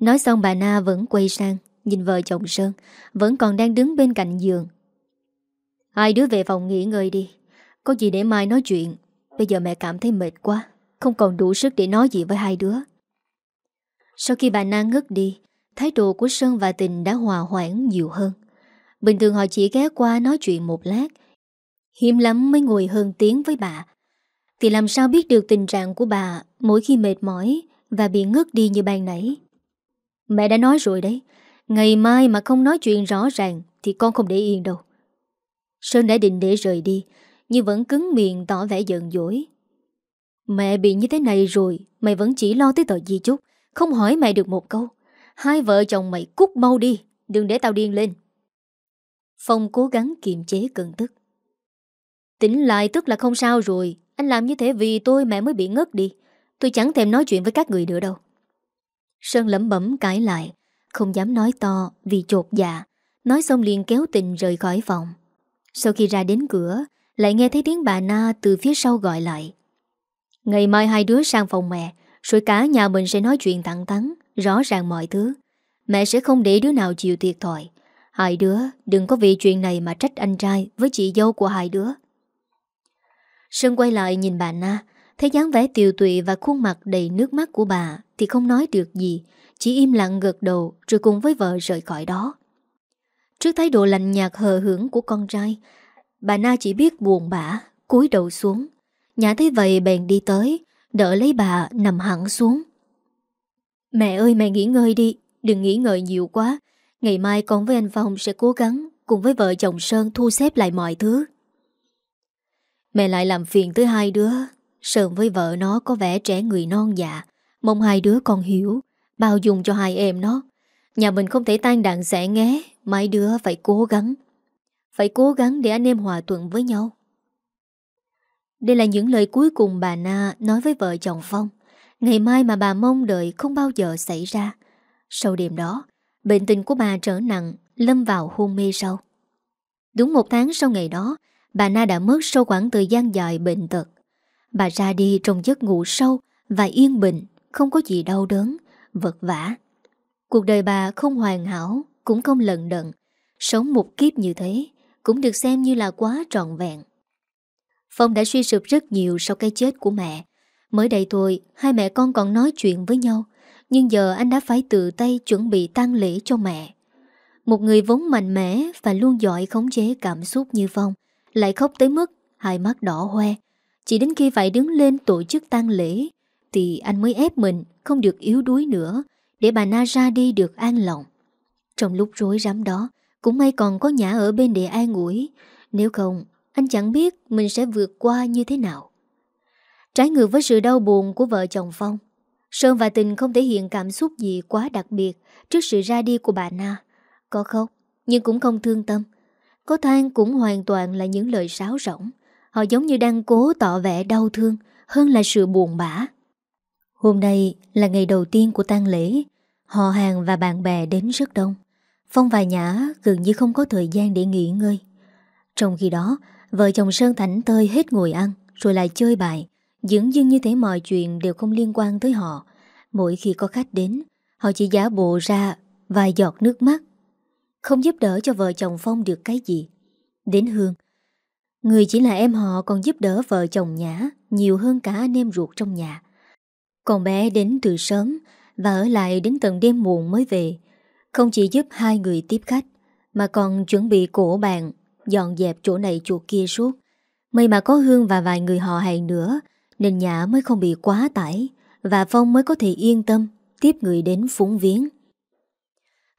Nói xong bà Na vẫn quay sang Nhìn vợ chồng Sơn Vẫn còn đang đứng bên cạnh giường. Hai đứa về phòng nghỉ ngơi đi Có gì để mai nói chuyện. Bây giờ mẹ cảm thấy mệt quá Không còn đủ sức để nói gì với hai đứa sau khi bà Na ngất đi, Thái độ của Sơn và Tình đã hòa hoãn nhiều hơn. Bình thường họ chỉ ghé qua nói chuyện một lát. Hiếm lắm mới ngồi hơn tiếng với bà. Thì làm sao biết được tình trạng của bà Mỗi khi mệt mỏi Và bị ngất đi như ban nãy? Mẹ đã nói rồi đấy. Ngày mai mà không nói chuyện rõ ràng Thì con không để yên đâu. Sơn đã định để rời đi, Nhưng vẫn cứng miệng tỏ vẻ giận dỗi. Mẹ bị như thế này rồi, Mày vẫn chỉ lo tới tờ di chúc không hỏi mày được một câu Hai vợ chồng mày cút mau đi Đừng để tao điên lên Phong cố gắng kiềm chế cơn tức. Tỉnh lại tức là không sao rồi. Anh làm như thế vì tôi mẹ mới bị ngất đi. Tôi chẳng thèm nói chuyện với các người nữa đâu. Sơn lẩm bẩm cãi lại, không dám nói to vì chột dạ. Nói xong liền kéo tình rời khỏi phòng. Sau khi ra đến cửa, lại nghe thấy tiếng bà Na từ phía sau gọi lại. Ngày mai hai đứa sang phòng mẹ, rồi cả nhà mình sẽ nói chuyện thẳng thắn, rõ ràng mọi thứ. Mẹ sẽ không để đứa nào chịu thiệt thòi. Hai đứa đừng có vì chuyện này mà trách anh trai với chị dâu của hai đứa. Sơn quay lại nhìn bà Na, thấy dáng vẻ tiều tụy và khuôn mặt đầy nước mắt của bà thì không nói được gì, chỉ im lặng gật đầu rồi cùng với vợ rời khỏi đó. Trước thái độ lạnh nhạt hờ hưởng của con trai, bà Na chỉ biết buồn bã, cúi đầu xuống. nhà thấy vậy bèn đi tới, đỡ lấy bà nằm hẳn xuống. Mẹ ơi mẹ nghỉ ngơi đi, đừng nghỉ ngơi nhiều quá. Ngày mai con với anh Phong sẽ cố gắng cùng với vợ chồng Sơn thu xếp lại mọi thứ. Mẹ lại làm phiền tới hai đứa. Sơn với vợ nó có vẻ trẻ người non dạ. Mong hai đứa con hiểu, bao dung cho hai em nó. Nhà mình không thể tan đạn sẽ nghé, mấy đứa phải cố gắng. Phải cố gắng để anh em hòa thuận với nhau. Đây là những lời cuối cùng bà Na nói với vợ chồng Phong. Ngày mai mà bà mong đợi không bao giờ xảy ra. Sau đêm đó, bệnh tình của bà trở nặng, lâm vào hôn mê sâu. Đúng một tháng sau ngày đó, bà Na đã mất sau khoảng thời gian dài bệnh tật. Bà ra đi trong giấc ngủ sâu và yên bình, không có gì đau đớn, vật vả. Cuộc đời bà không hoàn hảo, cũng không lận đận. Sống một kiếp như thế cũng được xem như là quá trọn vẹn. Phong đã suy sụp rất nhiều sau cái chết của mẹ. Mới đây thôi, hai mẹ con còn nói chuyện với nhau, nhưng giờ anh đã phải tự tay chuẩn bị tang lễ cho mẹ. Một người vốn mạnh mẽ và luôn giỏi khống chế cảm xúc như Phong, lại khóc tới mức hai mắt đỏ hoe. Chỉ đến khi phải đứng lên tổ chức tang lễ, thì anh mới ép mình không được yếu đuối nữa, để bà Na ra đi được an lòng. Trong lúc rối rắm đó, cũng may còn có nhã ở bên để an ủi, nếu không anh chẳng biết mình sẽ vượt qua như thế nào. Trái ngược với sự đau buồn của vợ chồng Phong, Sơn và Tình không thể hiện cảm xúc gì quá đặc biệt trước sự ra đi của bà Na. Có khóc, nhưng cũng không thương tâm. Có than cũng hoàn toàn là những lời sáo rỗng. Họ giống như đang cố tỏ vẻ đau thương hơn là sự buồn bã. Hôm nay là ngày đầu tiên của tang lễ. Họ hàng và bạn bè đến rất đông. Phong và Nhã gần như không có thời gian để nghỉ ngơi. Trong khi đó, vợ chồng Sơn thảnh tơi hết ngồi ăn rồi lại chơi bài. Dường dưng như thế mọi chuyện đều không liên quan tới họ. Mỗi khi có khách đến, họ chỉ giả bộ ra vài giọt nước mắt. Không giúp đỡ cho vợ chồng Phong được cái gì. Đến Hương, người chỉ là em họ còn giúp đỡ vợ chồng Nhã nhiều hơn cả anh em ruột trong nhà. Còn bé đến từ sớm và ở lại đến tận đêm muộn mới về. Không chỉ giúp hai người tiếp khách, mà còn chuẩn bị cổ bàn, dọn dẹp chỗ này chỗ kia suốt. May mà có Hương và vài người họ hàng nữa, nên nhà mới không bị quá tải, và Phong mới có thể yên tâm tiếp người đến phúng viếng.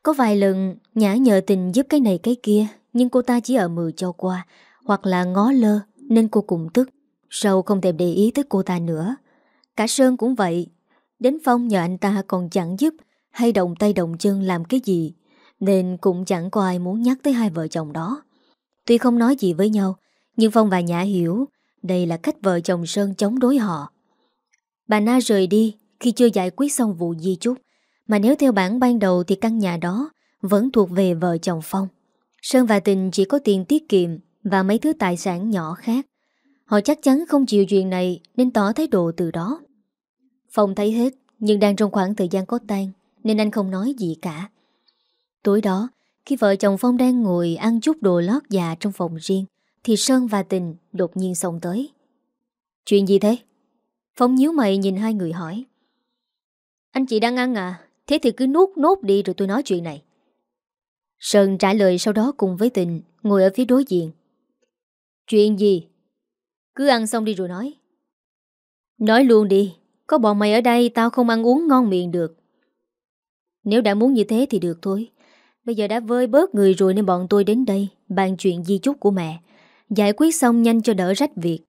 Có vài lần Nhã nhờ tình giúp cái này cái kia, nhưng cô ta chỉ ở mừ cho qua, hoặc là ngó lơ, nên cô cũng tức. Sau không thèm để ý tới cô ta nữa. Cả Sơn cũng vậy, đến Phong nhờ anh ta còn chẳng giúp, hay động tay động chân làm cái gì Nên cũng chẳng có ai muốn nhắc tới hai vợ chồng đó Tuy không nói gì với nhau Nhưng Phong và Nhã hiểu Đây là cách vợ chồng Sơn chống đối họ. Bà Na rời đi Khi chưa giải quyết xong vụ di chúc Mà nếu theo bản ban đầu Thì căn nhà đó Vẫn thuộc về vợ chồng Phong. Sơn và Tình chỉ có tiền tiết kiệm Và mấy thứ tài sản nhỏ khác. Họ chắc chắn không chịu chuyện này Nên tỏ thái độ từ đó. Phong thấy hết Nhưng đang trong khoảng thời gian có tan nên anh không nói gì cả. Tối đó, khi vợ chồng Phong đang ngồi ăn chút đồ lót già trong phòng riêng, thì Sơn và Tình đột nhiên xông tới. Chuyện gì thế? Phong nhíu mày nhìn hai người hỏi. Anh chị đang ăn à? Thế thì cứ nuốt nốt đi rồi tôi nói chuyện này. Sơn trả lời sau đó cùng với Tình ngồi ở phía đối diện. Chuyện gì? Cứ ăn xong đi rồi nói. Nói luôn đi, có bọn mày ở đây tao không ăn uống ngon miệng được. Nếu đã muốn như thế thì được thôi Bây giờ đã vơi bớt người rồi nên bọn tôi đến đây, Bàn chuyện di chúc của mẹ. Giải quyết xong nhanh cho đỡ rách việc.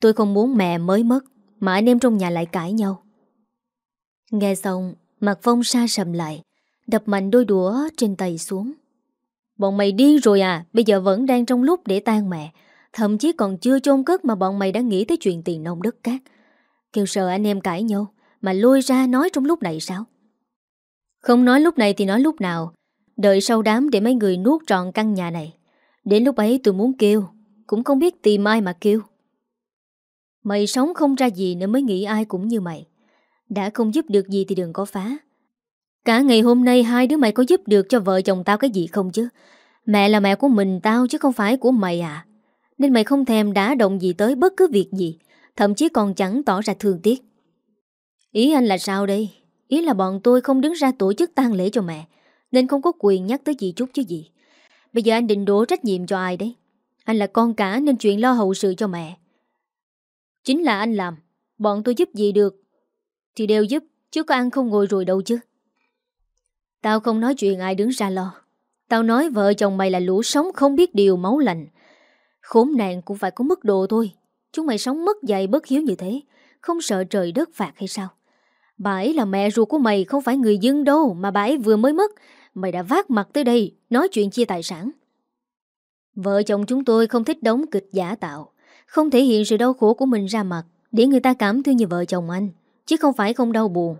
Tôi không muốn mẹ mới mất, Mà anh em trong nhà lại cãi nhau. Nghe xong, Mặt Phong xa sầm lại, Đập mạnh đôi đũa trên tay xuống. Bọn mày điên rồi à Bây giờ vẫn đang trong lúc để tan mẹ, Thậm chí còn chưa chôn cất mà bọn mày đã nghĩ tới chuyện tiền nông đất cát. Kêu sợ anh em cãi nhau, Mà lôi ra nói trong lúc này sao? Không nói lúc này thì nói lúc nào Đợi sau đám để mấy người nuốt trọn căn nhà này. Đến lúc ấy tôi muốn kêu, Cũng không biết tìm ai mà kêu. Mày sống không ra gì nữa mới nghĩ ai cũng như mày. Đã không giúp được gì thì đừng có phá. Cả ngày hôm nay hai đứa mày có giúp được cho vợ chồng tao cái gì không chứ? Mẹ là mẹ của mình tao chứ không phải của mày à. Nên mày không thèm đá động gì tới bất cứ việc gì, Thậm chí còn chẳng tỏ ra thương tiếc. Ý anh là sao đây? Ý là bọn tôi không đứng ra tổ chức tang lễ cho mẹ. Nên không có quyền nhắc tới gì chút chứ gì. Bây giờ anh định đổ trách nhiệm cho ai đấy? Anh là con cả nên chuyện lo hậu sự cho mẹ. Chính là anh làm. Bọn tôi giúp gì được Thì đều giúp, Chứ có ăn không ngồi rồi đâu chứ. Tao không nói chuyện ai đứng ra lo. Tao nói vợ chồng mày là lũ sống không biết điều máu lạnh. Khốn nạn cũng phải có mức độ thôi. Chúng mày sống mất dạy bất hiếu như thế, Không sợ trời đất phạt hay sao? Bà ấy là mẹ ruột của mày, Không phải người dân đâu, Mà bà ấy vừa mới mất. Mày đã vác mặt tới đây, Nói chuyện chia tài sản. Vợ chồng chúng tôi không thích đóng kịch giả tạo, Không thể hiện sự đau khổ của mình ra mặt Để người ta cảm thương như vợ chồng anh, Chứ không phải không đau buồn.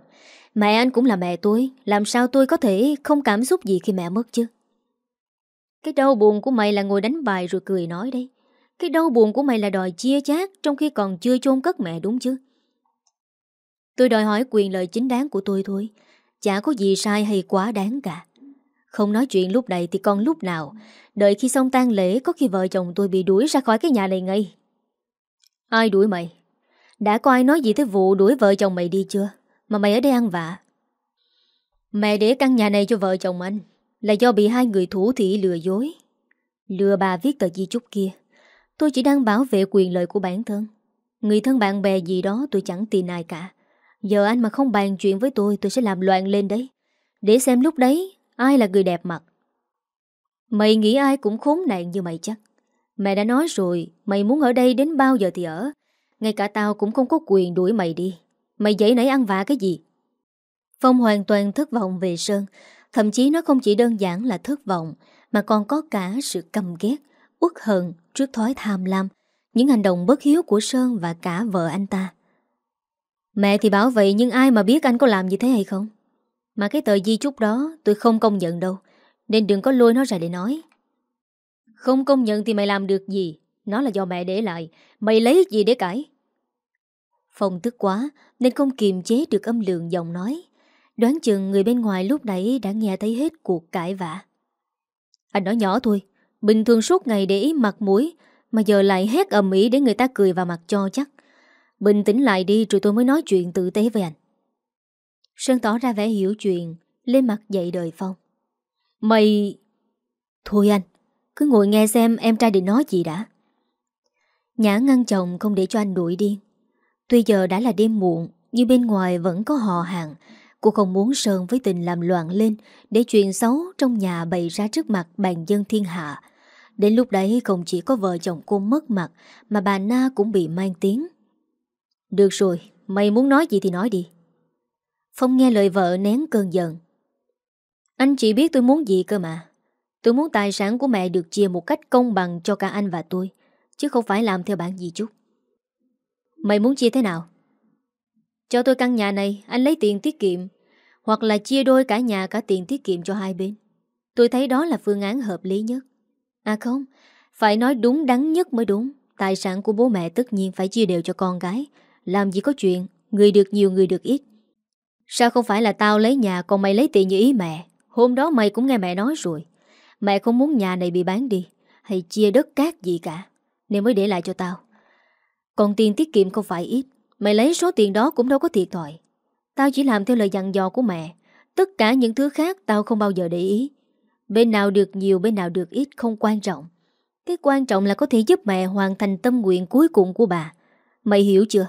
Mẹ anh cũng là mẹ tôi, Làm sao tôi có thể không cảm xúc gì khi mẹ mất chứ? Cái đau buồn của mày là ngồi đánh bài rồi cười nói đấy. Cái đau buồn của mày là đòi chia chác Trong khi còn chưa chôn cất mẹ đúng chứ? Tôi đòi hỏi quyền lợi chính đáng của tôi thôi, Chả có gì sai hay quá đáng cả. Không nói chuyện lúc này thì còn lúc nào. Đợi khi xong tang lễ, Có khi vợ chồng tôi bị đuổi ra khỏi cái nhà này ngay. Ai đuổi mày? Đã có ai nói gì tới vụ đuổi vợ chồng mày đi chưa? Mà mày ở đây ăn vạ. Mẹ để căn nhà này cho vợ chồng anh, Là do bị hai người thủ thị lừa dối. Lừa bà viết tờ di chúc kia. Tôi chỉ đang bảo vệ quyền lợi của bản thân. Người thân bạn bè gì đó tôi chẳng tin ai cả. Giờ anh mà không bàn chuyện với tôi Tôi sẽ làm loạn lên đấy. Để xem lúc đấy ai là người đẹp mặt? Mày nghĩ ai cũng khốn nạn như mày chắc. Mẹ đã nói rồi, Mày muốn ở đây đến bao giờ thì ở. Ngay cả tao cũng không có quyền đuổi mày đi. Mày dậy nãy ăn vạ cái gì? Phong hoàn toàn thất vọng về Sơn. Thậm chí nó không chỉ đơn giản là thất vọng, Mà còn có cả sự căm ghét, Uất hận trước thói tham lam, Những hành động bất hiếu của Sơn Và cả vợ anh ta. Mẹ thì bảo vậy, nhưng ai mà biết anh có làm như thế hay không? Mà cái tờ di chúc đó Tôi không công nhận đâu, Nên đừng có lôi nó ra để nói. Không công nhận thì mày làm được gì? Nó là do mẹ để lại, Mày lấy gì để cãi? Phong tức quá, Nên không kiềm chế được âm lượng giọng nói. Đoán chừng người bên ngoài lúc nãy Đã nghe thấy hết cuộc cãi vã. Anh nói nhỏ thôi, Bình thường suốt ngày để ý mặt mũi, Mà giờ lại hét ầm ĩ để người ta cười vào mặt cho chắc. Bình tĩnh lại đi rồi tôi mới nói chuyện tử tế với anh. Sơn tỏ ra vẻ hiểu chuyện Lên mặt dậy đời Phong. Mày... Thôi anh Cứ ngồi nghe xem em trai định nói gì đã. Nhã ngăn chồng không để cho anh đuổi điên Tuy giờ đã là đêm muộn Nhưng bên ngoài vẫn có họ hàng. Cô không muốn Sơn với tình làm loạn lên Để chuyện xấu trong nhà bày ra trước mặt bàn dân thiên hạ. Đến lúc đấy không chỉ có vợ chồng cô mất mặt Mà bà Na cũng bị mang tiếng. Được rồi, mày muốn nói gì thì nói đi. Phong nghe lời vợ nén cơn giận. Anh chỉ biết tôi muốn gì cơ mà. Tôi muốn tài sản của mẹ được chia một cách công bằng cho cả anh và tôi, Chứ không phải làm theo bản gì chút. Mày muốn chia thế nào? Cho tôi căn nhà này, Anh lấy tiền tiết kiệm, Hoặc là chia đôi cả nhà cả tiền tiết kiệm cho hai bên. Tôi thấy đó là phương án hợp lý nhất. À không, Phải nói đúng đắn nhất mới đúng. Tài sản của bố mẹ tất nhiên phải chia đều cho con gái. Làm gì có chuyện, Người được nhiều, người được ít. Sao không phải là tao lấy nhà, Còn mày lấy tiền như ý mẹ? Hôm đó mày cũng nghe mẹ nói rồi. Mẹ không muốn nhà này bị bán đi, Hay chia đất cát gì cả. Nên mới để lại cho tao. Còn tiền tiết kiệm không phải ít. Mày lấy số tiền đó cũng đâu có thiệt thòi. Tao chỉ làm theo lời dặn dò của mẹ. Tất cả những thứ khác tao không bao giờ để ý. Bên nào được nhiều, bên nào được ít không quan trọng. Cái quan trọng là có thể giúp mẹ hoàn thành tâm nguyện cuối cùng của bà. Mày hiểu chưa?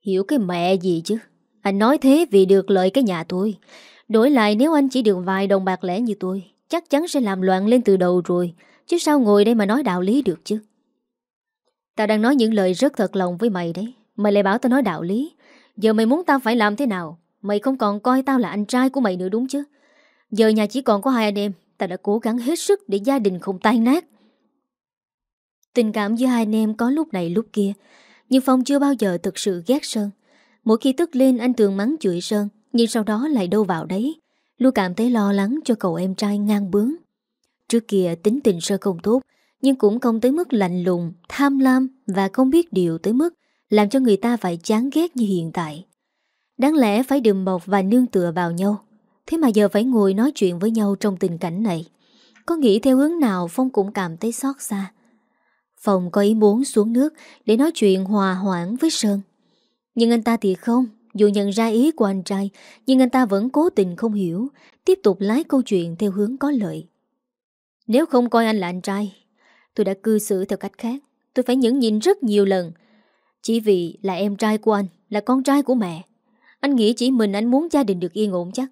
Hiểu cái mẹ gì chứ? Anh nói thế vì được lợi cái nhà tôi. Đổi lại nếu anh chỉ được vài đồng bạc lẻ như tôi, Chắc chắn sẽ làm loạn lên từ đầu rồi. Chứ sao ngồi đây mà nói đạo lý được chứ? Tao đang nói những lời rất thật lòng với mày đấy. Mày lại bảo tao nói đạo lý. Giờ mày muốn tao phải làm thế nào? Mày không còn coi tao là anh trai của mày nữa đúng chứ? Giờ nhà chỉ còn có hai anh em, tao đã cố gắng hết sức để gia đình không tan nát. Tình cảm giữa hai anh em có lúc này lúc kia, Nhưng Phong chưa bao giờ thực sự ghét Sơn. Mỗi khi tức lên, anh thường mắng chửi Sơn, Nhưng sau đó lại đâu vào đấy. Luôn cảm thấy lo lắng cho cậu em trai ngang bướng. Trước kia tính tình Sơn không tốt, Nhưng cũng không tới mức lạnh lùng, Tham lam và không biết điều tới mức Làm cho người ta phải chán ghét như hiện tại. Đáng lẽ phải đùm bọc và nương tựa vào nhau. Thế mà giờ phải ngồi nói chuyện với nhau trong tình cảnh này. Có nghĩ theo hướng nào Phong cũng cảm thấy xót xa. Phong có ý muốn xuống nước Để nói chuyện hòa hoãn với Sơn. Nhưng anh ta thì không, Dù nhận ra ý của anh trai, Nhưng anh ta vẫn cố tình không hiểu, Tiếp tục lái câu chuyện theo hướng có lợi. Nếu không coi anh là anh trai, Tôi đã cư xử theo cách khác. Tôi phải nhẫn nhịn rất nhiều lần. Chỉ vì là em trai của anh, Là con trai của mẹ. Anh nghĩ chỉ mình anh muốn gia đình được yên ổn chắc.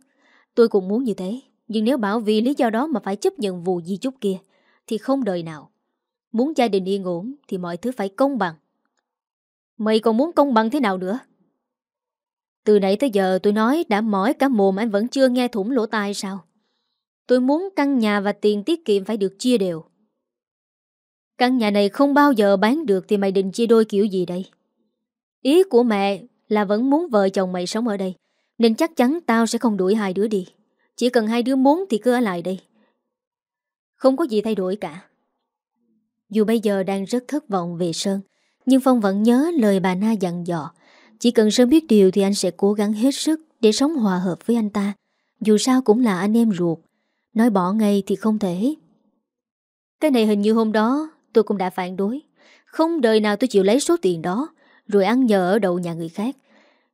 Tôi cũng muốn như thế, Nhưng nếu bảo vì lý do đó mà phải chấp nhận vụ di chúc kia, Thì không đời nào. Muốn gia đình yên ổn Thì mọi thứ phải công bằng. Mày còn muốn công bằng thế nào nữa? Từ nãy tới giờ tôi nói Đã mỏi cả mồm, anh vẫn chưa nghe thủng lỗ tai sao? Tôi muốn căn nhà và tiền tiết kiệm phải được chia đều. Căn nhà này không bao giờ bán được Thì mày định chia đôi kiểu gì đây? Ý của mẹ là vẫn muốn vợ chồng mày sống ở đây, nên chắc chắn tao sẽ không đuổi hai đứa đi. Chỉ cần hai đứa muốn thì cứ ở lại đây. Không có gì thay đổi cả. Dù bây giờ đang rất thất vọng về Sơn nhưng Phong vẫn nhớ lời bà Na dặn dò. Chỉ cần Sơn biết điều thì anh sẽ cố gắng hết sức Để sống hòa hợp với anh ta. Dù sao cũng là anh em ruột. Nói bỏ ngay thì không thể. Cái này hình như hôm đó Tôi cũng đã phản đối. Không đời nào tôi chịu lấy số tiền đó, Rồi ăn nhờ ở đầu nhà người khác.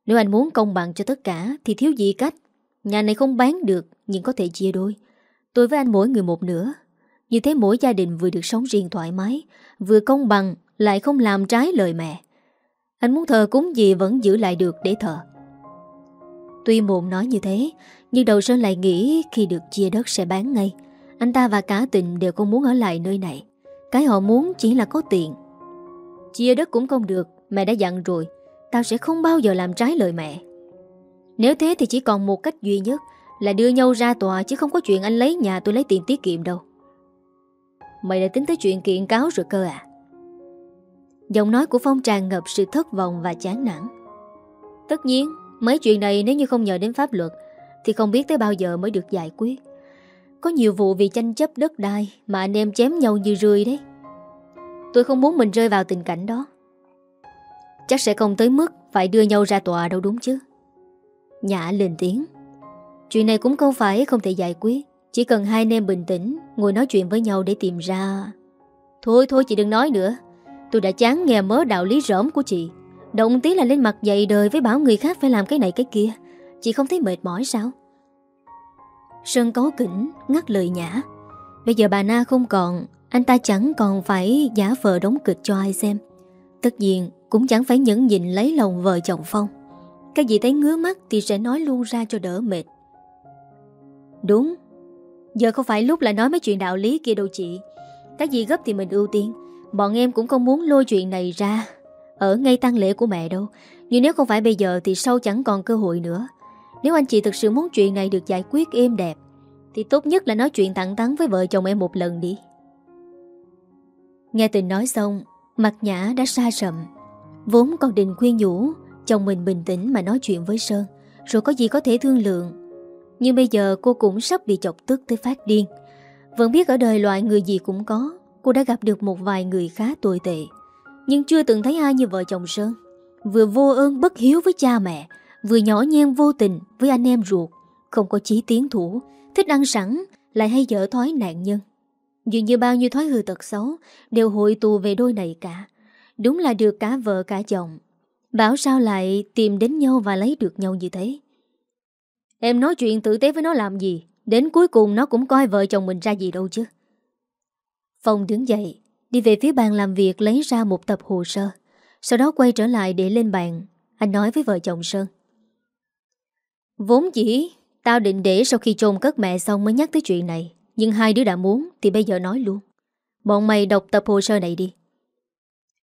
Nếu anh muốn công bằng cho tất cả Thì thiếu gì cách. Nhà này không bán được, Nhưng có thể chia đôi. Tôi với anh mỗi người một nửa. Như thế mỗi gia đình vừa được sống riêng thoải mái, Vừa công bằng lại không làm trái lời mẹ. Anh muốn thờ cúng gì vẫn giữ lại được để thờ. Tuy mộn nói như thế, Nhưng đầu Sơn lại nghĩ Khi được chia đất sẽ bán ngay. Anh ta và cả tình đều không muốn ở lại nơi này. Cái họ muốn chỉ là có tiền. Chia đất cũng không được, Mẹ đã dặn rồi. Tao sẽ không bao giờ làm trái lời mẹ. Nếu thế thì chỉ còn một cách duy nhất Là đưa nhau ra tòa Chứ không có chuyện anh lấy nhà tôi lấy tiền tiết kiệm đâu. Mày đã tính tới chuyện kiện cáo rồi cơ à? Giọng nói của Phong tràn ngập sự thất vọng và chán nản. Tất nhiên, Mấy chuyện này nếu như không nhờ đến pháp luật, Thì không biết tới bao giờ mới được giải quyết. Có nhiều vụ vì tranh chấp đất đai Mà anh em chém nhau như rươi đấy. Tôi không muốn mình rơi vào tình cảnh đó. Chắc sẽ không tới mức Phải đưa nhau ra tòa đâu đúng chứ? Nhã lên tiếng. Chuyện này cũng không phải không thể giải quyết. Chỉ cần hai anh em bình tĩnh, Ngồi nói chuyện với nhau để tìm ra. Thôi thôi, chị đừng nói nữa. Tôi đã chán nghe mớ đạo lý rỡm của chị. Động tí là lên mặt dậy đời Với bảo người khác phải làm cái này cái kia. Chị không thấy mệt mỏi sao? Sơn cấu kỉnh, ngắt lời nhã. Bây giờ bà Na không còn, Anh ta chẳng còn phải giả vờ đóng kịch cho ai xem. Tất nhiên, cũng chẳng phải nhẫn nhịn lấy lòng vợ chồng Phong. Cái gì thấy ngứa mắt Thì sẽ nói luôn ra cho đỡ mệt. Đúng. Giờ không phải lúc là nói mấy chuyện đạo lý kia đâu chị. Cái gì gấp thì mình ưu tiên. Bọn em cũng không muốn lôi chuyện này ra. Ở ngay tang lễ của mẹ đâu. Nhưng nếu không phải bây giờ thì sau chẳng còn cơ hội nữa. Nếu anh chị thực sự muốn chuyện này được giải quyết êm đẹp, Thì tốt nhất là nói chuyện thẳng thắn với vợ chồng em một lần đi. Nghe tình nói xong Mặt nhã đã xa sầm. Vốn còn định khuyên nhủ, Chồng mình bình tĩnh mà nói chuyện với Sơn, Rồi có gì có thể thương lượng. Nhưng bây giờ cô cũng sắp bị chọc tức tới phát điên. Vẫn biết ở đời loại người gì cũng có. Cô đã gặp được một vài người khá tồi tệ, Nhưng chưa từng thấy ai như vợ chồng Sơn. Vừa vô ơn bất hiếu với cha mẹ, Vừa nhỏ nhen vô tình với anh em ruột, Không có chí tiến thủ, Thích ăn sẵn, Lại hay dở thói nạn nhân. Dường như bao nhiêu thói hư tật xấu Đều hội tù về đôi này cả. Đúng là được cả vợ cả chồng. Bảo sao lại tìm đến nhau và lấy được nhau như thế? Em nói chuyện tử tế với nó làm gì? Đến cuối cùng nó cũng coi vợ chồng mình ra gì đâu chứ. Phong đứng dậy, Đi về phía bàn làm việc lấy ra một tập hồ sơ. Sau đó quay trở lại để lên bàn. Anh nói với vợ chồng Sơn. Vốn chỉ Tao định để sau khi chôn cất mẹ xong mới nhắc tới chuyện này. Nhưng hai đứa đã muốn Thì bây giờ nói luôn. Bọn mày đọc tập hồ sơ này đi.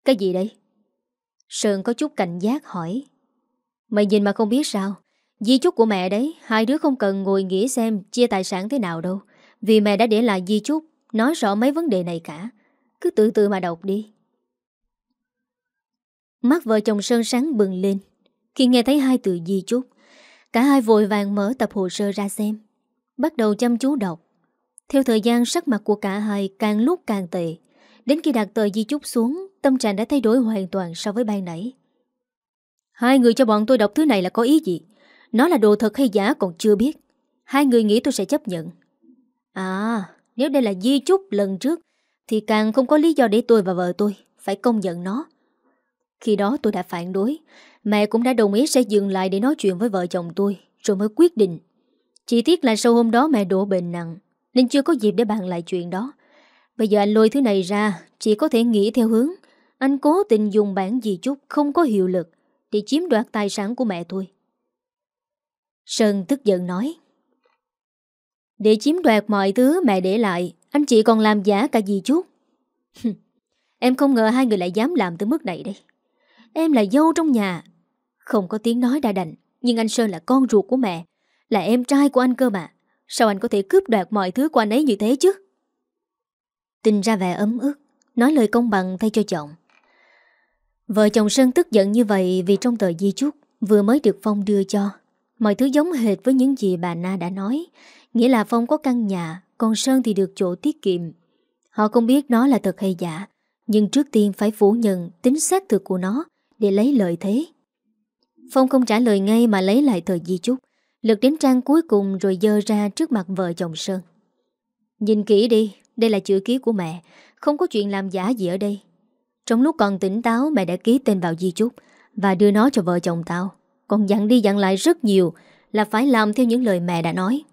Cái gì đấy Sơn có chút cảnh giác hỏi. Mày nhìn mà không biết sao. Di chúc của mẹ đấy, Hai đứa không cần ngồi nghĩ xem chia tài sản thế nào đâu. Vì mẹ đã để lại di chúc Nói rõ mấy vấn đề này cả. Cứ từ từ mà đọc đi. Mắt vợ chồng Sơn sáng bừng lên. Khi nghe thấy hai từ di chúc, Cả hai vội vàng mở tập hồ sơ ra xem. Bắt đầu chăm chú đọc. Theo thời gian, sắc mặt của cả hai càng lúc càng tệ. Đến khi đặt tờ di chúc xuống, Tâm trạng đã thay đổi hoàn toàn so với ban nãy. Hai người cho bọn tôi đọc thứ này là có ý gì? Nó là đồ thật hay giả còn chưa biết. Hai người nghĩ tôi sẽ chấp nhận. À nếu đây là di chúc lần trước, Thì càng không có lý do để tôi và vợ tôi Phải công nhận nó. Khi đó tôi đã phản đối, Mẹ cũng đã đồng ý sẽ dừng lại để nói chuyện với vợ chồng tôi, Rồi mới quyết định. Chỉ tiếc là sau hôm đó mẹ đổ bệnh nặng, Nên chưa có dịp để bàn lại chuyện đó. Bây giờ anh lôi thứ này ra, Chỉ có thể nghĩ theo hướng. Anh cố tình dùng bản di chúc không có hiệu lực Để chiếm đoạt tài sản của mẹ tôi. Sơn tức giận nói để chiếm đoạt mọi thứ mẹ để lại, Anh chị còn làm giả cả gì chút Em không ngờ hai người lại dám làm tới mức này đây. Em là dâu trong nhà. Không có tiếng nói đã đành, Nhưng anh Sơn là con ruột của mẹ, Là em trai của anh cơ mà. Sao anh có thể cướp đoạt mọi thứ của anh ấy như thế chứ? Tình ra vẻ ấm ức, Nói lời công bằng thay cho chồng Vợ chồng Sơn tức giận như vậy Vì trong tờ di chúc Vừa mới được Phong đưa cho, Mọi thứ giống hệt với những gì bà Na đã nói. Nghĩa là Phong có căn nhà, Còn Sơn thì được chỗ tiết kiệm. Họ không biết nó là thật hay giả, Nhưng trước tiên phải phủ nhận tính xác thực của nó Để lấy lợi thế. Phong không trả lời ngay mà lấy lại thời di chúc Lực đến trang cuối cùng rồi dơ ra trước mặt vợ chồng Sơn. Nhìn kỹ đi, Đây là chữ ký của mẹ, Không có chuyện làm giả gì ở đây. Trong lúc còn tỉnh táo, mẹ đã ký tên vào di chúc Và đưa nó cho vợ chồng tao. Còn dặn đi dặn lại rất nhiều Là phải làm theo những lời mẹ đã nói.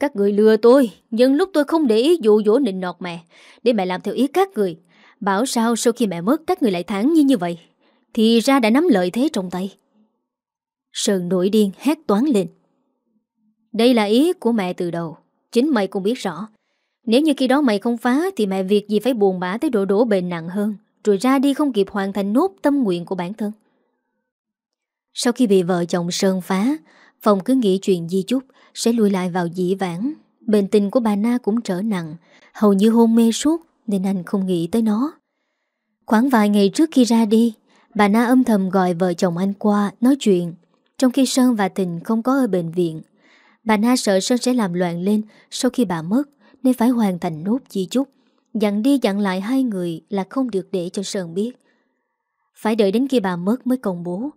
Các người lừa tôi, Nhưng lúc tôi không để ý dụ dỗ nịnh nọt mẹ, Để mẹ làm theo ý các người. Bảo sao sau khi mẹ mất, Các người lại thắng như như vậy? Thì ra đã nắm lợi thế trong tay. Sơn nổi điên hét toán lên. Đây là ý của mẹ từ đầu, Chính mày cũng biết rõ. Nếu như khi đó mày không phá, Thì mẹ việc gì phải buồn bã tới độ đổ bệnh nặng hơn, Rồi ra đi không kịp hoàn thành nốt tâm nguyện của bản thân. Sau khi bị vợ chồng Sơn phá, Phòng cứ nghĩ chuyện di chúc sẽ lùi lại vào dĩ vãng. Bệnh tình của bà Na cũng trở nặng, Hầu như hôn mê suốt, Nên anh không nghĩ tới nó. Khoảng vài ngày trước khi ra đi, Bà Na âm thầm gọi vợ chồng anh qua Nói chuyện. Trong khi Sơn và Tình không có ở bệnh viện, Bà Na sợ Sơn sẽ làm loạn lên Sau khi bà mất, Nên phải hoàn thành nốt chi chút Dặn đi dặn lại hai người là không được để cho Sơn biết. Phải đợi đến khi bà mất mới công bố.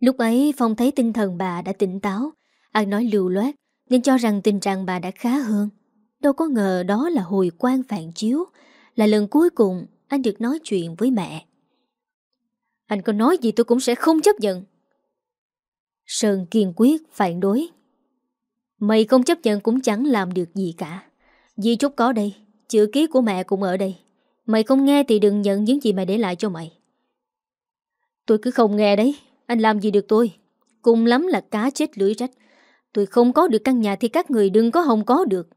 Lúc ấy, Phong thấy tinh thần bà đã tỉnh táo anh nói lưu loát Nên cho rằng tình trạng bà đã khá hơn. Đâu có ngờ đó là hồi quan phản chiếu, Là lần cuối cùng Anh được nói chuyện với mẹ. Anh có nói gì tôi cũng sẽ không chấp nhận. Sơn kiên quyết phản đối. Mày không chấp nhận cũng chẳng làm được gì cả. Di chúc có đây, Chữ ký của mẹ cũng ở đây. Mày không nghe thì đừng nhận những gì mẹ để lại cho mày. Tôi cứ không nghe đấy, Anh làm gì được tôi? Cùng lắm là cá chết lưỡi rách. Tôi không có được căn nhà thì các người đừng có không có được.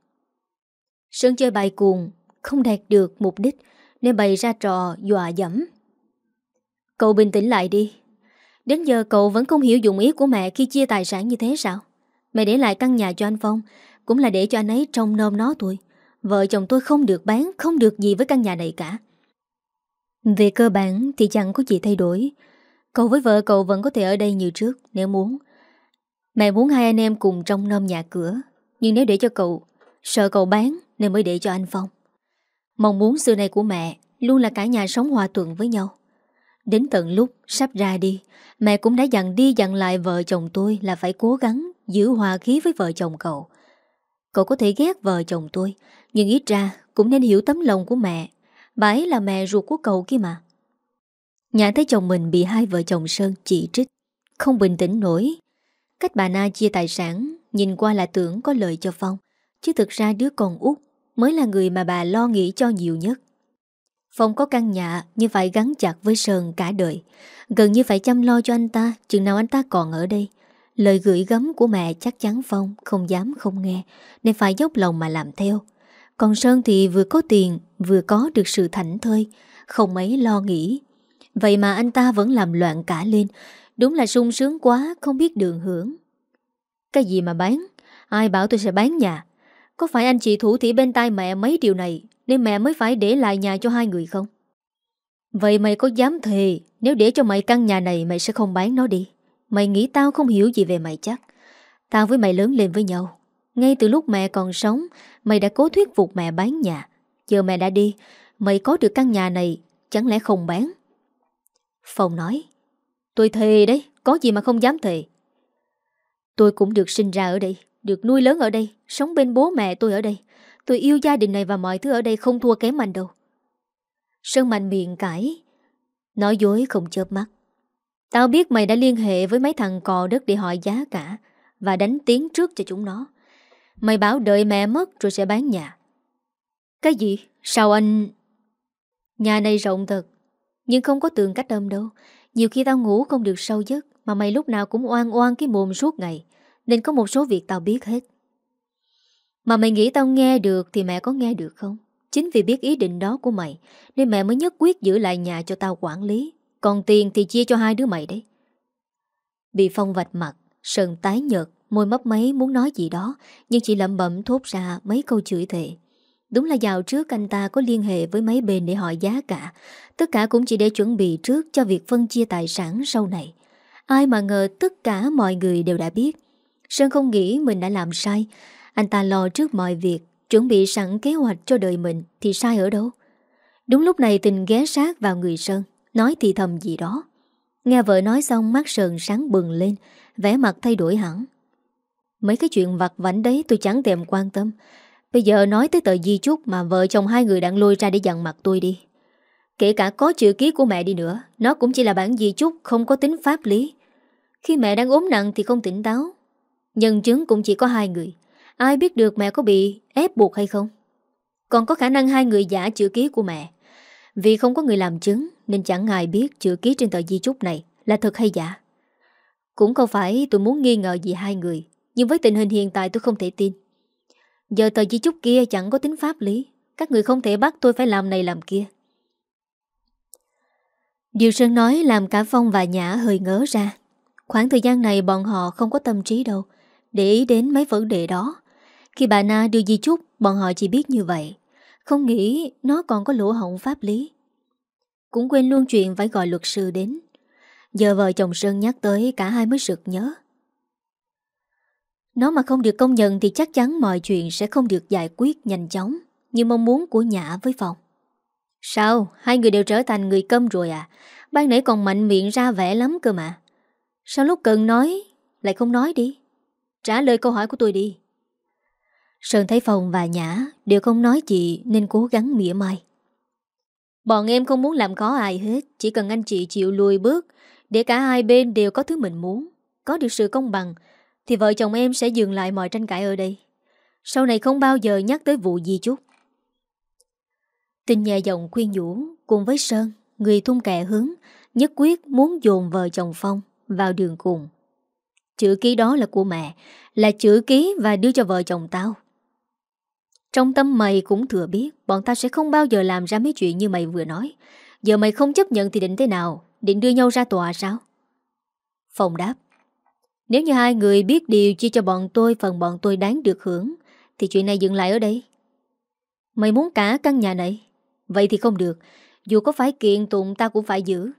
Sơn chơi bài cuồng, Không đạt được mục đích, Nên bày ra trò dọa dẫm. Cậu bình tĩnh lại đi. Đến giờ cậu vẫn không hiểu dụng ý của mẹ Khi chia tài sản như thế sao? Mẹ để lại căn nhà cho anh Phong, Cũng là để cho anh ấy trông nom nó thôi. Vợ chồng tôi không được bán, Không được gì với căn nhà này cả. Về cơ bản thì chẳng có gì thay đổi. Cậu với vợ cậu vẫn có thể ở đây như trước, Nếu muốn. Mẹ muốn hai anh em cùng trong nom nhà cửa. Nhưng nếu để cho cậu, Sợ cậu bán nên mới để cho anh Phong. Mong muốn xưa này của mẹ Luôn là cả nhà sống hòa thuận với nhau. Đến tận lúc sắp ra đi, Mẹ cũng đã dặn đi dặn lại vợ chồng tôi Là phải cố gắng giữ hòa khí với vợ chồng cậu. Cậu có thể ghét vợ chồng tôi, Nhưng ít ra cũng nên hiểu tấm lòng của mẹ. Bà ấy là mẹ ruột của cậu kia mà. Nhã thấy chồng mình bị hai vợ chồng Sơn chỉ trích, Không bình tĩnh nổi. Cách bà Na chia tài sản, Nhìn qua là tưởng có lợi cho Phong, Chứ thực ra đứa con út Mới là người mà bà lo nghĩ cho nhiều nhất. Phong có căn nhà Nhưng phải gắn chặt với Sơn cả đời, Gần như phải chăm lo cho anh ta, Chừng nào anh ta còn ở đây. Lời gửi gắm của mẹ chắc chắn Phong không dám không nghe, Nên phải dốc lòng mà làm theo. Còn Sơn thì vừa có tiền, Vừa có được sự thảnh thơi, Không mấy lo nghĩ. Vậy mà anh ta vẫn làm loạn cả lên Đúng là sung sướng quá, Không biết đường hưởng. Cái gì mà bán? Ai bảo tôi sẽ bán nhà? Có phải anh chị thủ thỉ bên tai mẹ mấy điều này, Nên mẹ mới phải để lại nhà cho hai người không? Vậy mày có dám thề, Nếu để cho mày căn nhà này Mày sẽ không bán nó đi. Mày nghĩ tao không hiểu gì về mày chắc. Tao với mày lớn lên với nhau. Ngay từ lúc mẹ còn sống, Mày đã cố thuyết phục mẹ bán nhà. Giờ mẹ đã đi, Mày có được căn nhà này, Chẳng lẽ không bán? Phong nói. Tôi thề đấy, Có gì mà không dám thề. Tôi cũng được sinh ra ở đây, Được nuôi lớn ở đây, Sống bên bố mẹ tôi ở đây. Tôi yêu gia đình này và mọi thứ ở đây không thua kém anh đâu. Sơn mạnh miệng cãi, Nói dối không chớp mắt. Tao biết mày đã liên hệ với mấy thằng cò đất để hỏi giá cả Và đánh tiếng trước cho chúng nó. Mày bảo đợi mẹ mất rồi sẽ bán nhà. Cái gì? Sao anh... Nhà này rộng thật, Nhưng không có tường cách âm đâu. Nhiều khi tao ngủ không được sâu giấc, Mà mày lúc nào cũng oan oan cái mồm suốt ngày. Nên có một số việc tao biết hết. Mà mày nghĩ tao nghe được Thì mẹ có nghe được không? Chính vì biết ý định đó của mày, Nên mẹ mới nhất quyết giữ lại nhà cho tao quản lý. Còn tiền thì chia cho hai đứa mày đấy. Bị Phong vạch mặt, Sơn tái nhợt, Môi mấp máy muốn nói gì đó, Nhưng chỉ lẩm bẩm thốt ra mấy câu chửi thề. Đúng là dạo trước anh ta có liên hệ với mấy bên để hỏi giá cả. Tất cả cũng chỉ để chuẩn bị trước cho việc phân chia tài sản sau này. Ai mà ngờ tất cả mọi người đều đã biết. Sơn không nghĩ mình đã làm sai. Anh ta lo trước mọi việc, Chuẩn bị sẵn kế hoạch cho đời mình Thì sai ở đâu? Đúng lúc này tình ghé sát vào người Sơn, Nói thì thầm gì đó. Nghe vợ nói xong mắt Sơn sáng bừng lên, vẻ mặt thay đổi hẳn. Mấy cái chuyện vặt vảnh đấy tôi chẳng thèm quan tâm. Bây giờ nói tới tờ di chúc Mà vợ chồng hai người đang lôi ra để dặn mặt tôi đi. Kể cả có chữ ký của mẹ đi nữa, Nó cũng chỉ là bản di chúc Không có tính pháp lý. Khi mẹ đang ốm nặng thì không tỉnh táo. Nhân chứng cũng chỉ có hai người. Ai biết được mẹ có bị ép buộc hay không? Còn có khả năng hai người giả chữ ký của mẹ. Vì không có người làm chứng Nên chẳng ai biết chữ ký trên tờ di chúc này Là thật hay giả. Cũng không phải tôi muốn nghi ngờ gì hai người, Nhưng với tình hình hiện tại tôi không thể tin. Giờ tờ di chúc kia chẳng có tính pháp lý. Các người không thể bắt tôi phải làm này làm kia. Điều Sơn nói làm cả Phong và Nhã hơi ngớ ra. Khoảng thời gian này bọn họ không có tâm trí đâu, Để ý đến mấy vấn đề đó. Khi bà Na đưa di chúc, Bọn họ chỉ biết như vậy. Không nghĩ nó còn có lỗ hổng pháp lý. Cũng quên luôn chuyện phải gọi luật sư đến. Giờ vợ chồng Sơn nhắc tới Cả hai mới sực nhớ. Nó mà không được công nhận Thì chắc chắn mọi chuyện sẽ không được giải quyết nhanh chóng, Như mong muốn của Nhã với Phong. Sao? Hai người đều trở thành người câm rồi à? Ban nãy còn mạnh miệng ra vẻ lắm cơ mà. Sao lúc cần nói, Lại không nói đi? Trả lời câu hỏi của tôi đi. Sơn thấy Phong và Nhã Đều không nói gì nên cố gắng mỉa mai. Bọn em không muốn làm khó ai hết, Chỉ cần anh chị chịu lùi bước, Để cả hai bên đều có thứ mình muốn, Có được sự công bằng thì vợ chồng em sẽ dừng lại mọi tranh cãi ở đây. Sau này không bao giờ nhắc tới vụ gì chút Tình nhẹ giọng khuyên nhủ Cùng với Sơn, Người thung kẻ hướng Nhất quyết muốn dồn vợ chồng Phong Vào đường cùng. Chữ ký đó là của mẹ, Là chữ ký và đưa cho vợ chồng tao. Trong tâm mày cũng thừa biết Bọn tao sẽ không bao giờ làm ra mấy chuyện như mày vừa nói. Giờ mày không chấp nhận thì định thế nào? Định đưa nhau ra tòa sao? Phong đáp. Nếu như hai người biết điều chia cho bọn tôi, Phần bọn tôi đáng được hưởng, Thì chuyện này dừng lại ở đây. Mày muốn cả căn nhà này? Vậy thì không được, Dù có phải kiện tụng ta cũng phải giữ.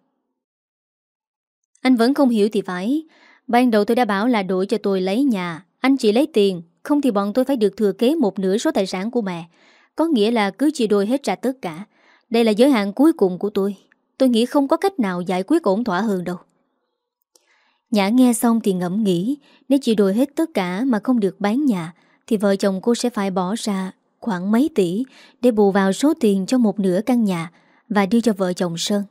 Anh vẫn không hiểu thì phải. Ban đầu tôi đã bảo là đổi cho tôi lấy nhà. Anh chỉ lấy tiền, Không thì bọn tôi phải được thừa kế một nửa số tài sản của mẹ. Có nghĩa là cứ chia đôi hết ra tất cả. Đây là giới hạn cuối cùng của tôi. Tôi nghĩ không có cách nào giải quyết ổn thỏa hơn đâu. Nhã nghe xong thì ngẫm nghĩ Nếu chị đổi hết tất cả mà không được bán nhà Thì vợ chồng cô sẽ phải bỏ ra khoảng mấy tỷ Để bù vào số tiền cho một nửa căn nhà Và đưa cho vợ chồng Sơn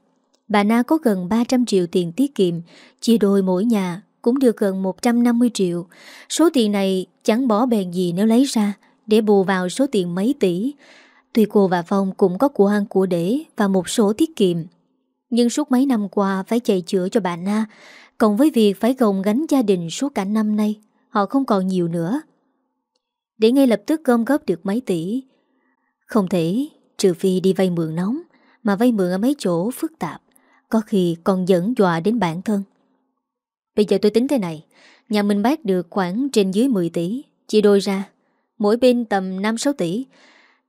Bà Na có gần 300 triệu tiền tiết kiệm Chia đôi mỗi nhà cũng được gần 150 triệu. Số tiền này chẳng bỏ bèn gì nếu lấy ra để bù vào số tiền mấy tỷ. Tuy cô và Phong cũng có của ăn của để và một số tiết kiệm. Nhưng suốt mấy năm qua phải chạy chữa cho bà Na, cộng với việc phải gồng gánh gia đình suốt cả năm nay, họ không còn nhiều nữa. Để ngay lập tức gom góp được mấy tỷ. Không thể, trừ phi đi vay mượn nóng, mà vay mượn ở mấy chỗ phức tạp, có khi còn dẫn dọa đến bản thân. Bây giờ tôi tính thế này Nhà mình bác được khoảng trên dưới 10 tỷ Chia đôi ra Mỗi bên tầm 5-6 tỷ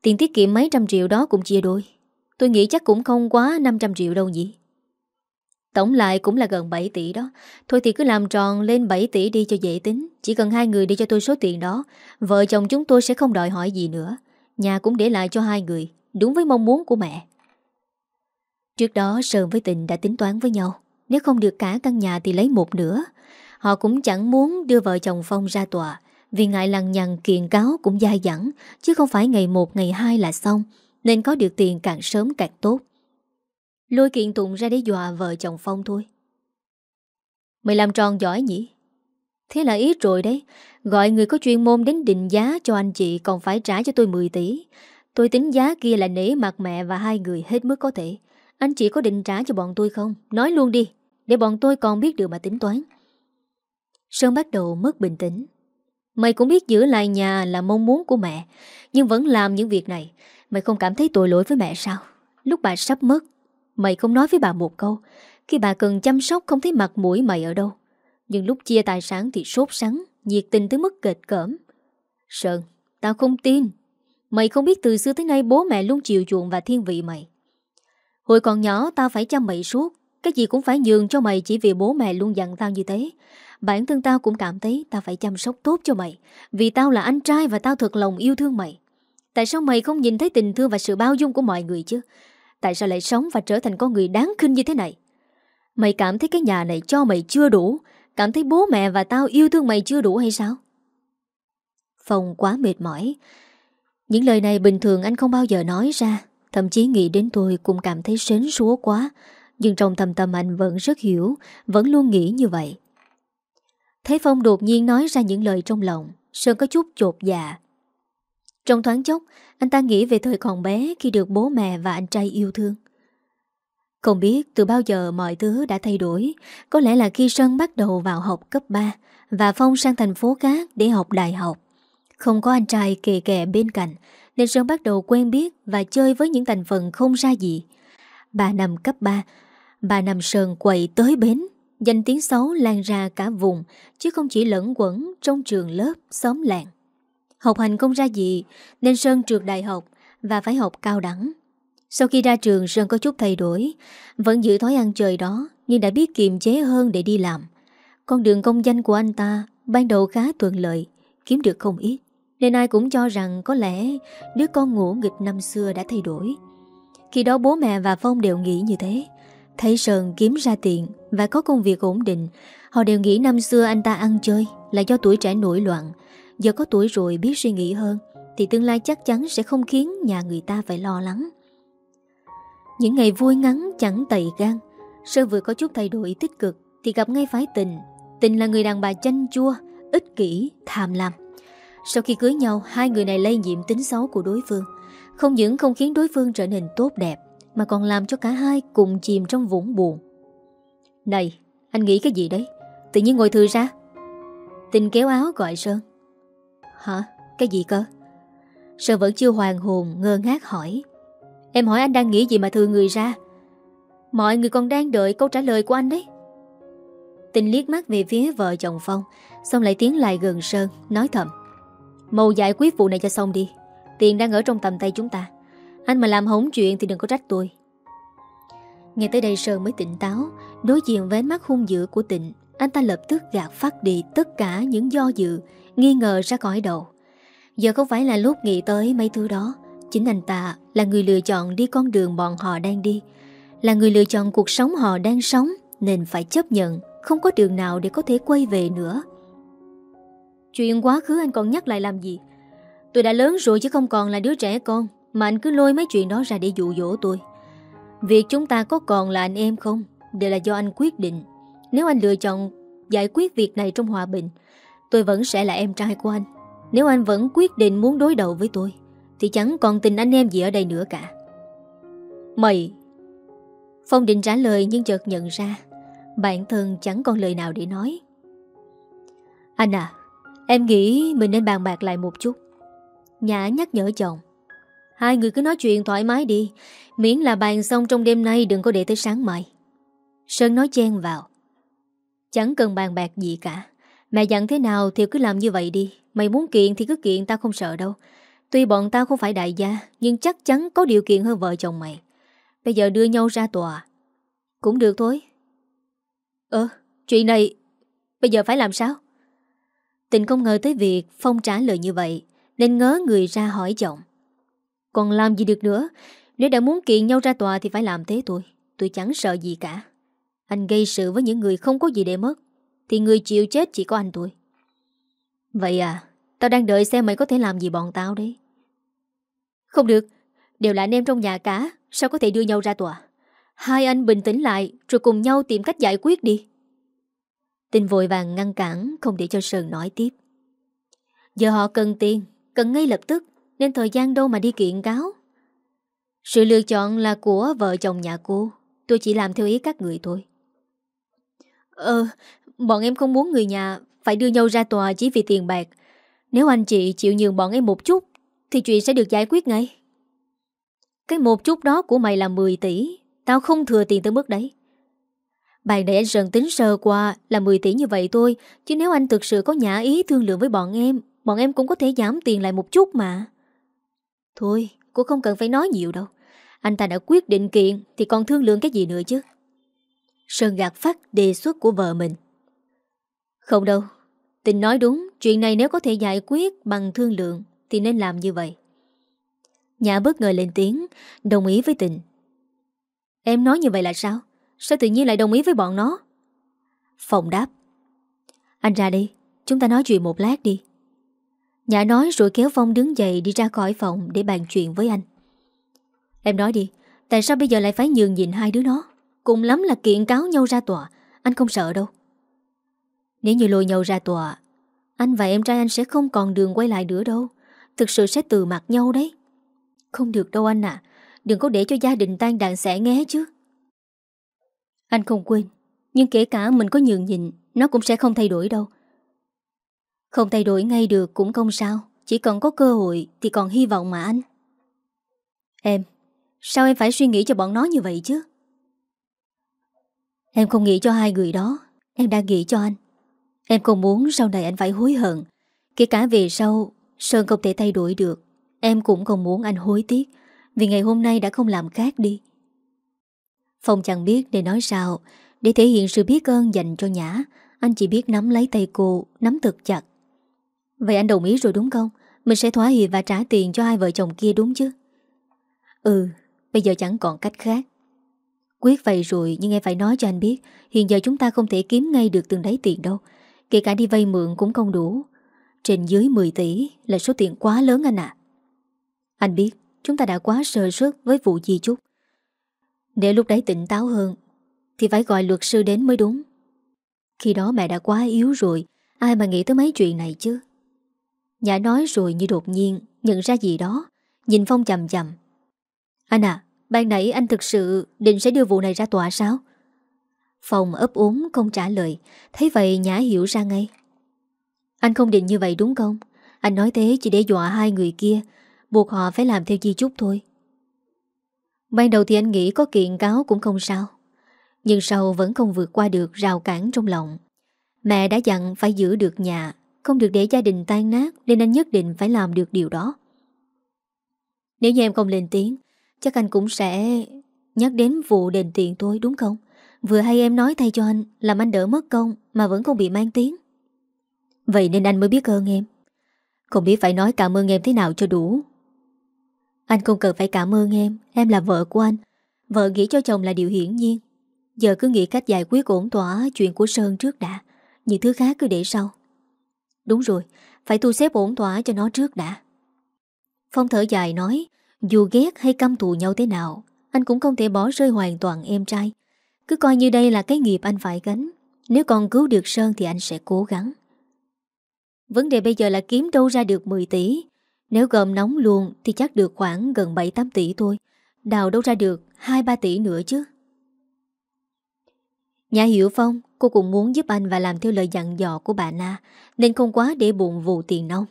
Tiền tiết kiệm mấy trăm triệu đó cũng chia đôi Tôi nghĩ chắc cũng không quá 500 triệu đâu nhỉ Tổng lại cũng là gần 7 tỷ đó. Thôi thì cứ làm tròn lên 7 tỷ đi cho dễ tính. Chỉ cần hai người đi cho tôi số tiền đó, Vợ chồng chúng tôi sẽ không đòi hỏi gì nữa. Nhà cũng để lại cho hai người, Đúng với mong muốn của mẹ. Trước đó Sơn với Tình đã tính toán với nhau. Nếu không được cả căn nhà thì lấy một nửa. Họ cũng chẳng muốn đưa vợ chồng Phong ra tòa, Vì ngại lằng nhằng kiện cáo cũng dai dẳng, Chứ không phải ngày một, ngày hai là xong, Nên có được tiền càng sớm càng tốt. Lôi kiện tụng ra để dọa vợ chồng Phong thôi. Mày làm tròn giỏi nhỉ? Thế là ít rồi đấy. Gọi người có chuyên môn đến định giá cho anh chị Còn phải trả cho tôi 10 tỷ. Tôi tính giá kia là nể mặt mẹ và hai người hết mức có thể. Anh chị có định trả cho bọn tôi không? Nói luôn đi, Để bọn tôi còn biết được mà tính toán. Sơn bắt đầu mất bình tĩnh. Mày cũng biết giữ lại nhà là mong muốn của mẹ, Nhưng vẫn làm những việc này. Mày không cảm thấy tội lỗi với mẹ sao? Lúc bà sắp mất Mày không nói với bà một câu. Khi bà cần chăm sóc không thấy mặt mũi mày ở đâu. Nhưng lúc chia tài sản thì sốt sắng, Nhiệt tình tới mức kịch cỡm. Sơn, Tao không tin. Mày không biết từ xưa tới nay bố mẹ luôn chiều chuộng và thiên vị mày. Hồi còn nhỏ, tao phải chăm mày suốt. Cái gì cũng phải nhường cho mày chỉ vì bố mẹ luôn dặn tao như thế. Bản thân tao cũng cảm thấy tao phải chăm sóc tốt cho mày, Vì tao là anh trai và tao thật lòng yêu thương mày. Tại sao mày không nhìn thấy tình thương và sự bao dung của mọi người chứ? Tại sao lại sống và trở thành con người đáng khinh như thế này? Mày cảm thấy cái nhà này cho mày chưa đủ? Cảm thấy bố mẹ và tao yêu thương mày chưa đủ hay sao? Phong quá mệt mỏi. Những lời này bình thường anh không bao giờ nói ra. Thậm chí nghĩ đến tôi cũng cảm thấy sến súa quá. Nhưng trong thầm tâm anh vẫn rất hiểu, Vẫn luôn nghĩ như vậy. Thấy Phong đột nhiên nói ra những lời trong lòng, Sơn có chút chột dạ. Trong thoáng chốc Anh ta nghĩ về thời còn bé Khi được bố mẹ và anh trai yêu thương. Không biết từ bao giờ mọi thứ đã thay đổi Có lẽ là khi Sơn bắt đầu vào học cấp 3 Và Phong sang thành phố khác để học đại học. Không có anh trai kề kè bên cạnh Nên Sơn bắt đầu quen biết Và chơi với những thành phần không ra gì. Bà nằm cấp 3 Bà nằm Sơn quậy tới bến Danh tiếng xấu lan ra cả vùng Chứ không chỉ lẫn quẩn trong trường lớp, xóm làng. Học hành không ra gì, Nên Sơn trượt đại học Và phải học cao đẳng. Sau khi ra trường, Sơn có chút thay đổi, Vẫn giữ thói ăn chơi đó, Nhưng đã biết kiềm chế hơn để đi làm. Con đường công danh của anh ta Ban đầu khá thuận lợi, Kiếm được không ít, Nên ai cũng cho rằng có lẽ Đứa con ngủ nghịch năm xưa đã thay đổi. Khi đó bố mẹ và Phong đều nghĩ như thế, Thấy Sơn kiếm ra tiền Và có công việc ổn định, Họ đều nghĩ năm xưa anh ta ăn chơi Là do tuổi trẻ nổi loạn Giờ có tuổi rồi biết suy nghĩ hơn Thì tương lai chắc chắn sẽ không khiến nhà người ta phải lo lắng. Những ngày vui ngắn chẳng tẩy gan Sơn vừa có chút thay đổi tích cực Thì gặp ngay phái tình. Tình là người đàn bà chanh chua Ích kỷ, tham lam. Sau khi cưới nhau Hai người này lây nhiễm tính xấu của đối phương. Không những không khiến đối phương trở nên tốt đẹp mà còn làm cho cả hai cùng chìm trong vũng buồn. Này Anh nghĩ cái gì đấy? Tự nhiên ngồi thư ra. Tình kéo áo gọi Sơn. Hả? Cái gì cơ? Sơn vẫn chưa hoàn hồn, ngơ ngác hỏi. Em hỏi anh đang nghĩ gì mà thừa người ra? Mọi người còn đang đợi câu trả lời của anh đấy. Tình liếc mắt về phía vợ chồng Phong, Xong lại tiến lại gần Sơn, Nói thầm. Màu giải quyết vụ này cho xong đi. Tiền đang ở trong tầm tay chúng ta. Anh mà làm hỏng chuyện thì đừng có trách tôi. Nghe tới đây Sơn mới tỉnh táo, Đối diện với mắt hung dữ của tịnh, Anh ta lập tức gạt phát đi tất cả những do dự Nghi ngờ ra khỏi đầu. Giờ không phải là lúc nghĩ tới mấy thứ đó. Chính anh ta là người lựa chọn đi con đường bọn họ đang đi. Là người lựa chọn cuộc sống họ đang sống, Nên phải chấp nhận, Không có đường nào để có thể quay về nữa. Chuyện quá khứ anh còn nhắc lại làm gì? Tôi đã lớn rồi chứ không còn là đứa trẻ con, mà anh cứ lôi mấy chuyện đó ra để dụ dỗ tôi. Việc chúng ta có còn là anh em không? Đều là do anh quyết định. Nếu anh lựa chọn giải quyết việc này trong hòa bình Tôi vẫn sẽ là em trai của anh. Nếu anh vẫn quyết định muốn đối đầu với tôi, Thì chẳng còn tình anh em gì ở đây nữa cả. Mày! Phong định trả lời nhưng chợt nhận ra, Bản thân chẳng còn lời nào để nói. Anh à Em nghĩ mình nên bàn bạc lại một chút. Nhã nhắc nhở chồng. Hai người cứ nói chuyện thoải mái đi. Miễn là bàn xong trong đêm nay Đừng có để tới sáng mai. Sơn nói chen vào. Chẳng cần bàn bạc gì cả. Mẹ dặn thế nào thì cứ làm như vậy đi. Mày muốn kiện thì cứ kiện, tao không sợ đâu. Tuy bọn tao không phải đại gia, Nhưng chắc chắn có điều kiện hơn vợ chồng mày. Bây giờ đưa nhau ra tòa. Cũng được thôi. Ờ chuyện này Bây giờ phải làm sao? Tình không ngờ tới việc Phong trả lời như vậy, Nên ngớ người ra hỏi chồng. Còn làm gì được nữa? Nếu đã muốn kiện nhau ra tòa thì phải làm thế thôi. Tôi chẳng sợ gì cả. Anh gây sự với những người không có gì để mất. Thì người chịu chết chỉ có anh tôi. Vậy à Tao đang đợi xem mày có thể làm gì bọn tao đấy. Không được, Đều là anh em trong nhà cả, Sao có thể đưa nhau ra tòa? Hai anh bình tĩnh lại, Rồi cùng nhau tìm cách giải quyết đi. Tình vội vàng ngăn cản, Không để cho Sơn nói tiếp. Giờ họ cần tiền, Cần ngay lập tức, Nên thời gian đâu mà đi kiện cáo. Sự lựa chọn là của vợ chồng nhà cô, Tôi chỉ làm theo ý các người thôi. Ờ Bọn em không muốn người nhà Phải đưa nhau ra tòa chỉ vì tiền bạc. Nếu anh chị chịu nhường bọn em một chút, Thì chuyện sẽ được giải quyết ngay. Cái một chút đó của mày là 10 tỷ, Tao không thừa tiền tới mức đấy. Bạn để anh Sơn tính sơ qua Là 10 tỷ như vậy thôi, Chứ nếu anh thực sự có nhã ý thương lượng với bọn em Bọn em cũng có thể giảm tiền lại một chút mà. Thôi, Cô không cần phải nói nhiều đâu. Anh ta đã quyết định kiện, Thì còn thương lượng cái gì nữa chứ? Sơn gạt phát đề xuất của vợ mình. Không đâu Tình nói đúng Chuyện này nếu có thể giải quyết bằng thương lượng Thì nên làm như vậy Nhã bất ngờ lên tiếng Đồng ý với tình Em nói như vậy là sao Sao tự nhiên lại đồng ý với bọn nó Phòng đáp Anh ra đi Chúng ta nói chuyện một lát đi Nhã nói rồi kéo Phong đứng dậy đi ra khỏi phòng để bàn chuyện với anh. Em nói đi, tại sao bây giờ lại phải nhường nhịn hai đứa nó? Cùng lắm là kiện cáo nhau ra tòa, anh không sợ đâu. Nếu như lôi nhau ra tòa, anh và em trai anh sẽ không còn đường quay lại nữa đâu. Thực sự sẽ từ mặt nhau đấy. Không được đâu anh à, đừng có để cho gia đình tan đàn xẻ nghe chứ. Anh không quên, nhưng kể cả mình có nhường nhịn, nó cũng sẽ không thay đổi đâu. Không thay đổi ngay được cũng không sao Chỉ cần có cơ hội thì còn hy vọng mà anh Em Sao em phải suy nghĩ cho bọn nó như vậy chứ Em không nghĩ cho hai người đó Em đang nghĩ cho anh Em không muốn sau này anh phải hối hận Kể cả về sau Sơn không thể thay đổi được Em cũng không muốn anh hối tiếc Vì ngày hôm nay đã không làm khác đi Phong chẳng biết để nói sao Để thể hiện sự biết ơn dành cho Nhã Anh chỉ biết nắm lấy tay cô Nắm thật chặt Vậy anh đồng ý rồi đúng không? Mình sẽ thỏa hiệp và trả tiền cho hai vợ chồng kia đúng chứ? Ừ, bây giờ chẳng còn cách khác. Quyết vậy rồi nhưng em phải nói cho anh biết Hiện giờ chúng ta không thể kiếm ngay được từng đấy tiền đâu Kể cả đi vay mượn cũng không đủ. Trên dưới 10 tỷ là số tiền quá lớn anh ạ. Anh biết, chúng ta đã quá sơ suất với vụ di chúc. Để lúc đấy tỉnh táo hơn, Thì phải gọi luật sư đến mới đúng. Khi đó mẹ đã quá yếu rồi, Ai mà nghĩ tới mấy chuyện này chứ? Nhã nói rồi như đột nhiên Nhận ra gì đó, Nhìn Phong chầm chầm Anh à Ban nãy anh thực sự định sẽ đưa vụ này ra tòa sao? Phong ấp úng không trả lời. Thấy vậy, Nhã hiểu ra ngay. Anh không định như vậy đúng không? Anh nói thế chỉ để dọa hai người kia, Buộc họ phải làm theo di chúc thôi. Ban đầu thì anh nghĩ có kiện cáo cũng không sao, Nhưng sau vẫn không vượt qua được rào cản trong lòng. Mẹ đã dặn phải giữ được nhà, không được để gia đình tan nát, Nên anh nhất định phải làm được điều đó. Nếu như em không lên tiếng, Chắc anh cũng sẽ Nhắc đến vụ đền tiền tôi đúng không? Vừa hay em nói thay cho anh Làm anh đỡ mất công mà vẫn không bị mang tiếng. Vậy nên anh mới biết ơn em. Không biết phải nói cảm ơn em thế nào cho đủ. Anh không cần phải cảm ơn em Em là vợ của anh. Vợ nghĩ cho chồng là điều hiển nhiên. Giờ cứ nghĩ cách giải quyết ổn tỏa Chuyện của Sơn trước đã. Những thứ khác cứ để sau. Đúng rồi, phải thu xếp ổn thỏa cho nó trước đã. Phong thở dài nói, dù ghét hay căm thù nhau thế nào, anh cũng không thể bỏ rơi hoàn toàn em trai. Cứ coi như đây là cái nghiệp anh phải gánh. Nếu còn cứu được Sơn thì anh sẽ cố gắng. Vấn đề bây giờ là kiếm đâu ra được 10 tỷ. Nếu gồm nóng luôn thì chắc được khoảng gần 7-8 tỷ thôi. Đào đâu ra được 2-3 tỷ nữa chứ. Nhà Hiểu Phong, cô cũng muốn giúp anh và làm theo lời dặn dò của bà Na, nên không quá để bụng vụ tiền nông.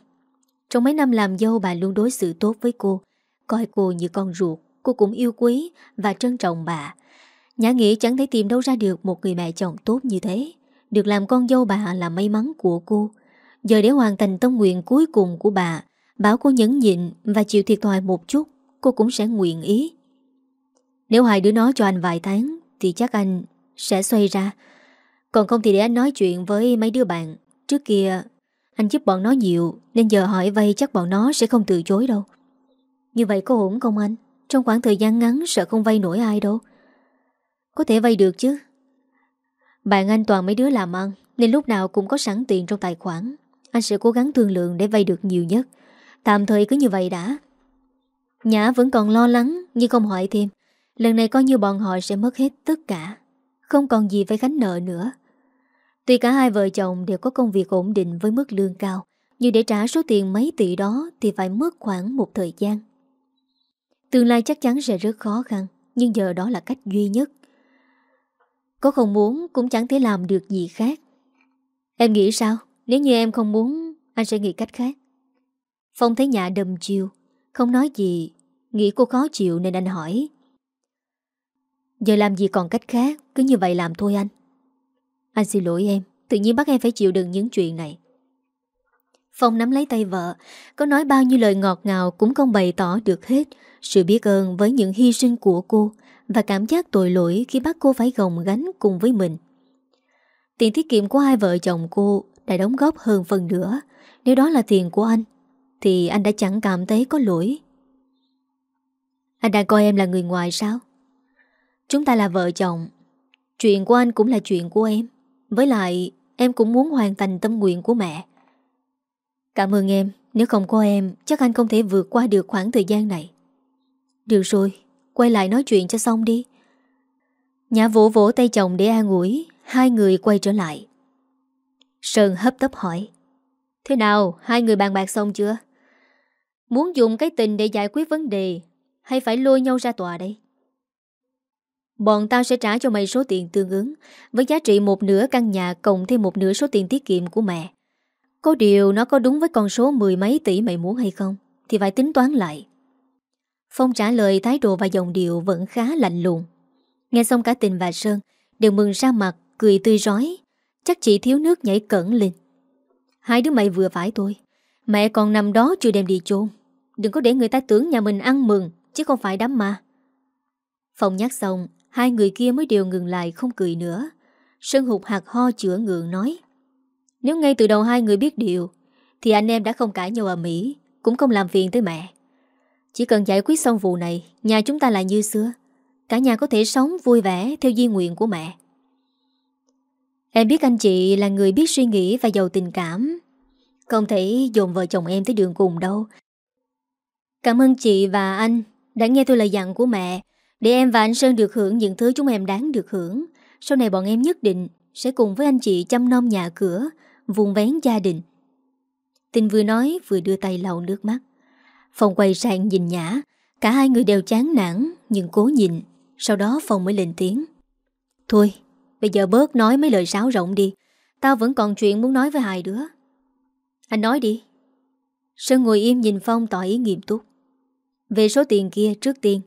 Trong mấy năm làm dâu bà luôn đối xử tốt với cô, coi cô như con ruột, cô cũng yêu quý và trân trọng bà. Nhã nghĩ chẳng thể tìm đâu ra được một người mẹ chồng tốt như thế. Được làm con dâu bà là may mắn của cô. Giờ để hoàn thành tâm nguyện cuối cùng của bà, Bảo cô nhẫn nhịn Và chịu thiệt thòi một chút, Cô cũng sẽ nguyện ý. Nếu hai đứa nó cho anh vài tháng, Thì chắc anh sẽ xoay ra. Còn không thì để anh nói chuyện với mấy đứa bạn. Trước kia, Anh giúp bọn nó nhiều, Nên giờ hỏi vay chắc bọn nó sẽ không từ chối đâu. Như vậy có ổn không anh? Trong khoảng thời gian ngắn, sợ không vay nổi ai đâu. Có thể vay được chứ? Bạn anh toàn mấy đứa làm ăn, Nên lúc nào cũng có sẵn tiền trong tài khoản. Anh sẽ cố gắng thương lượng để vay được nhiều nhất. Tạm thời cứ như vậy đã. Nhã vẫn còn lo lắng, Nhưng không hỏi thêm. Lần này coi như bọn họ sẽ mất hết tất cả. Không còn gì phải gánh nợ nữa. Tuy cả hai vợ chồng đều có công việc ổn định với mức lương cao, Nhưng để trả số tiền mấy tỷ đó Thì phải mất khoảng một thời gian. Tương lai chắc chắn sẽ rất khó khăn, Nhưng giờ đó là cách duy nhất. Có không muốn cũng chẳng thể làm được gì khác. Em nghĩ sao? Nếu như em không muốn, Anh sẽ nghĩ cách khác. Phong thấy nhã đầm chiều Không nói gì, Nghĩ cô khó chịu nên anh hỏi. Giờ làm gì còn cách khác, Cứ như vậy làm thôi anh. Anh xin lỗi em, Tự nhiên bắt em phải chịu đựng những chuyện này. Phong nắm lấy tay vợ, Có nói bao nhiêu lời ngọt ngào Cũng không bày tỏ được hết. Sự biết ơn với những hy sinh của cô và cảm giác tội lỗi khi bắt cô phải gồng gánh cùng với mình. Tiền tiết kiệm của hai vợ chồng cô Đã đóng góp hơn phần nữa. Nếu đó là tiền của anh, Thì anh đã chẳng cảm thấy có lỗi. Anh đang coi em là người ngoài sao? Chúng ta là vợ chồng. Chuyện của anh cũng là chuyện của em. Với lại, em cũng muốn hoàn thành tâm nguyện của mẹ. Cảm ơn em. Nếu không có em, Chắc anh không thể vượt qua được khoảng thời gian này. Được rồi. Quay lại nói chuyện cho xong đi. Nhã vỗ vỗ tay chồng để an ủi, Hai người quay trở lại. Sơn hấp tấp hỏi, Thế nào, hai người bàn bạc xong chưa? Muốn dùng cái tình để giải quyết vấn đề Hay phải lôi nhau ra tòa đây? Bọn tao sẽ trả cho mày số tiền tương ứng, Với giá trị một nửa căn nhà Cộng thêm một nửa số tiền tiết kiệm của mẹ. Có điều nó có đúng với con số mười mấy tỷ mày muốn hay không Thì phải tính toán lại. Phong trả lời thái độ và giọng điệu Vẫn khá lạnh lùng. Nghe xong cả tình và Sơn Đều mừng ra mặt cười tươi rói. Chắc chỉ thiếu nước nhảy cẩn lên. Hai đứa mày vừa phải tôi, Mẹ còn nằm đó chưa đem đi chôn. Đừng có để người ta tưởng nhà mình ăn mừng Chứ không phải đám ma. Phong nhắc xong Hai người kia mới đều ngừng lại không cười nữa. Sơn hụt hạt ho chữa ngượng nói. Nếu ngay từ đầu hai người biết điều Thì anh em đã không cãi nhau ở Mỹ Cũng không làm phiền tới mẹ. Chỉ cần giải quyết xong vụ này, Nhà chúng ta lại như xưa. Cả nhà có thể sống vui vẻ Theo di nguyện của mẹ. Em biết anh chị là người biết suy nghĩ Và giàu tình cảm. Không thể dồn vợ chồng em tới đường cùng đâu. Cảm ơn chị và anh Đã nghe tôi lời dặn của mẹ, để em và anh Sơn được hưởng những thứ chúng em đáng được hưởng. Sau này bọn em nhất định Sẽ cùng với anh chị chăm nom nhà cửa Vùng vén gia đình. Tình vừa nói vừa đưa tay lau nước mắt. Phong quay sang nhìn Nhã. Cả hai người đều chán nản, Nhưng cố nhìn. Sau đó Phong mới lên tiếng. Thôi, bây giờ bớt nói mấy lời sáo rộng đi. Tao vẫn còn chuyện muốn nói với hai đứa. Anh nói đi. Sơn ngồi im nhìn Phong tỏ ý nghiêm túc. Về số tiền kia trước tiên,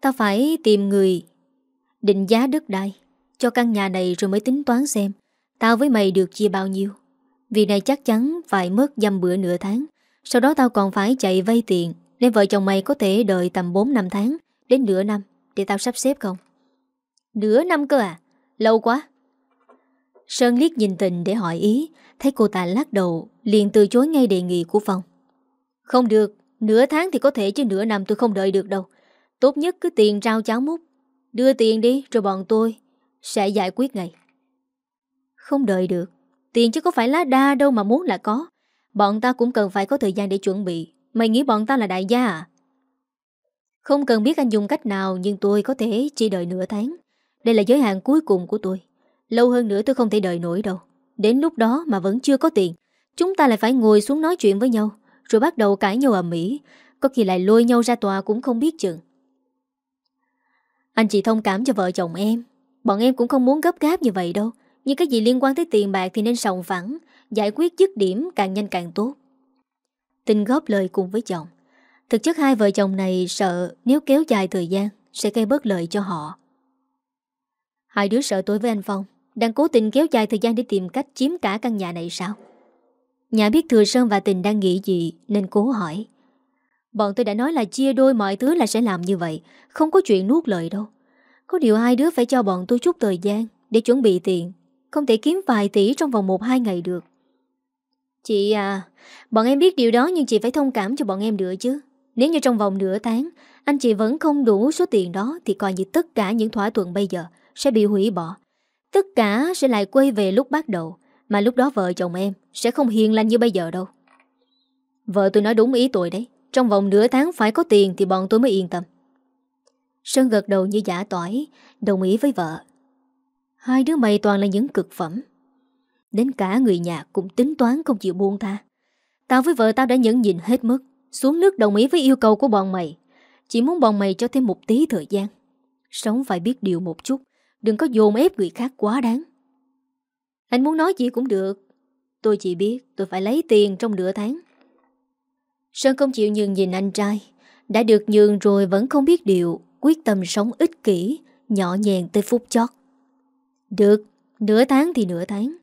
Tao phải tìm người định giá đất đai, cho căn nhà này rồi mới tính toán xem tao với mày được chia bao nhiêu. Vì này chắc chắn phải mất dăm bữa nửa tháng. Sau đó tao còn phải chạy vay tiền nên vợ chồng mày có thể đợi tầm 4 năm tháng đến nửa năm để tao sắp xếp không? Nửa năm cơ à? Lâu quá. Sơn liếc nhìn tình để hỏi ý Thấy cô ta lắc đầu Liền từ chối ngay đề nghị của Phong Không được, nửa tháng thì có thể chứ nửa năm tôi không đợi được đâu Tốt nhất cứ tiền trao cháo mút Đưa tiền đi rồi bọn tôi Sẽ giải quyết ngay Không đợi được Tiền chứ có phải lá đa đâu mà muốn là có Bọn ta cũng cần phải có thời gian để chuẩn bị. Mày nghĩ bọn ta là đại gia à? Không cần biết anh dùng cách nào, Nhưng tôi có thể chỉ đợi nửa tháng. Đây là giới hạn cuối cùng của tôi. Lâu hơn nữa tôi không thể đợi nổi đâu. Đến lúc đó mà vẫn chưa có tiền, Chúng ta lại phải ngồi xuống nói chuyện với nhau, Rồi bắt đầu cãi nhau ở Mỹ Có khi lại lôi nhau ra tòa cũng không biết chừng. Anh chị thông cảm cho vợ chồng em. Bọn em cũng không muốn gấp gáp như vậy đâu. Nhưng cái gì liên quan tới tiền bạc thì nên sòng phẳng. Giải quyết dứt điểm càng nhanh càng tốt. Tình góp lời cùng với chồng. Thực chất hai vợ chồng này sợ Nếu kéo dài thời gian Sẽ gây bất lợi cho họ. Hai đứa sợ tôi với anh Phong. Đang cố tình kéo dài thời gian để tìm cách chiếm cả căn nhà này sao? Nhà biết Thừa Sơn và Tình đang nghĩ gì Nên cố hỏi. Bọn tôi đã nói là chia đôi mọi thứ là sẽ làm như vậy, Không có chuyện nuốt lời đâu. Có điều hai đứa phải cho bọn tôi chút thời gian Để chuẩn bị tiền, Không thể kiếm vài tỷ trong vòng 1-2 ngày được. Chị à Bọn em biết điều đó nhưng chị phải thông cảm cho bọn em nữa chứ. Nếu như trong vòng nửa tháng, Anh chị vẫn không đủ số tiền đó Thì coi như tất cả những thỏa thuận bây giờ Sẽ bị hủy bỏ. Tất cả sẽ lại quay về lúc bắt đầu, Mà lúc đó vợ chồng em Sẽ không hiền lành như bây giờ đâu. Vợ tôi nói đúng ý tôi đấy, Trong vòng nửa tháng phải có tiền Thì bọn tôi mới yên tâm. Sơn gật đầu như giả tỏi, Đồng ý với vợ. Hai đứa mày toàn là những cực phẩm. Đến cả người nhà cũng tính toán không chịu buông tha. Tao với vợ tao đã nhẫn nhịn hết mức Xuống nước đồng ý với yêu cầu của bọn mày. Chỉ muốn bọn mày cho thêm một tí thời gian. Sống phải biết điều một chút Đừng có dồn ép người khác quá đáng. Anh muốn nói gì cũng được. Tôi chỉ biết tôi phải lấy tiền trong nửa tháng. Sơn không chịu nhường nhìn anh trai. Đã được nhường rồi vẫn không biết điều Quyết tâm sống ích kỷ Nhỏ nhàng tới phút chót. Được, nửa tháng thì nửa tháng.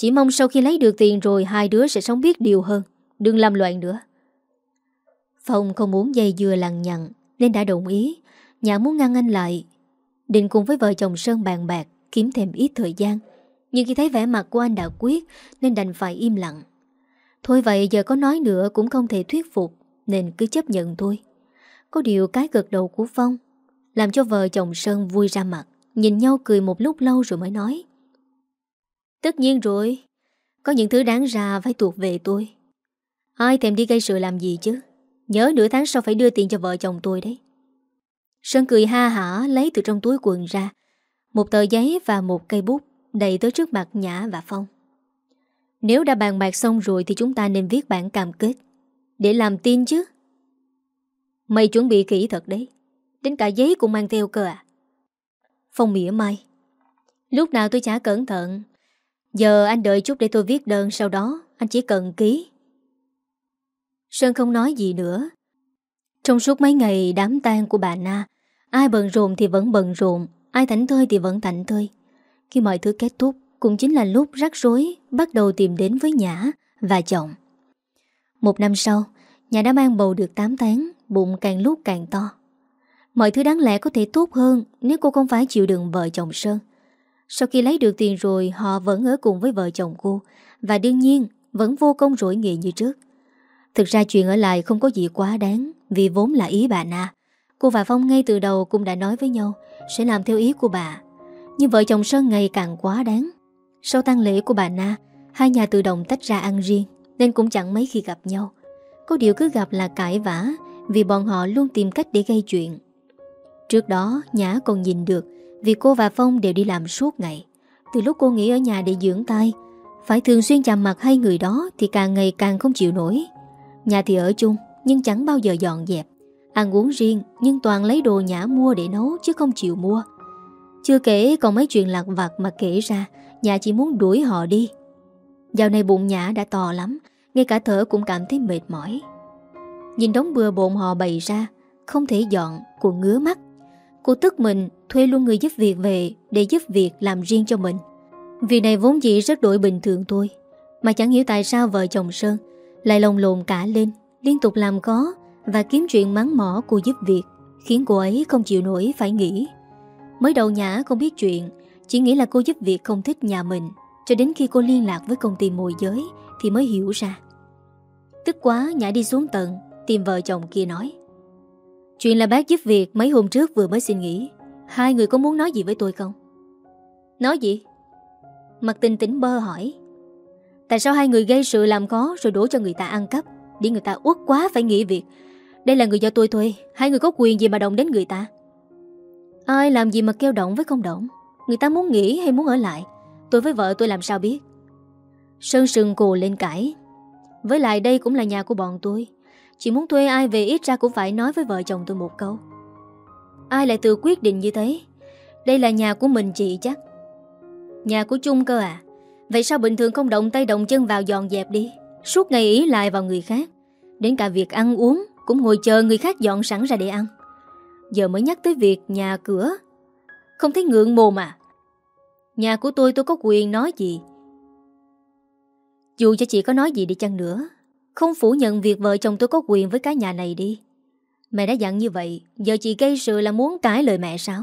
Chỉ mong sau khi lấy được tiền rồi Hai đứa sẽ sống biết điều hơn. Đừng làm loạn nữa. Phong không muốn dây dừa lằng nhằng, Nên đã đồng ý. Nhà muốn ngăn anh lại, Định cùng với vợ chồng Sơn bàn bạc, Kiếm thêm ít thời gian. Nhưng khi thấy vẻ mặt của anh đã quyết, Nên đành phải im lặng. Thôi vậy giờ có nói nữa cũng không thể thuyết phục, Nên cứ chấp nhận thôi. Có điều cái gật đầu của Phong, Làm cho vợ chồng Sơn vui ra mặt, Nhìn nhau cười một lúc lâu rồi mới nói. Tất nhiên rồi. Có những thứ đáng ra phải thuộc về tôi. Ai thèm đi gây sự làm gì chứ? Nhớ nửa tháng sau phải đưa tiền cho vợ chồng tôi đấy. Sơn cười ha hả, lấy từ trong túi quần ra. Một tờ giấy và một cây bút Đầy tới trước mặt Nhã và Phong. Nếu đã bàn bạc xong rồi Thì chúng ta nên viết bản cam kết. Để làm tin chứ. Mày chuẩn bị kỹ thật đấy. Đến cả giấy cũng mang theo cơ à? Phong mỉa mai. Lúc nào tôi chả cẩn thận Giờ anh đợi chút để tôi viết đơn, Sau đó anh chỉ cần ký. Sơn không nói gì nữa. Trong suốt mấy ngày đám tang của bà Na, Ai bận rộn thì vẫn bận rộn, Ai thảnh thơi thì vẫn thảnh thơi. Khi mọi thứ kết thúc, Cũng chính là lúc rắc rối Bắt đầu tìm đến với Nhã và chồng. Một năm sau, Nhã đã mang bầu được 8 tháng Bụng càng lúc càng to. Mọi thứ đáng lẽ có thể tốt hơn Nếu cô không phải chịu đựng vợ chồng Sơn. Sau khi lấy được tiền rồi, Họ vẫn ở cùng với vợ chồng cô. Và đương nhiên, vẫn vô công rỗi nghề như trước. Thực ra chuyện ở lại không có gì quá đáng, Vì vốn là ý bà Na. Cô và Phong ngay từ đầu cũng đã nói với nhau, Sẽ làm theo ý của bà. Nhưng vợ chồng Sơn ngày càng quá đáng. Sau tang lễ của bà Na, Hai nhà tự động tách ra ăn riêng, Nên cũng chẳng mấy khi gặp nhau. Có điều cứ gặp là cãi vã, Vì bọn họ luôn tìm cách để gây chuyện. Trước đó, Nhã còn nhìn được vì cô và Phong đều đi làm suốt ngày. Từ lúc cô nghỉ ở nhà để dưỡng tay, Phải thường xuyên chạm mặt hai người đó Thì càng ngày càng không chịu nổi. Nhà thì ở chung, Nhưng chẳng bao giờ dọn dẹp. Ăn uống riêng, nhưng toàn lấy đồ nhã mua để nấu chứ không chịu mua. Chưa kể còn mấy chuyện lạc vặt mà kể ra, Nhà chỉ muốn đuổi họ đi. Dạo này bụng nhã đã to lắm, Ngay cả thở cũng cảm thấy mệt mỏi. Nhìn đống bừa bộn họ bày ra, Không thể dọn, Cô ngứa mắt. Cô tức mình, thuê luôn người giúp việc về Để giúp việc làm riêng cho mình. Việc này vốn dĩ rất đổi bình thường thôi, Mà chẳng hiểu tại sao vợ chồng Sơn Lại lồng lộn cả lên, Liên tục làm có và kiếm chuyện mắng mỏ cô giúp việc, Khiến cô ấy không chịu nổi phải nghỉ Mới đầu Nhã không biết chuyện, Chỉ nghĩ là cô giúp việc không thích nhà mình, Cho đến khi cô liên lạc với công ty môi giới Thì mới hiểu ra. Tức quá, Nhã đi xuống tận, Tìm vợ chồng kia nói. Chuyện là bác giúp việc mấy hôm trước vừa mới xin nghỉ. Hai người có muốn nói gì với tôi không? Nói gì? Mặt tình tỉnh bơ hỏi. Tại sao hai người gây sự làm khó Rồi đổ cho người ta ăn cắp, Để người ta uất quá phải nghỉ việc? Đây là người do tôi thuê, Hai người có quyền gì mà động đến người ta? Ai làm gì mà kêu động với không động? Người ta muốn nghỉ hay muốn ở lại? Tôi với vợ tôi làm sao biết? Sơn sừng cù lên cãi. Với lại đây cũng là nhà của bọn tôi. Chỉ muốn thuê ai về ít ra cũng phải nói với vợ chồng tôi một câu. Ai lại tự quyết định như thế? Đây là nhà của mình chị chắc. Nhà của chung cơ à? Vậy sao bình thường không động tay động chân vào dọn dẹp đi? Suốt ngày ý lại vào người khác. Đến cả việc ăn uống, cũng ngồi chờ người khác dọn sẵn ra để ăn. Giờ mới nhắc tới việc nhà cửa. Không thấy ngượng mồm à? Nhà của tôi tôi có quyền nói gì? Dù cho chị có nói gì đi chăng nữa không phủ nhận việc vợ chồng tôi có quyền với cái nhà này đi. Mẹ đã dặn như vậy, Giờ chị gây sự là muốn cãi lời mẹ sao?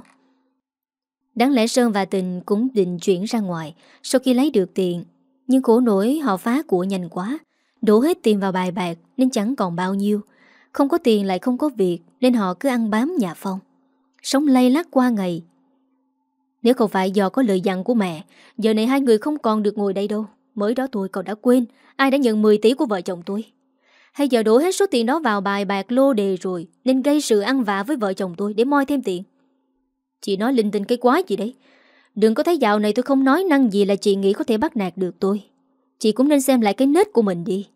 Đáng lẽ Sơn và Tình cũng định chuyển ra ngoài. Sau khi lấy được tiền, Nhưng khổ nổi họ phá của nhanh quá. Đổ hết tiền vào bài bạc Nên chẳng còn bao nhiêu. Không có tiền lại không có việc, Nên họ cứ ăn bám nhà Phong. Sống lây lắc qua ngày. Nếu không phải do có lời dặn của mẹ, Giờ này hai người không còn được ngồi đây đâu. Mới đó tôi còn đã quên, Ai đã nhận 10 tỷ của vợ chồng tôi. Hay giờ đổ hết số tiền đó vào bài bạc lô đề rồi, Nên gây sự ăn vạ với vợ chồng tôi Để moi thêm tiền. Chị nói linh tinh cái quái gì đấy? Đừng có thấy dạo này tôi không nói năng gì là chị nghĩ có thể bắt nạt được tôi. Chị cũng nên xem lại cái nết của mình đi.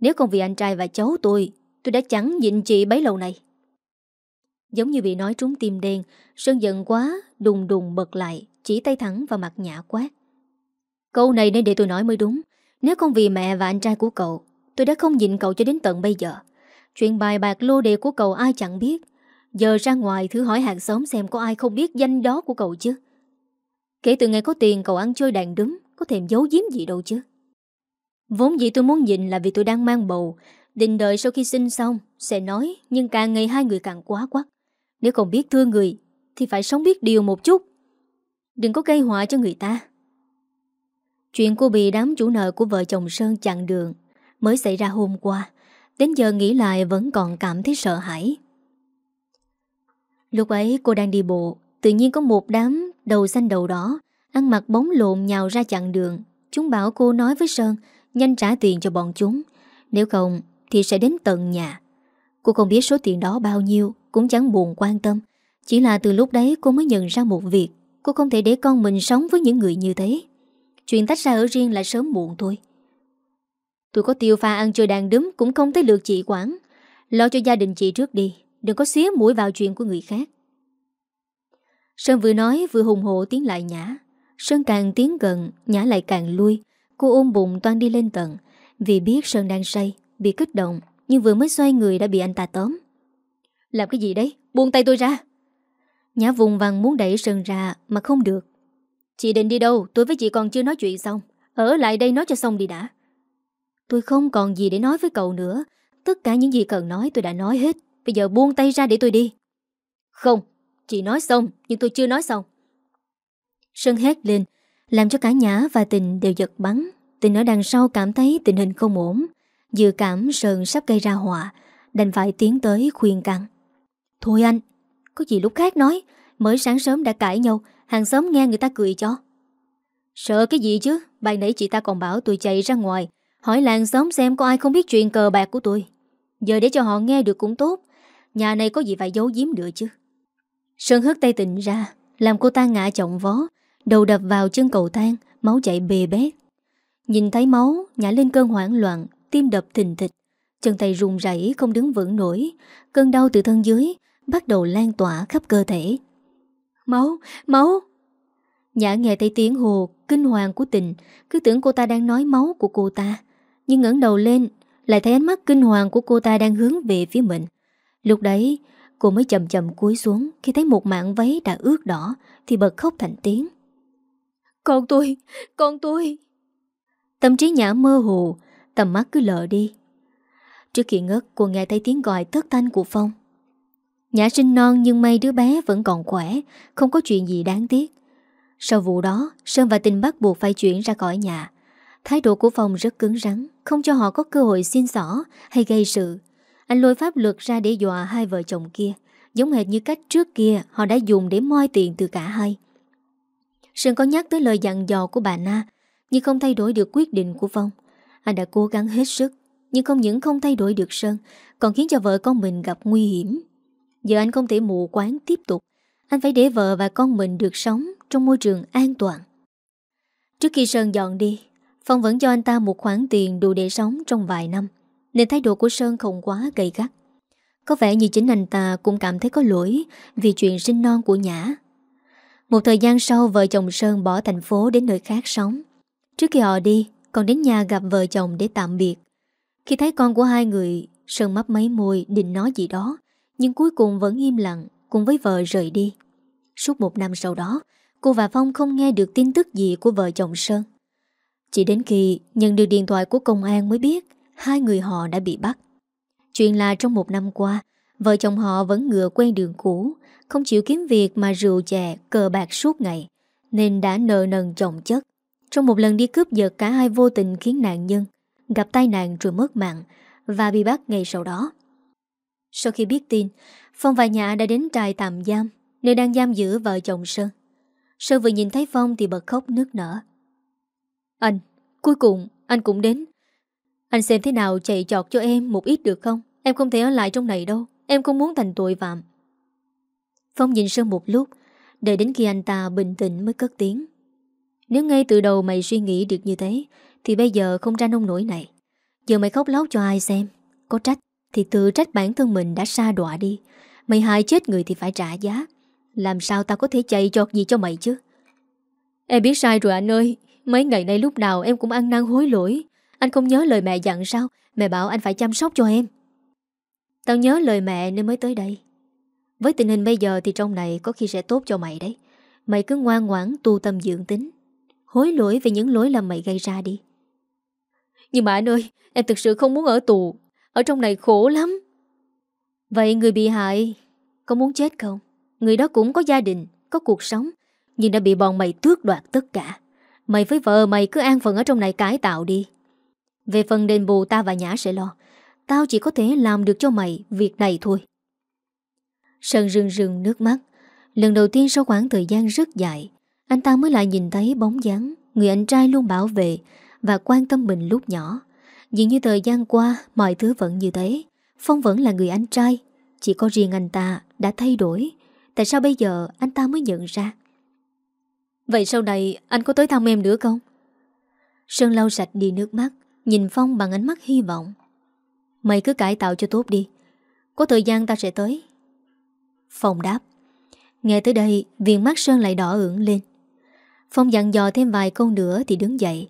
Nếu không vì anh trai và cháu tôi Tôi đã chẳng nhịn chị bấy lâu này. Giống như bị nói trúng tim đen, Sơn giận quá, Đùng đùng bật lại, Chỉ tay thẳng vào mặt nhã quát. Câu này nên để tôi nói mới đúng. Nếu không vì mẹ và anh trai của cậu, Tôi đã không nhịn cậu cho đến tận bây giờ. Chuyện bài bạc lô đề của cậu ai chẳng biết. Giờ ra ngoài thử hỏi hàng xóm xem có ai không biết danh đó của cậu chứ. Kể từ ngày có tiền cậu ăn chơi đàn đứng Có thèm giấu giếm gì đâu chứ. Vốn dĩ tôi muốn nhìn là vì tôi đang mang bầu. Định đợi sau khi sinh xong, Sẽ nói, Nhưng càng ngày hai người càng quá quắc Nếu còn biết thương người, Thì phải sống biết điều một chút. Đừng có gây họa cho người ta. Chuyện cô bị đám chủ nợ của vợ chồng Sơn chặn đường Mới xảy ra hôm qua, Đến giờ nghĩ lại vẫn còn cảm thấy sợ hãi. Lúc ấy cô đang đi bộ, Tự nhiên có một đám đầu xanh đầu đỏ, Ăn mặc bóng lộn nhào ra chặn đường. Chúng bảo cô nói với Sơn, Nhanh trả tiền cho bọn chúng, Nếu không thì sẽ đến tận nhà. Cô không biết số tiền đó bao nhiêu, Cũng chẳng buồn quan tâm. Chỉ là từ lúc đấy cô mới nhận ra một việc, Cô không thể để con mình sống với những người như thế. Chuyện tách ra ở riêng là sớm muộn thôi. Tôi có tiêu pha ăn chơi đàn đấm Cũng không tới lượt chị quản. Lo cho gia đình chị trước đi, Đừng có xía mũi vào chuyện của người khác. Sơn vừa nói vừa hùng hộ tiến lại Nhã. Sơn càng tiến gần, Nhã lại càng lui. Cô ôm bụng toan đi lên tầng. Vì biết Sơn đang say, Bị kích động, Nhưng vừa mới xoay người đã bị anh ta tóm. Làm cái gì đấy? Buông tay tôi ra. Nhã vùng vằng muốn đẩy Sơn ra Mà không được. Chị định đi đâu? Tôi với chị còn chưa nói chuyện xong. Ở lại đây nói cho xong đi đã. Tôi không còn gì để nói với cậu nữa. Tất cả những gì cần nói tôi đã nói hết. Bây giờ buông tay ra để tôi đi. Không, chị nói xong Nhưng tôi chưa nói xong. Sơn hét lên Làm cho cả Nhã và Tình đều giật bắn. Tình ở đằng sau cảm thấy tình hình không ổn. Dự cảm Sơn sắp gây ra họa Đành phải tiến tới khuyên căng Thôi anh Có gì lúc khác nói. Mới sáng sớm đã cãi nhau Hàng xóm nghe người ta cười cho Sợ cái gì chứ? Bạn nãy chị ta còn bảo tôi chạy ra ngoài. Hỏi làng xóm xem có ai không biết chuyện cờ bạc của tôi Giờ để cho họ nghe được cũng tốt. Nhà này có gì phải giấu giếm nữa chứ. Sơn hất tay tỉnh ra, Làm cô ta ngã trọng vó, Đầu đập vào chân cầu thang, Máu chảy bề bét Nhìn thấy máu, Nhả lên cơn hoảng loạn, Tim đập thình thịch. Chân tay run rẩy, không đứng vững nổi. Cơn đau từ thân dưới Bắt đầu lan tỏa khắp cơ thể. Máu, máu. Nhã nghe thấy tiếng hồ Kinh hoàng của tình Cứ tưởng cô ta đang nói máu của cô ta. Nhưng ngẩng đầu lên Lại thấy ánh mắt kinh hoàng của cô ta đang hướng về phía mình. Lúc đấy Cô mới chậm chậm cúi xuống Khi thấy một mạng váy đã ướt đỏ Thì bật khóc thành tiếng. Con tôi, con tôi. Tâm trí nhã mơ hồ Tầm mắt cứ lờ đi. Trước khi ngất cô nghe thấy tiếng gọi thất thanh của Phong Nhã sinh non nhưng may đứa bé vẫn còn khỏe, Không có chuyện gì đáng tiếc. Sau vụ đó, Sơn và Tình bắt buộc phải chuyển ra khỏi nhà. Thái độ của Phong rất cứng rắn, Không cho họ có cơ hội xin xỏ Hay gây sự. Anh lôi pháp luật ra để dọa hai vợ chồng kia, Giống hệt như cách trước kia Họ đã dùng để moi tiền từ cả hai. Sơn có nhắc tới lời dặn dò của bà Na, Nhưng không thay đổi được quyết định của Phong. Anh đã cố gắng hết sức, Nhưng không những không thay đổi được Sơn, Còn khiến cho vợ con mình gặp nguy hiểm. Giờ anh không thể mù quán tiếp tục. Anh phải để vợ và con mình được sống Trong môi trường an toàn. Trước khi Sơn dọn đi, Phong vẫn cho anh ta một khoản tiền đủ để sống trong vài năm, nên thái độ của Sơn không quá gay gắt. Có vẻ như chính anh ta cũng cảm thấy có lỗi Vì chuyện sinh non của Nhã. Một thời gian sau, vợ chồng Sơn bỏ thành phố đến nơi khác sống. Trước khi họ đi, Còn đến nhà gặp vợ chồng để tạm biệt. Khi thấy con của hai người, Sơn mấp mấy môi, định nói gì đó. Nhưng cuối cùng vẫn im lặng, Cùng với vợ rời đi. Suốt một năm sau đó, Cô và Phong không nghe được tin tức gì của vợ chồng Sơn. Chỉ đến khi nhận được điện thoại của công an mới biết, Hai người họ đã bị bắt. Chuyện là trong một năm qua, Vợ chồng họ vẫn ngựa quen đường cũ, Không chịu kiếm việc mà rượu chè, Cờ bạc suốt ngày, Nên đã nợ nần chồng chất. Trong một lần đi cướp giật cả hai vô tình khiến nạn nhân Gặp tai nạn rồi mất mạng Và bị bắt ngay sau đó. Sau khi biết tin, Phong và Nhã đã đến trại tạm giam, Nơi đang giam giữ vợ chồng Sơn. Sơn vừa nhìn thấy Phong thì bật khóc nước nở. Anh, Cuối cùng anh cũng đến. Anh xem thế nào chạy chọt cho em một ít được không? Em không thể ở lại trong này đâu. Em không muốn thành tội phạm. Phong nhìn Sơn một lúc, Đợi đến khi anh ta bình tĩnh mới cất tiếng. Nếu ngay từ đầu mày suy nghĩ được như thế, Thì bây giờ không ra nông nổi này. Giờ mày khóc lóc cho ai xem? Có trách thì tự trách bản thân mình đã xa đọa đi. Mày hại chết người thì phải trả giá. Làm sao tao có thể chạy chọt gì cho mày chứ? Em biết sai rồi anh ơi. Mấy ngày nay lúc nào em cũng ăn năn hối lỗi. Anh không nhớ lời mẹ dặn sao? Mẹ bảo anh phải chăm sóc cho em. Tao nhớ lời mẹ nên mới tới đây. Với tình hình bây giờ thì trong này Có khi sẽ tốt cho mày đấy. Mày cứ ngoan ngoãn tu tâm dưỡng tính. Hối lỗi về những lỗi lầm mày gây ra đi. Nhưng mà anh ơi, Em thực sự không muốn ở tù. Ở trong này khổ lắm. Vậy người bị hại Có muốn chết không? Người đó cũng có gia đình, Có cuộc sống, Nhưng đã bị bọn mày tước đoạt tất cả. Mày với vợ mày cứ an phận ở trong này cải tạo đi. Về phần đền bù ta và Nhã sẽ lo. Tao chỉ có thể làm được cho mày Việc này thôi. Sơn rừng rừng nước mắt. Lần đầu tiên sau khoảng thời gian rất dài, Anh ta mới lại nhìn thấy bóng dáng Người anh trai luôn bảo vệ Và quan tâm mình lúc nhỏ. Dường như thời gian qua, Mọi thứ vẫn như thế. Phong vẫn là người anh trai. Chỉ có riêng anh ta đã thay đổi. Tại sao bây giờ anh ta mới nhận ra? Vậy sau này, anh có tới thăm em nữa không? Sơn lau sạch đi nước mắt, Nhìn Phong bằng ánh mắt hy vọng. Mày cứ cải tạo cho tốt đi. Có thời gian ta sẽ tới. Phong đáp. Nghe tới đây viền mắt Sơn lại đỏ ửng lên. Phong dặn dò thêm vài câu nữa Thì đứng dậy.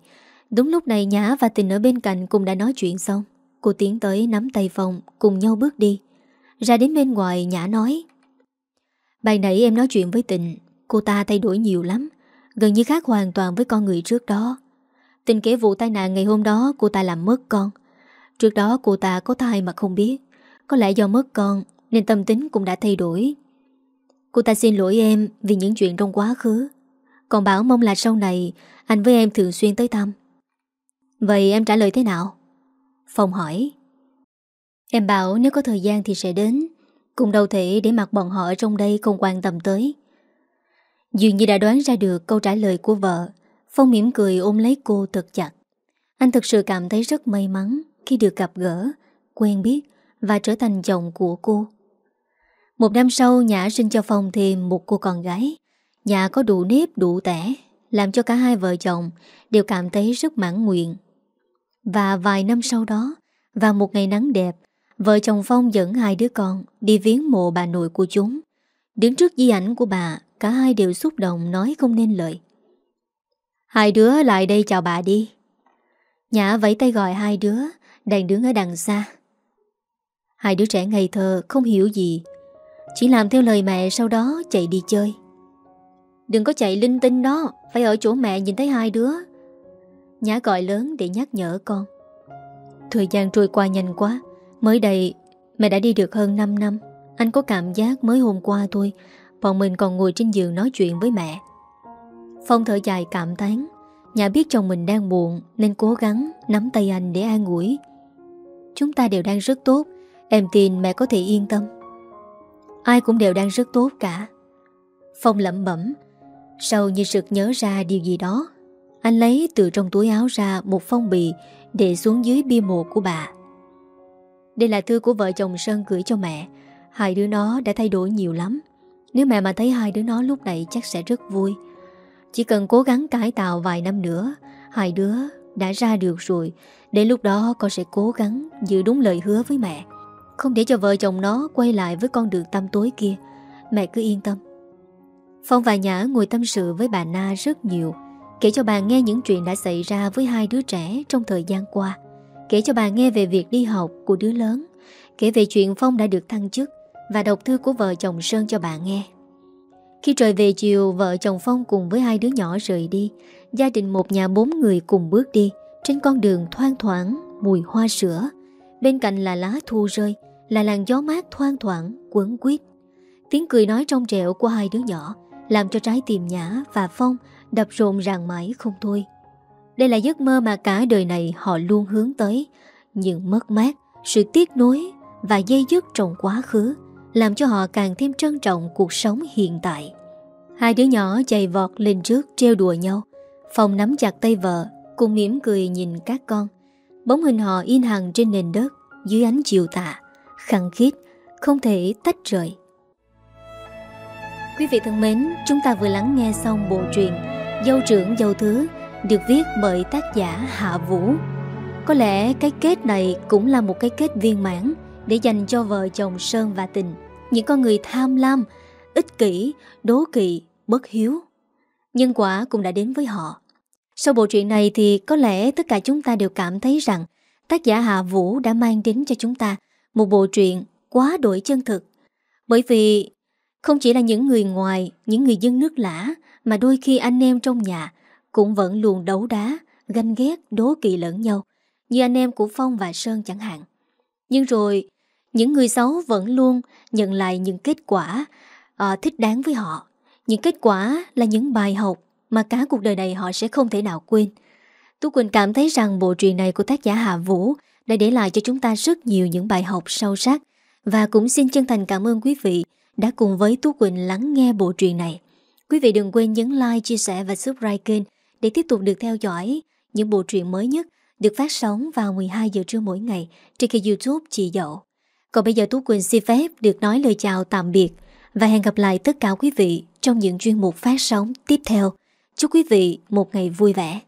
Đúng lúc này Nhã và Tình ở bên cạnh Cũng đã nói chuyện xong. Cô tiến tới nắm tay phòng, Cùng nhau bước đi. Ra đến bên ngoài, Nhã nói, Bài nãy em nói chuyện với Tình, Cô ta thay đổi nhiều lắm, Gần như khác hoàn toàn với con người trước đó. Tình kể vụ tai nạn ngày hôm đó Cô ta làm mất con. Trước đó cô ta có thai mà không biết, Có lẽ do mất con Nên tâm tính cũng đã thay đổi. Cô ta xin lỗi em vì những chuyện trong quá khứ. Còn bảo mong là sau này Anh với em thường xuyên tới thăm. Vậy em trả lời thế nào? Phong hỏi. Em bảo nếu có thời gian thì sẽ đến. Cùng đâu thể để mặc bọn họ ở trong đây không quan tâm tới. Dường như đã đoán ra được câu trả lời của vợ. Phong mỉm cười ôm lấy cô thật chặt. Anh thực sự cảm thấy rất may mắn Khi được gặp gỡ, Quen biết Và trở thành chồng của cô. Một năm sau, Nhã sinh cho Phong thêm một cô con gái. Nhà có đủ nếp, đủ tẻ, Làm cho cả hai vợ chồng Đều cảm thấy rất mãn nguyện. Và vài năm sau đó, Vào một ngày nắng đẹp, Vợ chồng Phong dẫn hai đứa con Đi viếng mộ bà nội của chúng. Đứng trước di ảnh của bà, Cả hai đều xúc động nói không nên lời. Hai đứa lại đây chào bà đi. Nhã vẫy tay gọi hai đứa Đang đứng ở đằng xa. Hai đứa trẻ ngây thơ, Không hiểu gì. Chỉ làm theo lời mẹ sau đó chạy đi chơi. Đừng có chạy linh tinh đó, Phải ở chỗ mẹ nhìn thấy hai đứa. Nhã gọi lớn để nhắc nhở con. Thời gian trôi qua nhanh quá, Mới đây Mẹ đã đi được hơn 5 năm. Anh có cảm giác mới hôm qua thôi, Bọn mình còn ngồi trên giường nói chuyện với mẹ. Phong thở dài cảm tán Nhà biết chồng mình đang buồn Nên cố gắng nắm tay anh để an ủi. Chúng ta đều đang rất tốt, Em tin mẹ có thể yên tâm. Ai cũng đều đang rất tốt cả. Phong lẩm bẩm, Sau như sực nhớ ra điều gì đó anh lấy từ trong túi áo ra Một phong bì Để xuống dưới bia mộ của bà. Đây là thư của vợ chồng Sơn gửi cho mẹ. Hai đứa nó đã thay đổi nhiều lắm. Nếu mẹ mà thấy hai đứa nó lúc này chắc sẽ rất vui. Chỉ cần cố gắng cải tạo vài năm nữa, Hai đứa đã ra được rồi. Đến lúc đó con sẽ cố gắng giữ đúng lời hứa với mẹ. Không để cho vợ chồng nó quay lại với con đường tăm tối kia. Mẹ cứ yên tâm. Phong và Nhã ngồi tâm sự với bà Na rất nhiều. Kể cho bà nghe những chuyện đã xảy ra với hai đứa trẻ trong thời gian qua Kể cho bà nghe về việc đi học của đứa lớn Kể về chuyện Phong đã được thăng chức Và đọc thư của vợ chồng Sơn cho bà nghe Khi trời về chiều, vợ chồng Phong cùng với hai đứa nhỏ rời đi. Gia đình một nhà bốn người cùng bước đi. Trên con đường thoang thoảng, mùi hoa sữa. Bên cạnh là lá thu rơi, là làn gió mát thoang thoảng, quấn quýt. Tiếng cười nói trong trẻo của hai đứa nhỏ làm cho trái tim Nhã và Phong đập rộn ràng mãi không thôi. Đây là giấc mơ mà cả đời này họ luôn hướng tới, nhưng mất mát, sự tiếc nuối và dây dứt trong quá khứ làm cho họ càng thêm trân trọng cuộc sống hiện tại. Hai đứa nhỏ chạy vọt lên trước treo đùa nhau. Phong nắm chặt tay vợ, cùng mỉm cười nhìn các con. Bóng hình họ in hằng trên nền đất, dưới ánh chiều tà, khăng khít, không thể tách rời. Quý vị thân mến, chúng ta vừa lắng nghe xong bộ truyện Dâu trưởng dâu thứ được viết bởi tác giả Hạ Vũ. Có lẽ cái kết này cũng là một cái kết viên mãn để dành cho vợ chồng Sơn và Tình. Những con người tham lam, ích kỷ, đố kỵ, bất hiếu. Nhân quả cũng đã đến với họ. Sau bộ truyện này thì có lẽ tất cả chúng ta đều cảm thấy rằng tác giả Hạ Vũ đã mang đến cho chúng ta một bộ truyện quá đổi chân thực. Bởi vì không chỉ là những người ngoài, những người dân nước lã mà đôi khi anh em trong nhà cũng vẫn luôn đấu đá, ganh ghét, đố kỵ lẫn nhau, như anh em của Phong và Sơn chẳng hạn. Nhưng rồi, những người xấu vẫn luôn nhận lại những kết quả uh, thích đáng với họ. Những kết quả là những bài học mà cả cuộc đời này họ sẽ không thể nào quên. Tú Quỳnh cảm thấy rằng bộ truyện này của tác giả Hạ Vũ đã để lại cho chúng ta rất nhiều những bài học sâu sắc và cũng xin chân thành cảm ơn quý vị đã cùng với Tú Quỳnh lắng nghe bộ truyện này. Quý vị đừng quên nhấn like, chia sẻ và subscribe kênh để tiếp tục được theo dõi những bộ truyện mới nhất được phát sóng vào 12 giờ trưa mỗi ngày trên kênh youtube Chị Dậu. Còn bây giờ Tú Quỳnh xin phép được nói lời chào tạm biệt và hẹn gặp lại tất cả quý vị trong những chuyên mục phát sóng tiếp theo. Chúc quý vị một ngày vui vẻ.